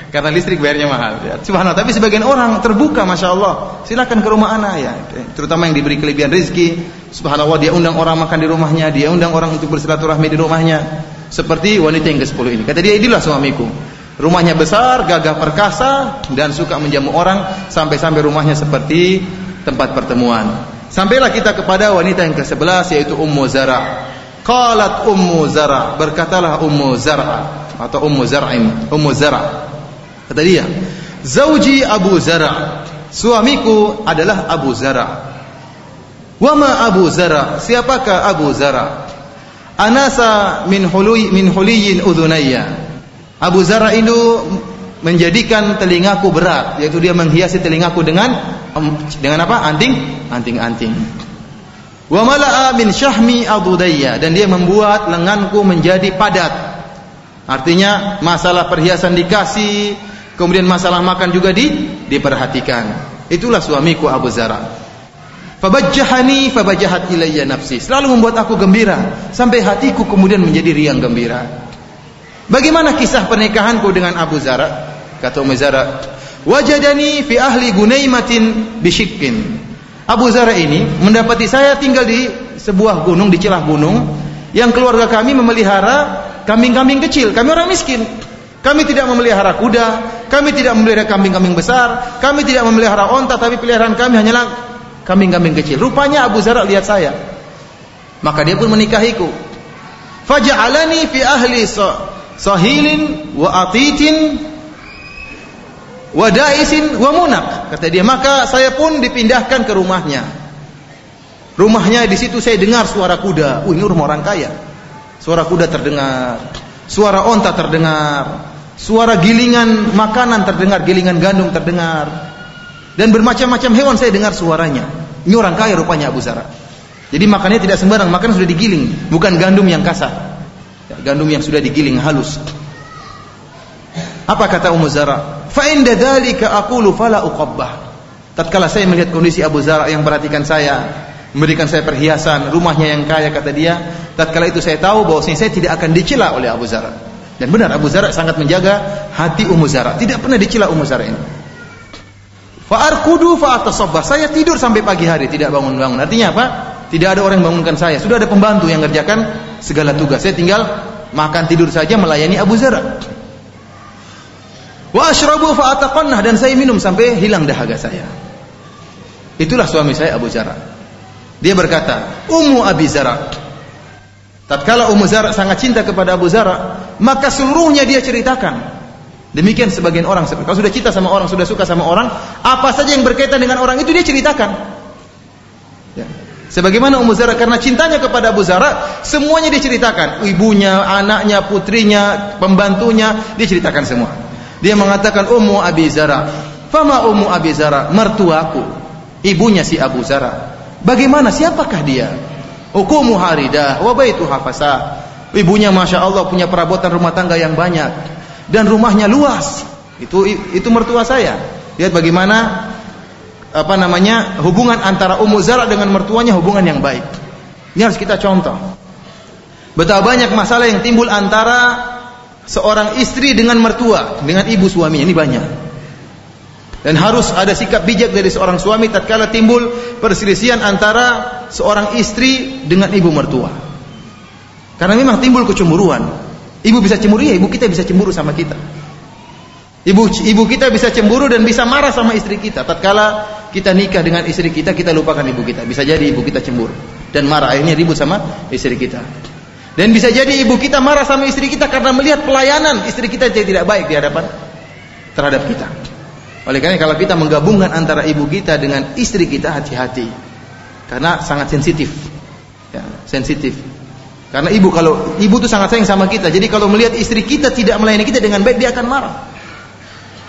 Karena listrik bayarnya mahal. Ya. Subhanallah. Tapi sebagian orang terbuka, masya Allah. Silakan ke rumah anak ya. Terutama yang diberi kelebihan rezeki. Subhanallah dia undang orang makan di rumahnya, dia undang orang untuk bersilaturahmi di rumahnya. Seperti wanita yang ke-10 ini. Kata dia, inilah suamiku. Rumahnya besar, gagah perkasa dan suka menjamu orang sampai-sampai rumahnya seperti tempat pertemuan. Sampailah kita kepada wanita yang ke-11 yaitu Ummu Zara. Qalat Ummu Zara, berkatalah Ummu Zara atau Ummu Zar'im, Ummu Zara. Kata dia, "Zauji Abu Zara." Suamiku adalah Abu Zara. Wama Abu Zara? Siapakah Abu Zara? Anasa min hului min huliyin. Abu Zara itu menjadikan telingaku berat, yaitu dia menghiasi telingaku dengan dengan apa? Anting, anting-anting. Wa mala'a min syahmi adudayya dan dia membuat lenganku menjadi padat. Artinya masalah perhiasan dikasih, Kemudian masalah makan juga di diperhatikan. Itulah suamiku Abu Zara. Fabajjahani fabajahat ilayya nafsi. Selalu membuat aku gembira sampai hatiku kemudian menjadi riang gembira. Bagaimana kisah pernikahanku dengan Abu Zara? Kata Ummu Zara, "Wajadani fi ahli Gunaimatin bisyikkin." Abu Zara ini mendapati saya tinggal di sebuah gunung di celah gunung yang keluarga kami memelihara kambing-kambing kecil. Kami orang miskin. Kami tidak memelihara kuda, kami tidak memelihara kambing-kambing besar, kami tidak memelihara onta, tapi peliharaan kami hanyalah kambing-kambing kecil. Rupanya Abu Zara lihat saya. Maka dia pun menikahiku. Faja'alani fi ahli sahilin wa atitin wa daisin wa munak. Kata dia, maka saya pun dipindahkan ke rumahnya. Rumahnya di situ saya dengar suara kuda. Oh, ini rumah orang kaya. Suara kuda terdengar. Suara onta terdengar, suara gilingan makanan terdengar, gilingan gandum terdengar. Dan bermacam-macam hewan saya dengar suaranya. Ini orang kaya rupanya Abu Zara. Jadi makannya tidak sembarang, makan sudah digiling, bukan gandum yang kasar. Ya, gandum yang sudah digiling halus. Apa kata Ummu Zara? Fa inda dzalika aqulu uqabbah. Tatkala saya melihat kondisi Abu Zara yang perhatikan saya, memberikan saya perhiasan, rumahnya yang kaya kata dia. Tatkala itu saya tahu bahwa saya tidak akan dicela oleh Abu Zara. Dan benar Abu Zara sangat menjaga hati Ummu Zara, tidak pernah dicela Ummu Zara ini. Fa'arkudu fa'atasabbah. Saya tidur sampai pagi hari tidak bangun-bangun. Artinya apa? Tidak ada orang yang bangunkan saya. Sudah ada pembantu yang kerjakan segala tugas. Saya tinggal makan tidur saja melayani Abu Zara. Wa ashrabu fa'ataqannah dan saya minum sampai hilang dahaga saya. Itulah suami saya Abu Zara. Dia berkata, Ummu Abi Zara. Tatkala Ummu Zara sangat cinta kepada Abu Zara, maka seluruhnya dia ceritakan. Demikian sebagian orang kalau sudah cinta sama orang, sudah suka sama orang, apa saja yang berkaitan dengan orang itu dia ceritakan. Ya. Sebagaimana Ummu Zara karena cintanya kepada Abu Zara, semuanya dia ceritakan. Ibunya, anaknya, putrinya, pembantunya, dia ceritakan semua. Dia mengatakan Ummu Abi Zara. Fama Ummu Abi Zara? Mertuaku. Ibunya si Abu Zara. Bagaimana? Siapakah dia? Hukumu haridah wa baitu hafasa. Ibunya Masya Allah punya perabotan rumah tangga yang banyak. Dan rumahnya luas. Itu itu mertua saya. Lihat bagaimana apa namanya hubungan antara Ummu Zara dengan mertuanya hubungan yang baik. Ini harus kita contoh. Betapa banyak masalah yang timbul antara seorang istri dengan mertua, dengan ibu suaminya ini banyak. Dan harus ada sikap bijak dari seorang suami tatkala timbul perselisihan antara seorang istri dengan ibu mertua. Karena memang timbul kecemburuan. Ibu bisa cemburu ya, ibu kita bisa cemburu sama kita. Ibu ibu kita bisa cemburu dan bisa marah sama istri kita. Tatkala kita nikah dengan istri kita, kita lupakan ibu kita. Bisa jadi ibu kita cemburu dan marah akhirnya ribut sama istri kita. Dan bisa jadi ibu kita marah sama istri kita karena melihat pelayanan istri kita yang tidak baik di hadapan terhadap kita. Oleh karena kalau kita menggabungkan antara ibu kita dengan istri kita hati-hati. Karena sangat sensitif. Ya, sensitif. Karena ibu kalau ibu itu sangat sayang sama kita. Jadi kalau melihat istri kita tidak melayani kita dengan baik dia akan marah.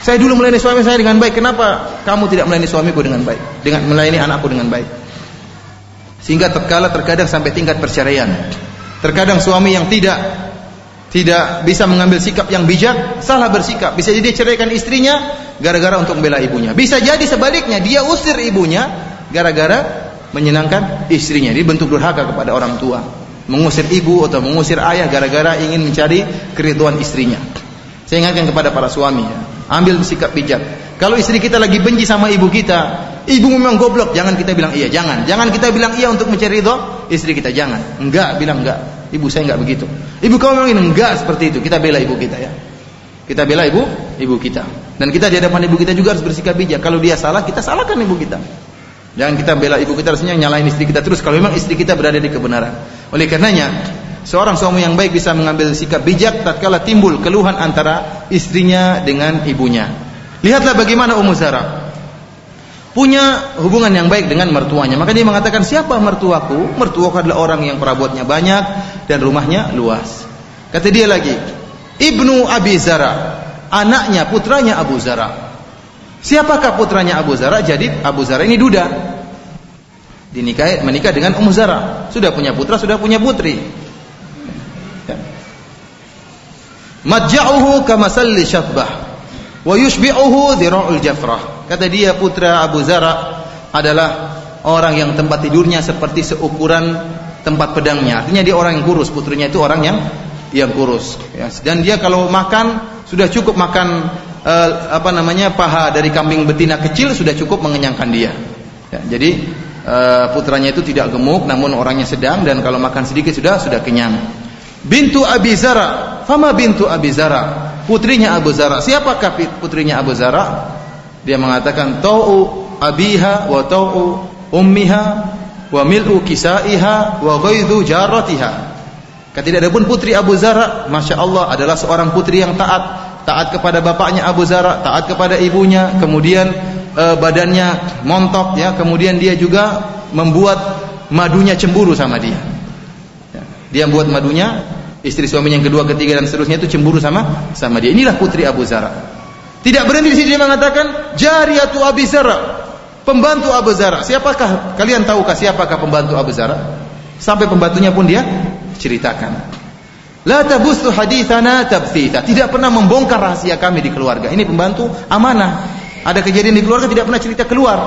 Saya dulu melayani suami saya dengan baik. Kenapa kamu tidak melayani suamiku dengan baik? Dengan melayani anakku dengan baik. Sehingga terkala terkadang sampai tingkat perceraian. Terkadang suami yang tidak tidak bisa mengambil sikap yang bijak, salah bersikap. Bisa jadi ceraikan istrinya gara-gara untuk membela ibunya. Bisa jadi sebaliknya, dia usir ibunya gara-gara menyenangkan istrinya. Dia bentuk durhaka kepada orang tua. Mengusir ibu atau mengusir ayah gara-gara ingin mencari keriduan istrinya. Saya ingatkan kepada para suami ya, ambil sikap bijak. Kalau istri kita lagi benci sama ibu kita, ibu memang goblok, jangan kita bilang iya, jangan. Jangan kita bilang iya untuk mencari ridho istri kita, jangan. Enggak, bilang enggak. Ibu saya enggak begitu. Ibu kamu memang ini enggak seperti itu. Kita bela ibu kita ya. Kita bela ibu, ibu kita. Dan kita di hadapan ibu kita juga harus bersikap bijak. Kalau dia salah, kita salahkan ibu kita. Jangan kita bela ibu kita harusnya nyalain istri kita terus kalau memang istri kita berada di kebenaran. Oleh karenanya, seorang suami yang baik bisa mengambil sikap bijak tatkala timbul keluhan antara istrinya dengan ibunya. Lihatlah bagaimana Ummu Zara punya hubungan yang baik dengan mertuanya. Maka dia mengatakan, "Siapa mertuaku?" Mertuaku adalah orang yang perabotnya banyak dan rumahnya luas. Kata dia lagi, "Ibnu Abi Zara, anaknya putranya Abu Zara." Siapakah putranya Abu Zara? Jadi Abu Zara ini duda. Dinikahi menikah dengan Ummu Zara. Sudah punya putra, sudah punya putri. Ya. Madja'uhu kamasalli syabbah wa yushbi'uhu dhira'ul jafrah. Kata dia putra Abu Zara adalah orang yang tempat tidurnya seperti seukuran tempat pedangnya. Artinya dia orang yang kurus, putrinya itu orang yang yang kurus. Ya. Dan dia kalau makan sudah cukup makan uh, apa namanya paha dari kambing betina kecil sudah cukup mengenyangkan dia. Ya, jadi uh, putranya itu tidak gemuk, namun orangnya sedang dan kalau makan sedikit sudah sudah kenyang. Bintu Abi Zara, fama bintu Abi Zara putrinya Abu Zara. Siapakah putrinya Abu Zara? Dia mengatakan tau'u abiha wa tau'u ummiha wa mil'u kisaiha wa ghaidhu jaratiha. Kata tidak ada pun putri Abu Zara, Masya Allah adalah seorang putri yang taat. Taat kepada bapaknya Abu Zara, taat kepada ibunya, kemudian e, badannya montok ya, kemudian dia juga membuat madunya cemburu sama dia. Ya, dia membuat madunya istri suaminya yang kedua, ketiga dan seterusnya itu cemburu sama sama dia. Inilah putri Abu Zara. Tidak berhenti di sini dia mengatakan jariyatu Abi Zara, pembantu Abu Zara. Siapakah kalian tahukah siapakah pembantu Abu Zara? Sampai pembantunya pun dia ceritakan. La tabustu hadithana tabthita. Tidak pernah membongkar rahasia kami di keluarga. Ini pembantu amanah. Ada kejadian di keluarga tidak pernah cerita keluar.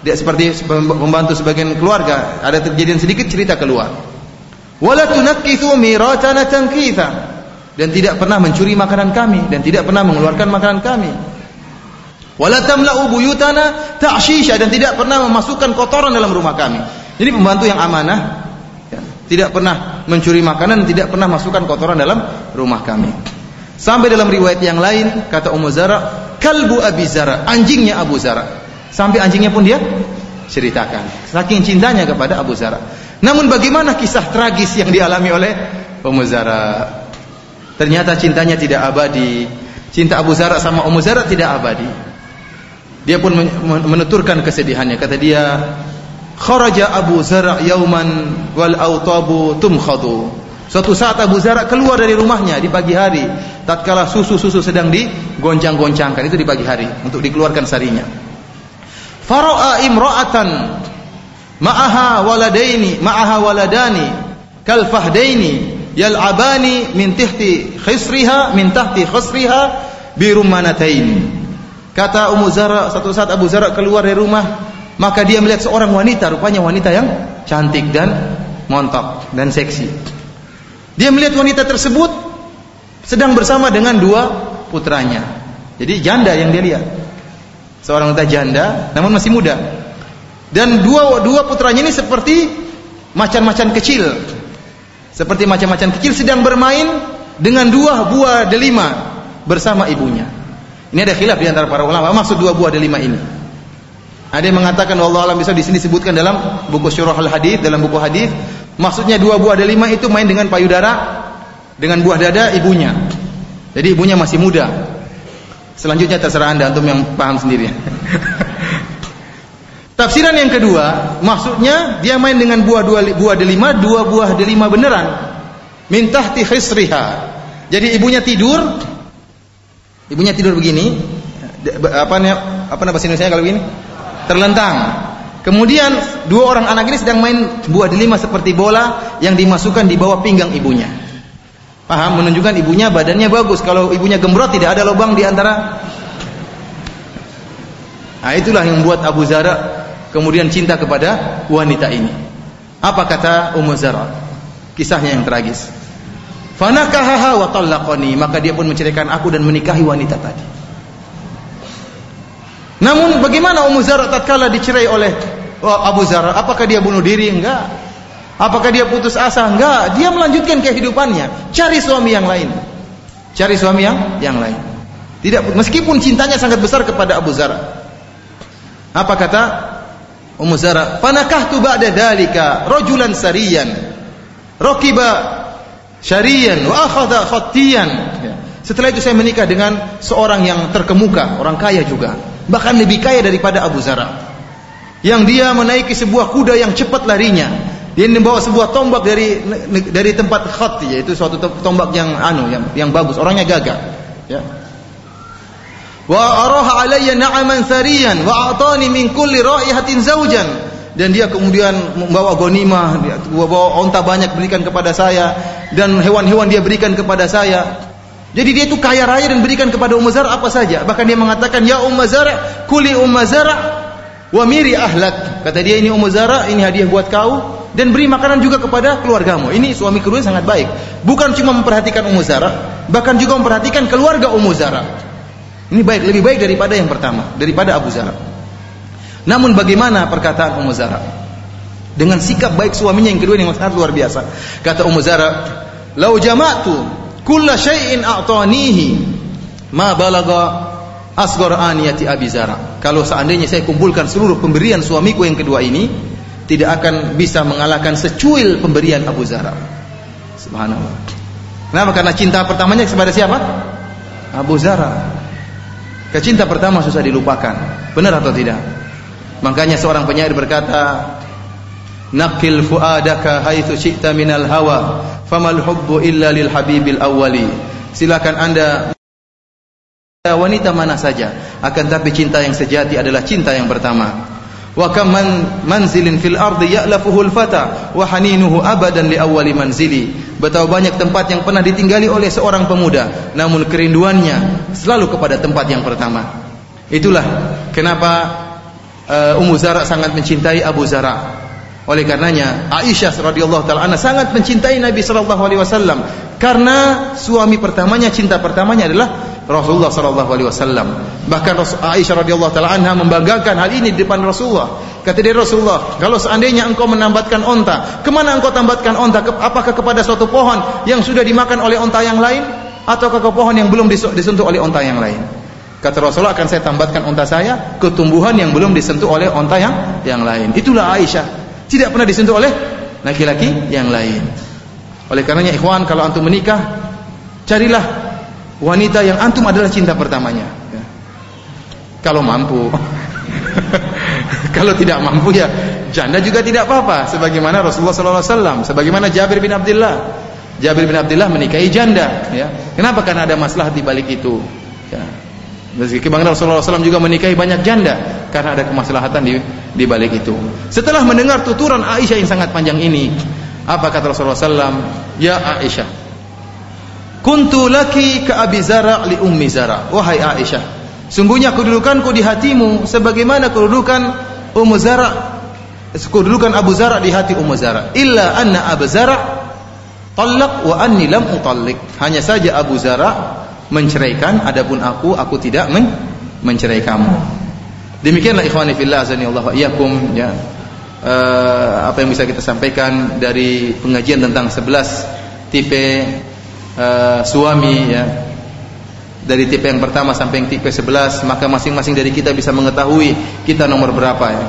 Dia seperti pembantu sebagian keluarga, ada kejadian sedikit cerita keluar wala tunakkithu miratana tankitha. Dan tidak pernah mencuri makanan kami dan tidak pernah mengeluarkan makanan kami. Wala tamla'u buyutana ta'shisha dan tidak pernah memasukkan kotoran dalam rumah kami. Jadi pembantu yang amanah. Ya, tidak pernah mencuri makanan tidak pernah masukkan kotoran dalam rumah kami. Sampai dalam riwayat yang lain kata Ummu Zara kalbu Abi Zara anjingnya Abu Zara. Sampai anjingnya pun dia ceritakan. Saking cintanya kepada Abu Zara namun bagaimana kisah tragis yang dialami oleh Ummu Zara? Ternyata cintanya tidak abadi. Cinta Abu Zara sama Ummu Zara tidak abadi. Dia pun menuturkan kesedihannya. Kata dia, "Kharaja Abu Zara yauman wal autabu tumkhadu." Suatu saat Abu Zara keluar dari rumahnya di pagi hari, tatkala susu-susu sedang digoncang-goncangkan itu di pagi hari untuk dikeluarkan sarinya. Fara'a imra'atan ma'aha waladaini, ma'aha waladani kal fahdaini yal'abani min tahti khisriha min tahti khisriha bi rumanatain. Kata Ummu Zara, satu saat Abu Zara keluar dari rumah, maka dia melihat seorang wanita, rupanya wanita yang cantik dan montok dan seksi. Dia melihat wanita tersebut sedang bersama dengan dua putranya. Jadi janda yang dia lihat. Seorang wanita janda namun masih muda. Dan dua dua putranya ini seperti macan-macan kecil. Seperti macan-macan kecil sedang bermain dengan dua buah delima bersama ibunya. Ini ada khilaf di antara para ulama maksud dua buah delima ini. Ada yang mengatakan Allah alam bisa di sini disebutkan dalam buku Syurah al-Hadis dalam buku hadis Maksudnya dua buah delima itu main dengan payudara dengan buah dada ibunya. Jadi ibunya masih muda. Selanjutnya terserah Anda antum yang paham sendiri. [laughs] Tafsiran yang kedua, maksudnya dia main dengan buah dua buah delima, dua buah delima beneran. Mintah khisriha. Jadi ibunya tidur, ibunya tidur begini, apa apa bahasa Indonesia kalau begini? Terlentang. Kemudian dua orang anak ini sedang main buah delima seperti bola yang dimasukkan di bawah pinggang ibunya. Paham? Menunjukkan ibunya badannya bagus. Kalau ibunya gembrot tidak ada lubang di antara. Nah, itulah yang membuat Abu Zara kemudian cinta kepada wanita ini. Apa kata Ummu Zara? Kisahnya yang tragis. Fanakahaha wa tallaqani, maka dia pun menceraikan aku dan menikahi wanita tadi. Namun bagaimana Ummu Zara tatkala dicerai oleh oh, Abu Zara? Apakah dia bunuh diri? Enggak. Apakah dia putus asa? Enggak. Dia melanjutkan kehidupannya, cari suami yang lain. Cari suami yang yang lain. Tidak meskipun cintanya sangat besar kepada Abu Zara. Apa kata Ummu Zara? Panakahtu ba'da dalika rajulan sariyan. Rakiba syariyan wa akhadha khattiyan. Ya. Setelah itu saya menikah dengan seorang yang terkemuka, orang kaya juga bahkan lebih kaya daripada Abu Zara. Yang dia menaiki sebuah kuda yang cepat larinya. Dia membawa sebuah tombak dari dari tempat khat yaitu suatu tombak yang anu yang yang bagus, orangnya gagah. Ya. Wa araha alayya na'aman thariyan wa a'tani min kulli raihatin zawjan dan dia kemudian membawa gonimah, dia bawa onta banyak berikan kepada saya dan hewan-hewan dia berikan kepada saya. Jadi dia itu kaya raya dan berikan kepada Ummu apa saja. Bahkan dia mengatakan, "Ya Ummu kuli Ummu Zara wa miri ahlak." Kata dia, "Ini Ummu Zara, ini hadiah buat kau dan beri makanan juga kepada keluargamu." Ini suami kedua sangat baik. Bukan cuma memperhatikan Ummu Zara, bahkan juga memperhatikan keluarga Ummu Zara. Ini baik, lebih baik daripada yang pertama, daripada Abu Zara. Namun bagaimana perkataan Ummu Zara? Dengan sikap baik suaminya yang kedua yang sangat luar biasa. Kata Ummu Zara, "Lau jama'tu kulla syai'in a'tanihi ma balaga asghar aniyati Abi Zara. Kalau seandainya saya kumpulkan seluruh pemberian suamiku yang kedua ini, tidak akan bisa mengalahkan secuil pemberian Abu Zara. Subhanallah. Kenapa? Karena cinta pertamanya kepada siapa? Abu Zara. Kecinta pertama susah dilupakan. Benar atau tidak? Makanya seorang penyair berkata, Naqil fuadaka haitsu syi'ta minal hawa famal hubbu illa lil habibil awwali silakan anda wanita mana saja akan tapi cinta yang sejati adalah cinta yang pertama wa kam man manzilin fil ardi ya'lafuhu al fata wa haninuhu abadan li awwali manzili. Betapa banyak tempat yang pernah ditinggali oleh seorang pemuda namun kerinduannya selalu kepada tempat yang pertama. Itulah kenapa uh, Ummu Zara sangat mencintai Abu Zara. Oleh karenanya Aisyah radhiyallahu taala anha sangat mencintai Nabi sallallahu alaihi wasallam. Karena suami pertamanya cinta pertamanya adalah Rasulullah sallallahu alaihi wasallam. Bahkan Aisyah radhiyallahu taala anha membanggakan hal ini di depan Rasulullah. Kata dia Rasulullah, kalau seandainya engkau menambatkan onta, ke mana engkau tambatkan onta? Apakah kepada suatu pohon yang sudah dimakan oleh onta yang lain, ataukah ke pohon yang belum disentuh oleh onta yang lain? Kata Rasulullah akan saya tambatkan onta saya ke tumbuhan yang belum disentuh oleh onta yang yang lain. Itulah Aisyah tidak pernah disentuh oleh laki-laki yang lain. Oleh karenanya ikhwan kalau antum menikah carilah wanita yang antum adalah cinta pertamanya. Ya. Kalau mampu. [laughs] kalau tidak mampu ya janda juga tidak apa-apa sebagaimana Rasulullah sallallahu alaihi wasallam, sebagaimana Jabir bin Abdullah. Jabir bin Abdullah menikahi janda ya. Kenapa? Karena ada masalah di balik itu. Ya. Bagaimana Rasulullah SAW juga menikahi banyak janda karena ada kemaslahatan di di balik itu. Setelah mendengar tuturan Aisyah yang sangat panjang ini, apa kata Rasulullah SAW? Ya Aisyah, kuntu laki ke Abi Zara li Ummi Zara. Wahai Aisyah, sungguhnya kedudukanku di hatimu sebagaimana kedudukan Ummu Zara kedudukan Abu Zara di hati Ummu Zara. Illa anna Abu Zara talak wa anni lam utallik. Hanya saja Abu Zara menceraikan, adapun aku aku tidak men mencerai kamu. Demikianlah ikhwani fillah azani Allah wa ya. Uh, apa yang bisa kita sampaikan dari pengajian tentang 11 tipe uh, suami ya. Dari tipe yang pertama sampai yang tipe 11, maka masing-masing dari kita bisa mengetahui kita nomor berapa ya.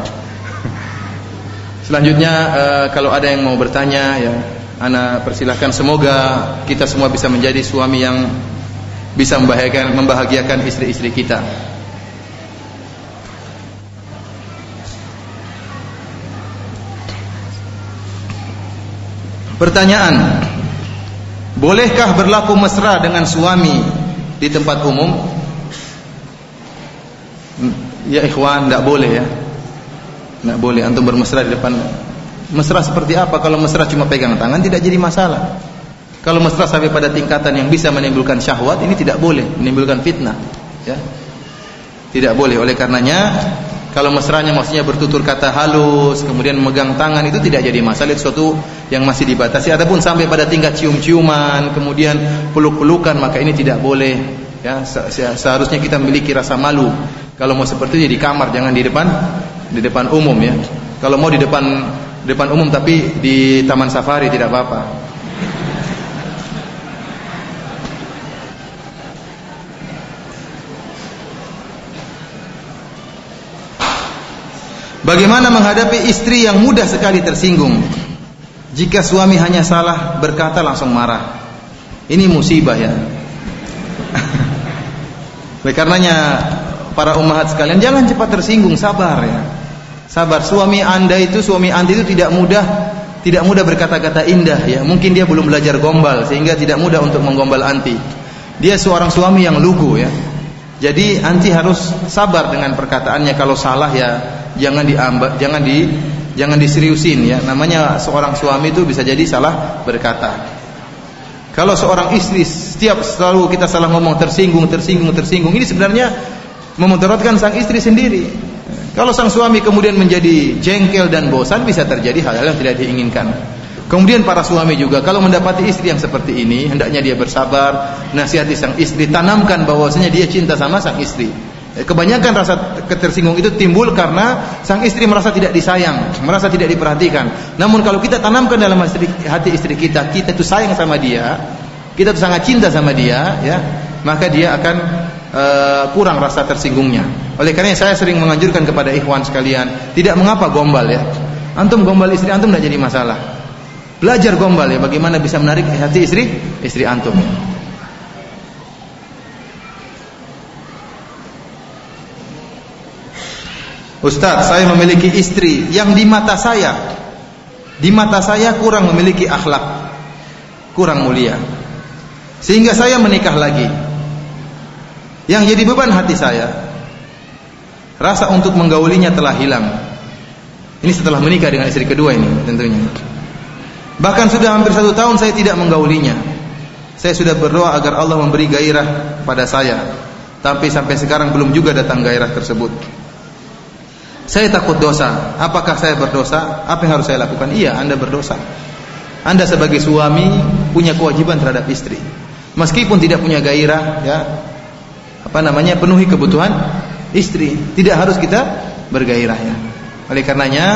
[laughs] Selanjutnya uh, kalau ada yang mau bertanya ya, ana persilahkan semoga kita semua bisa menjadi suami yang bisa membahagiakan membahagiakan istri-istri kita. Pertanyaan Bolehkah berlaku mesra dengan suami di tempat umum? Ya ikhwan, tidak boleh ya. Tidak boleh antum bermesra di depan. Mesra seperti apa? Kalau mesra cuma pegang tangan tidak jadi masalah. Kalau mesra sampai pada tingkatan yang bisa menimbulkan syahwat ini tidak boleh, menimbulkan fitnah. Ya. Tidak boleh. Oleh karenanya kalau mesranya maksudnya bertutur kata halus, kemudian memegang tangan itu tidak jadi masalah, itu suatu yang masih dibatasi. Adapun sampai pada tingkat cium-ciuman, kemudian peluk-pelukan, maka ini tidak boleh. Ya, seharusnya kita memiliki rasa malu. Kalau mau seperti itu di kamar, jangan di depan di depan umum ya. Kalau mau di depan depan umum tapi di taman safari tidak apa-apa. Bagaimana menghadapi istri yang mudah sekali tersinggung? Jika suami hanya salah berkata langsung marah. Ini musibah ya. [laughs] Oleh karenanya para ummahat sekalian jangan cepat tersinggung, sabar ya. Sabar. Suami Anda itu suami Anda itu tidak mudah tidak mudah berkata-kata indah ya. Mungkin dia belum belajar gombal sehingga tidak mudah untuk menggombal anti. Dia seorang suami yang lugu ya. Jadi anti harus sabar dengan perkataannya kalau salah ya jangan diambil, jangan di jangan diseriusin ya. Namanya seorang suami itu bisa jadi salah berkata. Kalau seorang istri setiap selalu kita salah ngomong tersinggung, tersinggung, tersinggung, ini sebenarnya memudaratkan sang istri sendiri. Kalau sang suami kemudian menjadi jengkel dan bosan bisa terjadi hal-hal yang tidak diinginkan. Kemudian para suami juga kalau mendapati istri yang seperti ini hendaknya dia bersabar, nasihati sang istri, tanamkan bahwasanya dia cinta sama sang istri. Eh, kebanyakan rasa ketersinggung itu timbul karena sang istri merasa tidak disayang, merasa tidak diperhatikan. Namun kalau kita tanamkan dalam hati istri kita, kita itu sayang sama dia, kita itu sangat cinta sama dia, ya, maka dia akan uh, kurang rasa tersinggungnya. Oleh karena saya sering menganjurkan kepada ikhwan sekalian, tidak mengapa gombal ya. Antum gombal istri antum tidak jadi masalah. Belajar gombal ya, bagaimana bisa menarik hati istri istri antum. Ustaz, saya memiliki istri yang di mata saya di mata saya kurang memiliki akhlak, kurang mulia. Sehingga saya menikah lagi. Yang jadi beban hati saya rasa untuk menggaulinya telah hilang. Ini setelah menikah dengan istri kedua ini tentunya. Bahkan sudah hampir satu tahun saya tidak menggaulinya. Saya sudah berdoa agar Allah memberi gairah pada saya. Tapi sampai sekarang belum juga datang gairah tersebut. Saya takut dosa. Apakah saya berdosa? Apa yang harus saya lakukan? Iya, Anda berdosa. Anda sebagai suami punya kewajiban terhadap istri. Meskipun tidak punya gairah, ya, apa namanya, penuhi kebutuhan istri. Tidak harus kita bergairah ya. Oleh karenanya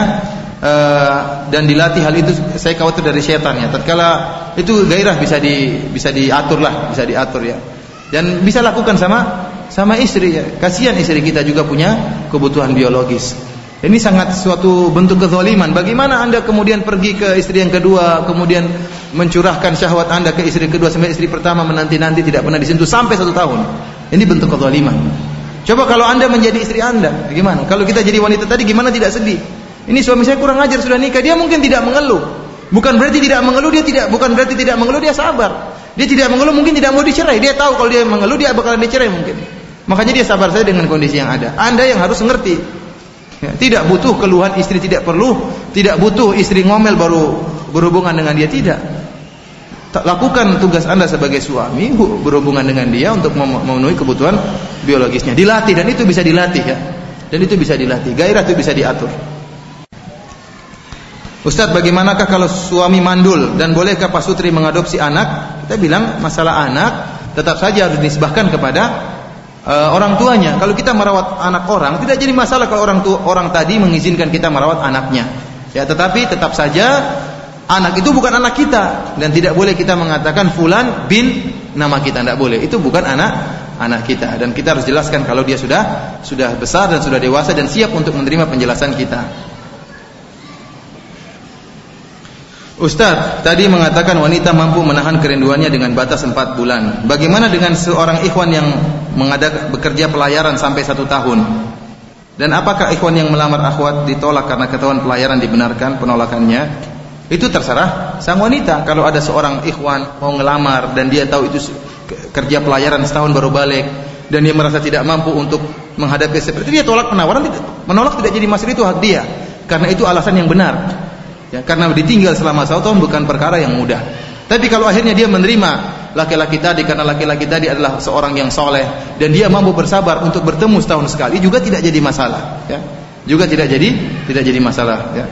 uh, dan dilatih hal itu saya khawatir dari setan ya. Tatkala itu gairah bisa di bisa diatur lah, bisa diatur ya. Dan bisa lakukan sama sama istri ya. Kasihan istri kita juga punya kebutuhan biologis. Ini sangat suatu bentuk kezaliman. Bagaimana Anda kemudian pergi ke istri yang kedua, kemudian mencurahkan syahwat Anda ke istri kedua sampai istri pertama menanti-nanti tidak pernah disentuh sampai satu tahun. Ini bentuk kezaliman. Coba kalau Anda menjadi istri Anda, bagaimana? Kalau kita jadi wanita tadi gimana tidak sedih? Ini suami saya kurang ajar sudah nikah, dia mungkin tidak mengeluh. Bukan berarti tidak mengeluh dia tidak, bukan berarti tidak mengeluh dia sabar. Dia tidak mengeluh mungkin tidak mau dicerai. Dia tahu kalau dia mengeluh dia bakalan dicerai mungkin. Makanya dia sabar saja dengan kondisi yang ada. Anda yang harus mengerti. Ya, tidak butuh keluhan istri tidak perlu, tidak butuh istri ngomel baru berhubungan dengan dia tidak. Lakukan tugas Anda sebagai suami berhubungan dengan dia untuk memenuhi kebutuhan biologisnya. Dilatih dan itu bisa dilatih ya. Dan itu bisa dilatih. Gairah itu bisa diatur. Ustaz, bagaimanakah kalau suami mandul dan bolehkah pasutri mengadopsi anak? Kita bilang masalah anak tetap saja harus disebahkan kepada uh, orang tuanya. Kalau kita merawat anak orang, tidak jadi masalah kalau orang tua orang tadi mengizinkan kita merawat anaknya. Ya, tetapi tetap saja anak itu bukan anak kita dan tidak boleh kita mengatakan fulan bin nama kita tidak boleh. Itu bukan anak anak kita dan kita harus jelaskan kalau dia sudah sudah besar dan sudah dewasa dan siap untuk menerima penjelasan kita. Ustaz, tadi mengatakan wanita mampu menahan kerinduannya dengan batas 4 bulan. Bagaimana dengan seorang ikhwan yang mengadak bekerja pelayaran sampai satu tahun? Dan apakah ikhwan yang melamar akhwat ditolak karena ketahuan pelayaran dibenarkan penolakannya? Itu terserah sang wanita. Kalau ada seorang ikhwan mau ngelamar dan dia tahu itu kerja pelayaran setahun baru balik dan dia merasa tidak mampu untuk menghadapi seperti itu, dia tolak penawaran menolak tidak jadi masalah itu hak dia karena itu alasan yang benar. Ya, karena ditinggal selama satu tahun bukan perkara yang mudah. Tapi kalau akhirnya dia menerima laki-laki tadi karena laki-laki tadi adalah seorang yang soleh dan dia mampu bersabar untuk bertemu setahun sekali juga tidak jadi masalah. Ya. Juga tidak jadi tidak jadi masalah. Ya.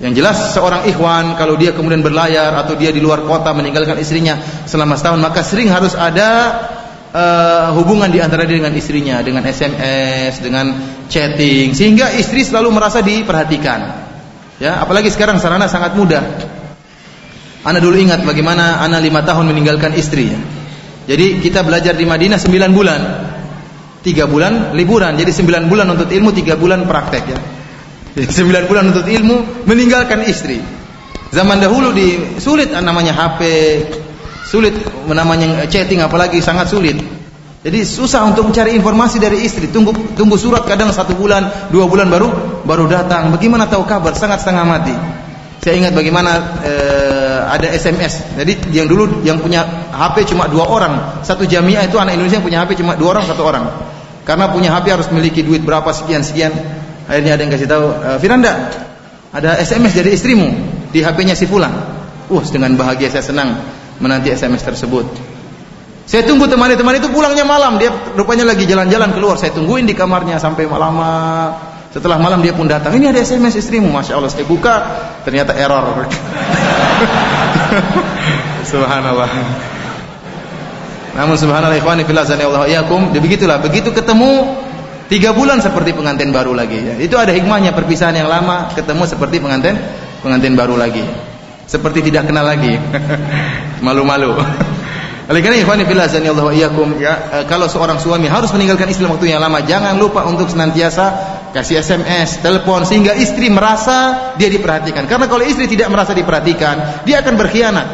Yang jelas seorang ikhwan kalau dia kemudian berlayar atau dia di luar kota meninggalkan istrinya selama setahun maka sering harus ada uh, hubungan di antara dia dengan istrinya dengan SMS, dengan chatting sehingga istri selalu merasa diperhatikan. Ya, apalagi sekarang sarana sangat mudah. Ana dulu ingat bagaimana ana lima tahun meninggalkan istri ya. Jadi kita belajar di Madinah sembilan bulan. Tiga bulan liburan, jadi sembilan bulan untuk ilmu, tiga bulan praktek ya. [laughs] Sembilan bulan untuk ilmu, meninggalkan istri. Zaman dahulu di sulit namanya HP, sulit namanya chatting apalagi sangat sulit. Jadi susah untuk mencari informasi dari istri. Tunggu tunggu surat kadang satu bulan, dua bulan baru baru datang. Bagaimana tahu kabar? Sangat setengah mati. Saya ingat bagaimana eh, ada SMS. Jadi yang dulu yang punya HP cuma dua orang. Satu jamiah itu anak Indonesia yang punya HP cuma dua orang satu orang. Karena punya HP harus memiliki duit berapa sekian sekian. Akhirnya ada yang kasih tahu, e, Firanda, ada SMS dari istrimu di HP-nya si Fulan. Wah, dengan bahagia saya senang menanti SMS tersebut. Saya tunggu teman-teman itu pulangnya malam, dia rupanya lagi jalan-jalan keluar. Saya tungguin di kamarnya sampai malam. Setelah malam dia pun datang. Ini ada SMS istrimu, masya Allah. Saya buka, ternyata error. [laughs] subhanallah. Namun subhanallah ikhwani fillah Allah iyakum. Ya begitulah, begitu ketemu tiga bulan seperti pengantin baru lagi. Ya. Itu ada hikmahnya perpisahan yang lama ketemu seperti pengantin pengantin baru lagi. Seperti tidak kenal lagi. [laughs] Malu-malu. Oleh karena ikhwani fillah Allah wa iyyakum ya e, kalau seorang suami harus meninggalkan istri waktu yang lama jangan lupa untuk senantiasa kasih SMS, telepon sehingga istri merasa dia diperhatikan. Karena kalau istri tidak merasa diperhatikan, dia akan berkhianat.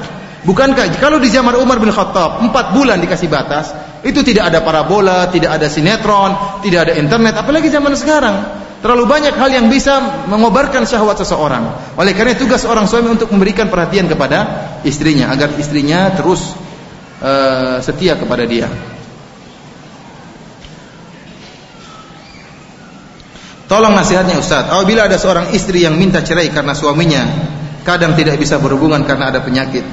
Bukankah kalau di zaman Umar bin Khattab empat bulan dikasih batas, itu tidak ada parabola, tidak ada sinetron, tidak ada internet, apalagi zaman sekarang. Terlalu banyak hal yang bisa mengobarkan syahwat seseorang. Oleh karena tugas seorang suami untuk memberikan perhatian kepada istrinya agar istrinya terus uh, setia kepada dia. Tolong nasihatnya Ustaz. Apabila ada seorang istri yang minta cerai karena suaminya kadang tidak bisa berhubungan karena ada penyakit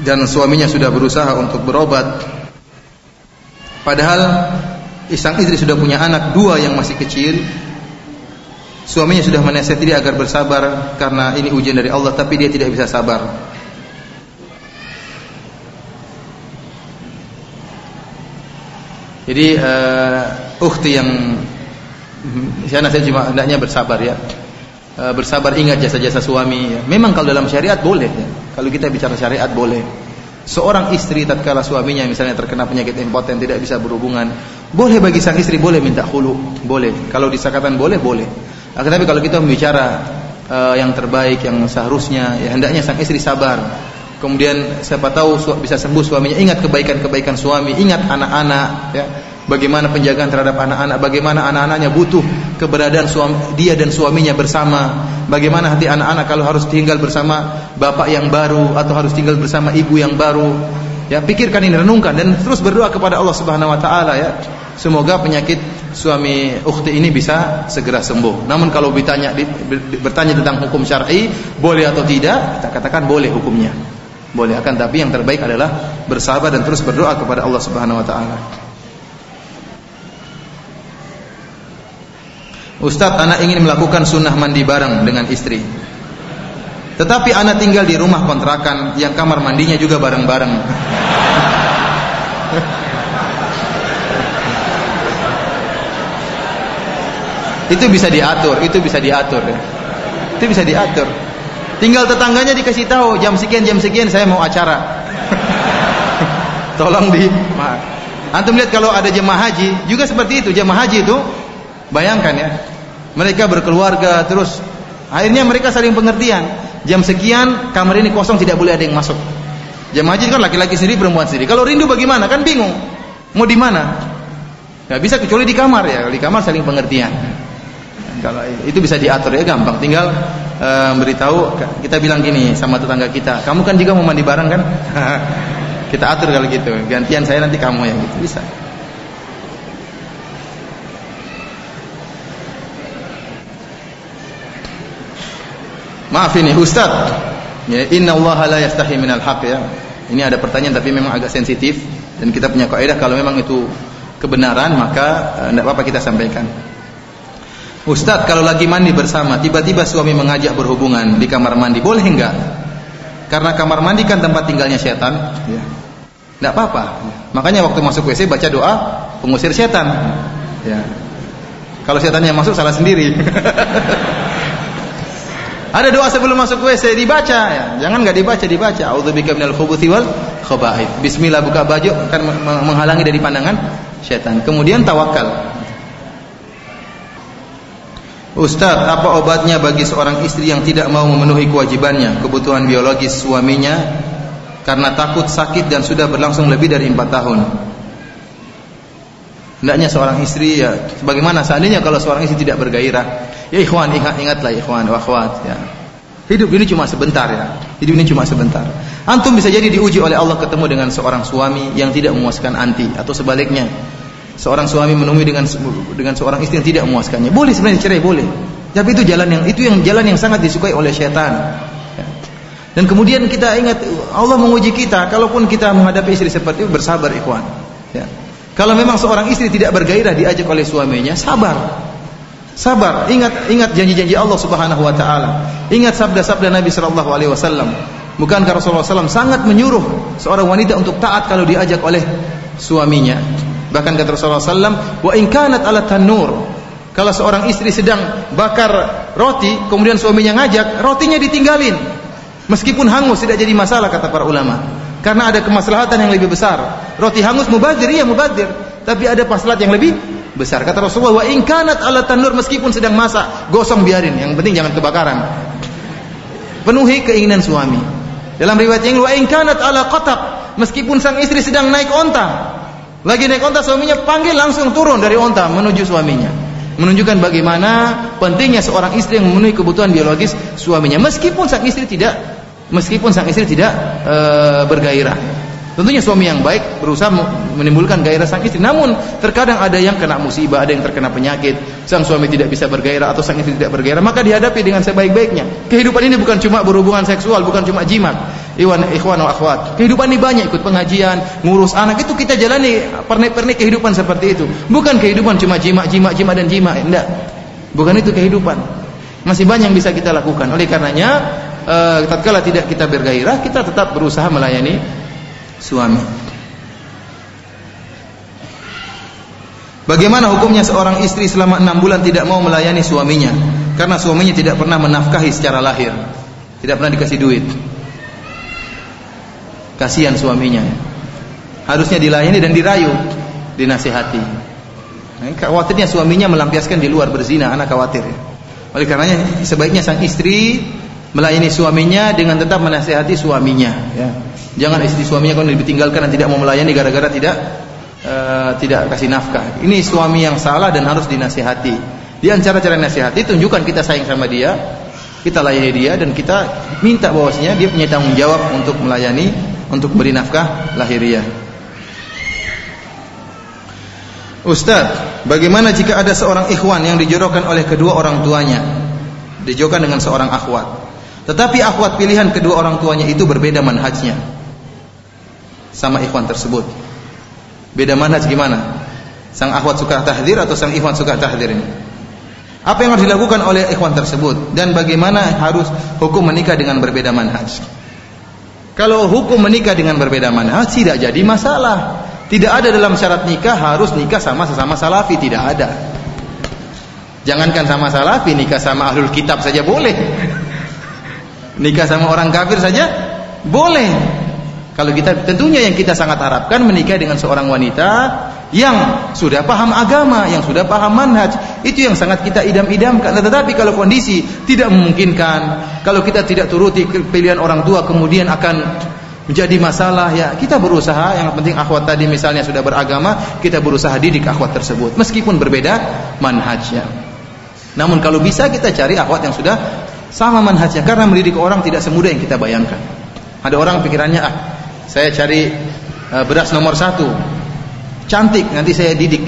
dan suaminya sudah berusaha untuk berobat padahal sang istri sudah punya anak dua yang masih kecil suaminya sudah menasihati dia agar bersabar karena ini ujian dari Allah tapi dia tidak bisa sabar Jadi uh, ukhti yang saya nasihat cuma hendaknya bersabar ya. Uh, bersabar ingat jasa-jasa suami. Ya. Memang kalau dalam syariat boleh ya. Kalau kita bicara syariat boleh. Seorang istri tatkala suaminya misalnya terkena penyakit impoten tidak bisa berhubungan, boleh bagi sang istri boleh minta khulu, boleh. Kalau disakatan boleh, boleh. Akan tapi kalau kita membicara uh, yang terbaik yang seharusnya ya hendaknya sang istri sabar kemudian siapa tahu bisa sembuh suaminya ingat kebaikan-kebaikan suami ingat anak-anak ya bagaimana penjagaan terhadap anak-anak, bagaimana anak-anaknya butuh keberadaan suami, dia dan suaminya bersama, bagaimana hati anak-anak kalau harus tinggal bersama bapak yang baru atau harus tinggal bersama ibu yang baru. Ya, pikirkan ini, renungkan dan terus berdoa kepada Allah Subhanahu wa taala ya. Semoga penyakit suami ukhti ini bisa segera sembuh. Namun kalau ditanya bertanya tentang hukum syar'i, boleh atau tidak? Kita katakan boleh hukumnya. Boleh akan tapi yang terbaik adalah bersabar dan terus berdoa kepada Allah Subhanahu wa taala. Ustadz, anak ingin melakukan sunnah mandi bareng dengan istri. Tetapi anak tinggal di rumah kontrakan yang kamar mandinya juga bareng-bareng. itu bisa diatur, itu bisa diatur. Itu bisa diatur. Tinggal tetangganya dikasih tahu jam sekian jam sekian saya mau acara. [laughs] Tolong di Antum lihat kalau ada jemaah haji juga seperti itu. Jemaah haji itu bayangkan ya. Mereka berkeluarga terus akhirnya mereka saling pengertian. Jam sekian kamar ini kosong tidak boleh ada yang masuk. Jemaah haji kan laki-laki sendiri perempuan sendiri. Kalau rindu bagaimana? Kan bingung. Mau di mana? Gak bisa kecuali di kamar ya. Di kamar saling pengertian. Kalau itu bisa diatur ya gampang. Tinggal e, beritahu kita bilang gini sama tetangga kita, kamu kan juga mau mandi bareng kan? [laughs] kita atur kalau gitu. Gantian saya nanti kamu yang gitu bisa. Maaf ini Ustaz. Ya, inna Allah la yastahi minal haq ya. Ini ada pertanyaan tapi memang agak sensitif dan kita punya kaidah kalau memang itu kebenaran maka tidak eh, apa-apa kita sampaikan. Ustadz kalau lagi mandi bersama tiba-tiba suami mengajak berhubungan di kamar mandi boleh enggak? Karena kamar mandi kan tempat tinggalnya setan. Ya. Tidak apa-apa. Makanya waktu masuk WC baca doa pengusir setan. Ya. Kalau setannya masuk salah sendiri. [laughs] Ada doa sebelum masuk WC dibaca ya. Jangan nggak dibaca dibaca. Audzubika minal khubuthi wal khaba'ith. Bismillah buka baju akan menghalangi dari pandangan setan. Kemudian tawakal. Ustaz, apa obatnya bagi seorang istri yang tidak mau memenuhi kewajibannya, kebutuhan biologis suaminya karena takut sakit dan sudah berlangsung lebih dari empat tahun? Hendaknya seorang istri ya, bagaimana seandainya kalau seorang istri tidak bergairah? Ya ikhwan, ingat ingatlah ikhwan wa akhwat ya. Hidup ini cuma sebentar ya. Hidup ini cuma sebentar. Antum bisa jadi diuji oleh Allah ketemu dengan seorang suami yang tidak memuaskan anti atau sebaliknya seorang suami menemui dengan dengan seorang istri yang tidak memuaskannya. Boleh sebenarnya cerai boleh. Tapi itu jalan yang itu yang jalan yang sangat disukai oleh syaitan. Ya. Dan kemudian kita ingat Allah menguji kita kalaupun kita menghadapi istri seperti itu bersabar ikhwan. Ya. Kalau memang seorang istri tidak bergairah diajak oleh suaminya, sabar. Sabar, ingat ingat janji-janji Allah Subhanahu wa taala. Ingat sabda-sabda Nabi sallallahu alaihi wasallam. Bukankah Rasulullah SAW sangat menyuruh seorang wanita untuk taat kalau diajak oleh suaminya? Bahkan kata Rasulullah SAW, wa in kanat ala tanur. Kalau seorang istri sedang bakar roti, kemudian suaminya ngajak, rotinya ditinggalin. Meskipun hangus tidak jadi masalah kata para ulama. Karena ada kemaslahatan yang lebih besar. Roti hangus mubazir, iya mubazir. Tapi ada maslahat yang lebih besar. Kata Rasulullah, wa in kanat ala tanur meskipun sedang masak, gosong biarin. Yang penting jangan kebakaran. Penuhi keinginan suami. Dalam riwayat yang wa in kanat ala qatab, meskipun sang istri sedang naik onta, lagi naik onta suaminya panggil langsung turun dari onta menuju suaminya. Menunjukkan bagaimana pentingnya seorang istri yang memenuhi kebutuhan biologis suaminya meskipun sang istri tidak meskipun sang istri tidak e, bergairah. Tentunya suami yang baik berusaha menimbulkan gairah sang istri. Namun terkadang ada yang kena musibah, ada yang terkena penyakit, sang suami tidak bisa bergairah atau sang istri tidak bergairah, maka dihadapi dengan sebaik-baiknya. Kehidupan ini bukan cuma berhubungan seksual, bukan cuma jimat. Iwan ikhwan wa akhwat. Kehidupan ini banyak ikut pengajian, ngurus anak itu kita jalani pernik-pernik kehidupan seperti itu. Bukan kehidupan cuma jima, jima, jima dan jima, enggak. Bukan itu kehidupan. Masih banyak yang bisa kita lakukan. Oleh karenanya, eh, tatkala tidak kita bergairah, kita tetap berusaha melayani suami. Bagaimana hukumnya seorang istri selama enam bulan tidak mau melayani suaminya karena suaminya tidak pernah menafkahi secara lahir, tidak pernah dikasih duit. Kasihan suaminya. Harusnya dilayani dan dirayu, dinasihati. Nah, khawatirnya suaminya melampiaskan di luar berzina, anak khawatir. Oleh karenanya sebaiknya sang istri melayani suaminya dengan tetap menasihati suaminya. Ya. Jangan istri suaminya kalau ditinggalkan dan tidak mau melayani gara-gara tidak uh, tidak kasih nafkah. Ini suami yang salah dan harus dinasihati. Di antara cara nasihati tunjukkan kita sayang sama dia, kita layani dia dan kita minta bahwasanya dia punya tanggung jawab untuk melayani, untuk beri nafkah lahiriah. Ustaz, bagaimana jika ada seorang ikhwan yang dijodohkan oleh kedua orang tuanya? Dijodohkan dengan seorang akhwat. Tetapi akhwat pilihan kedua orang tuanya itu berbeda manhajnya. Sama ikhwan tersebut. Beda manhaj gimana? Sang akhwat suka tahdir atau sang ikhwan suka tahdir ini? Apa yang harus dilakukan oleh ikhwan tersebut dan bagaimana harus hukum menikah dengan berbeda manhaj? Kalau hukum menikah dengan berbeda manhaj tidak jadi masalah. Tidak ada dalam syarat nikah harus nikah sama sesama salafi, tidak ada. Jangankan sama salafi, nikah sama ahlul kitab saja boleh. [laughs] nikah sama orang kafir saja boleh. Kalau kita tentunya yang kita sangat harapkan menikah dengan seorang wanita yang sudah paham agama, yang sudah paham manhaj, itu yang sangat kita idam-idamkan. Tetapi kalau kondisi tidak memungkinkan, kalau kita tidak turuti pilihan orang tua kemudian akan menjadi masalah ya kita berusaha. Yang penting akhwat tadi misalnya sudah beragama kita berusaha didik akhwat tersebut meskipun berbeda manhajnya. Namun kalau bisa kita cari akhwat yang sudah sama manhajnya karena mendidik orang tidak semudah yang kita bayangkan. Ada orang pikirannya ah saya cari uh, beras nomor satu cantik nanti saya didik.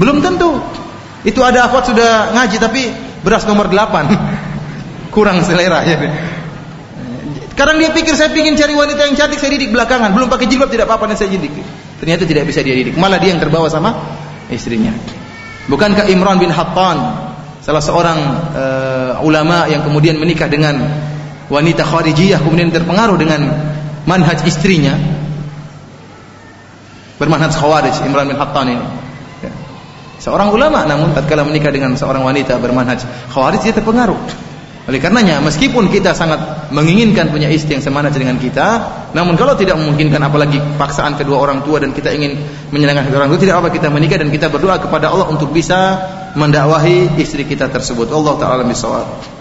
Belum tentu. Itu ada akhwat sudah ngaji tapi beras nomor 8 [laughs] kurang selera ya. Sekarang dia pikir saya ingin cari wanita yang cantik saya didik belakangan. Belum pakai jilbab tidak apa-apa saya didik. Ternyata tidak bisa dia didik. Malah dia yang terbawa sama istrinya. Bukankah Imran bin Hattan salah seorang uh, ulama yang kemudian menikah dengan wanita kharijiyah kemudian terpengaruh dengan manhaj istrinya bermanhaj khawarij Imran bin Hattan ini. Ya. seorang ulama namun tatkala menikah dengan seorang wanita bermanhaj khawarij dia terpengaruh. Oleh karenanya meskipun kita sangat menginginkan punya istri yang semangat dengan kita namun kalau tidak memungkinkan apalagi paksaan kedua orang tua dan kita ingin menyenangkan kedua orang tua tidak apa kita menikah dan kita berdoa kepada Allah untuk bisa mendakwahi istri kita tersebut. Allah taala bisawab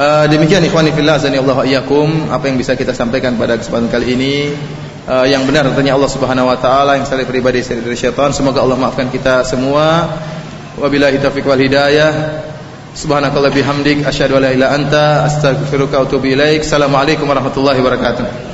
Uh, demikian ikhwani fillah azani Allah iyyakum. Apa yang bisa kita sampaikan pada kesempatan kali ini? Uh, yang benar tentunya Allah Subhanahu wa taala yang salah pribadi dari syaitan. Semoga Allah maafkan kita semua. Wabillahi taufiq wal hidayah. Subhanakallah bihamdik asyhadu an la ilaha anta astaghfiruka wa atubu ilaik. Assalamualaikum warahmatullahi wabarakatuh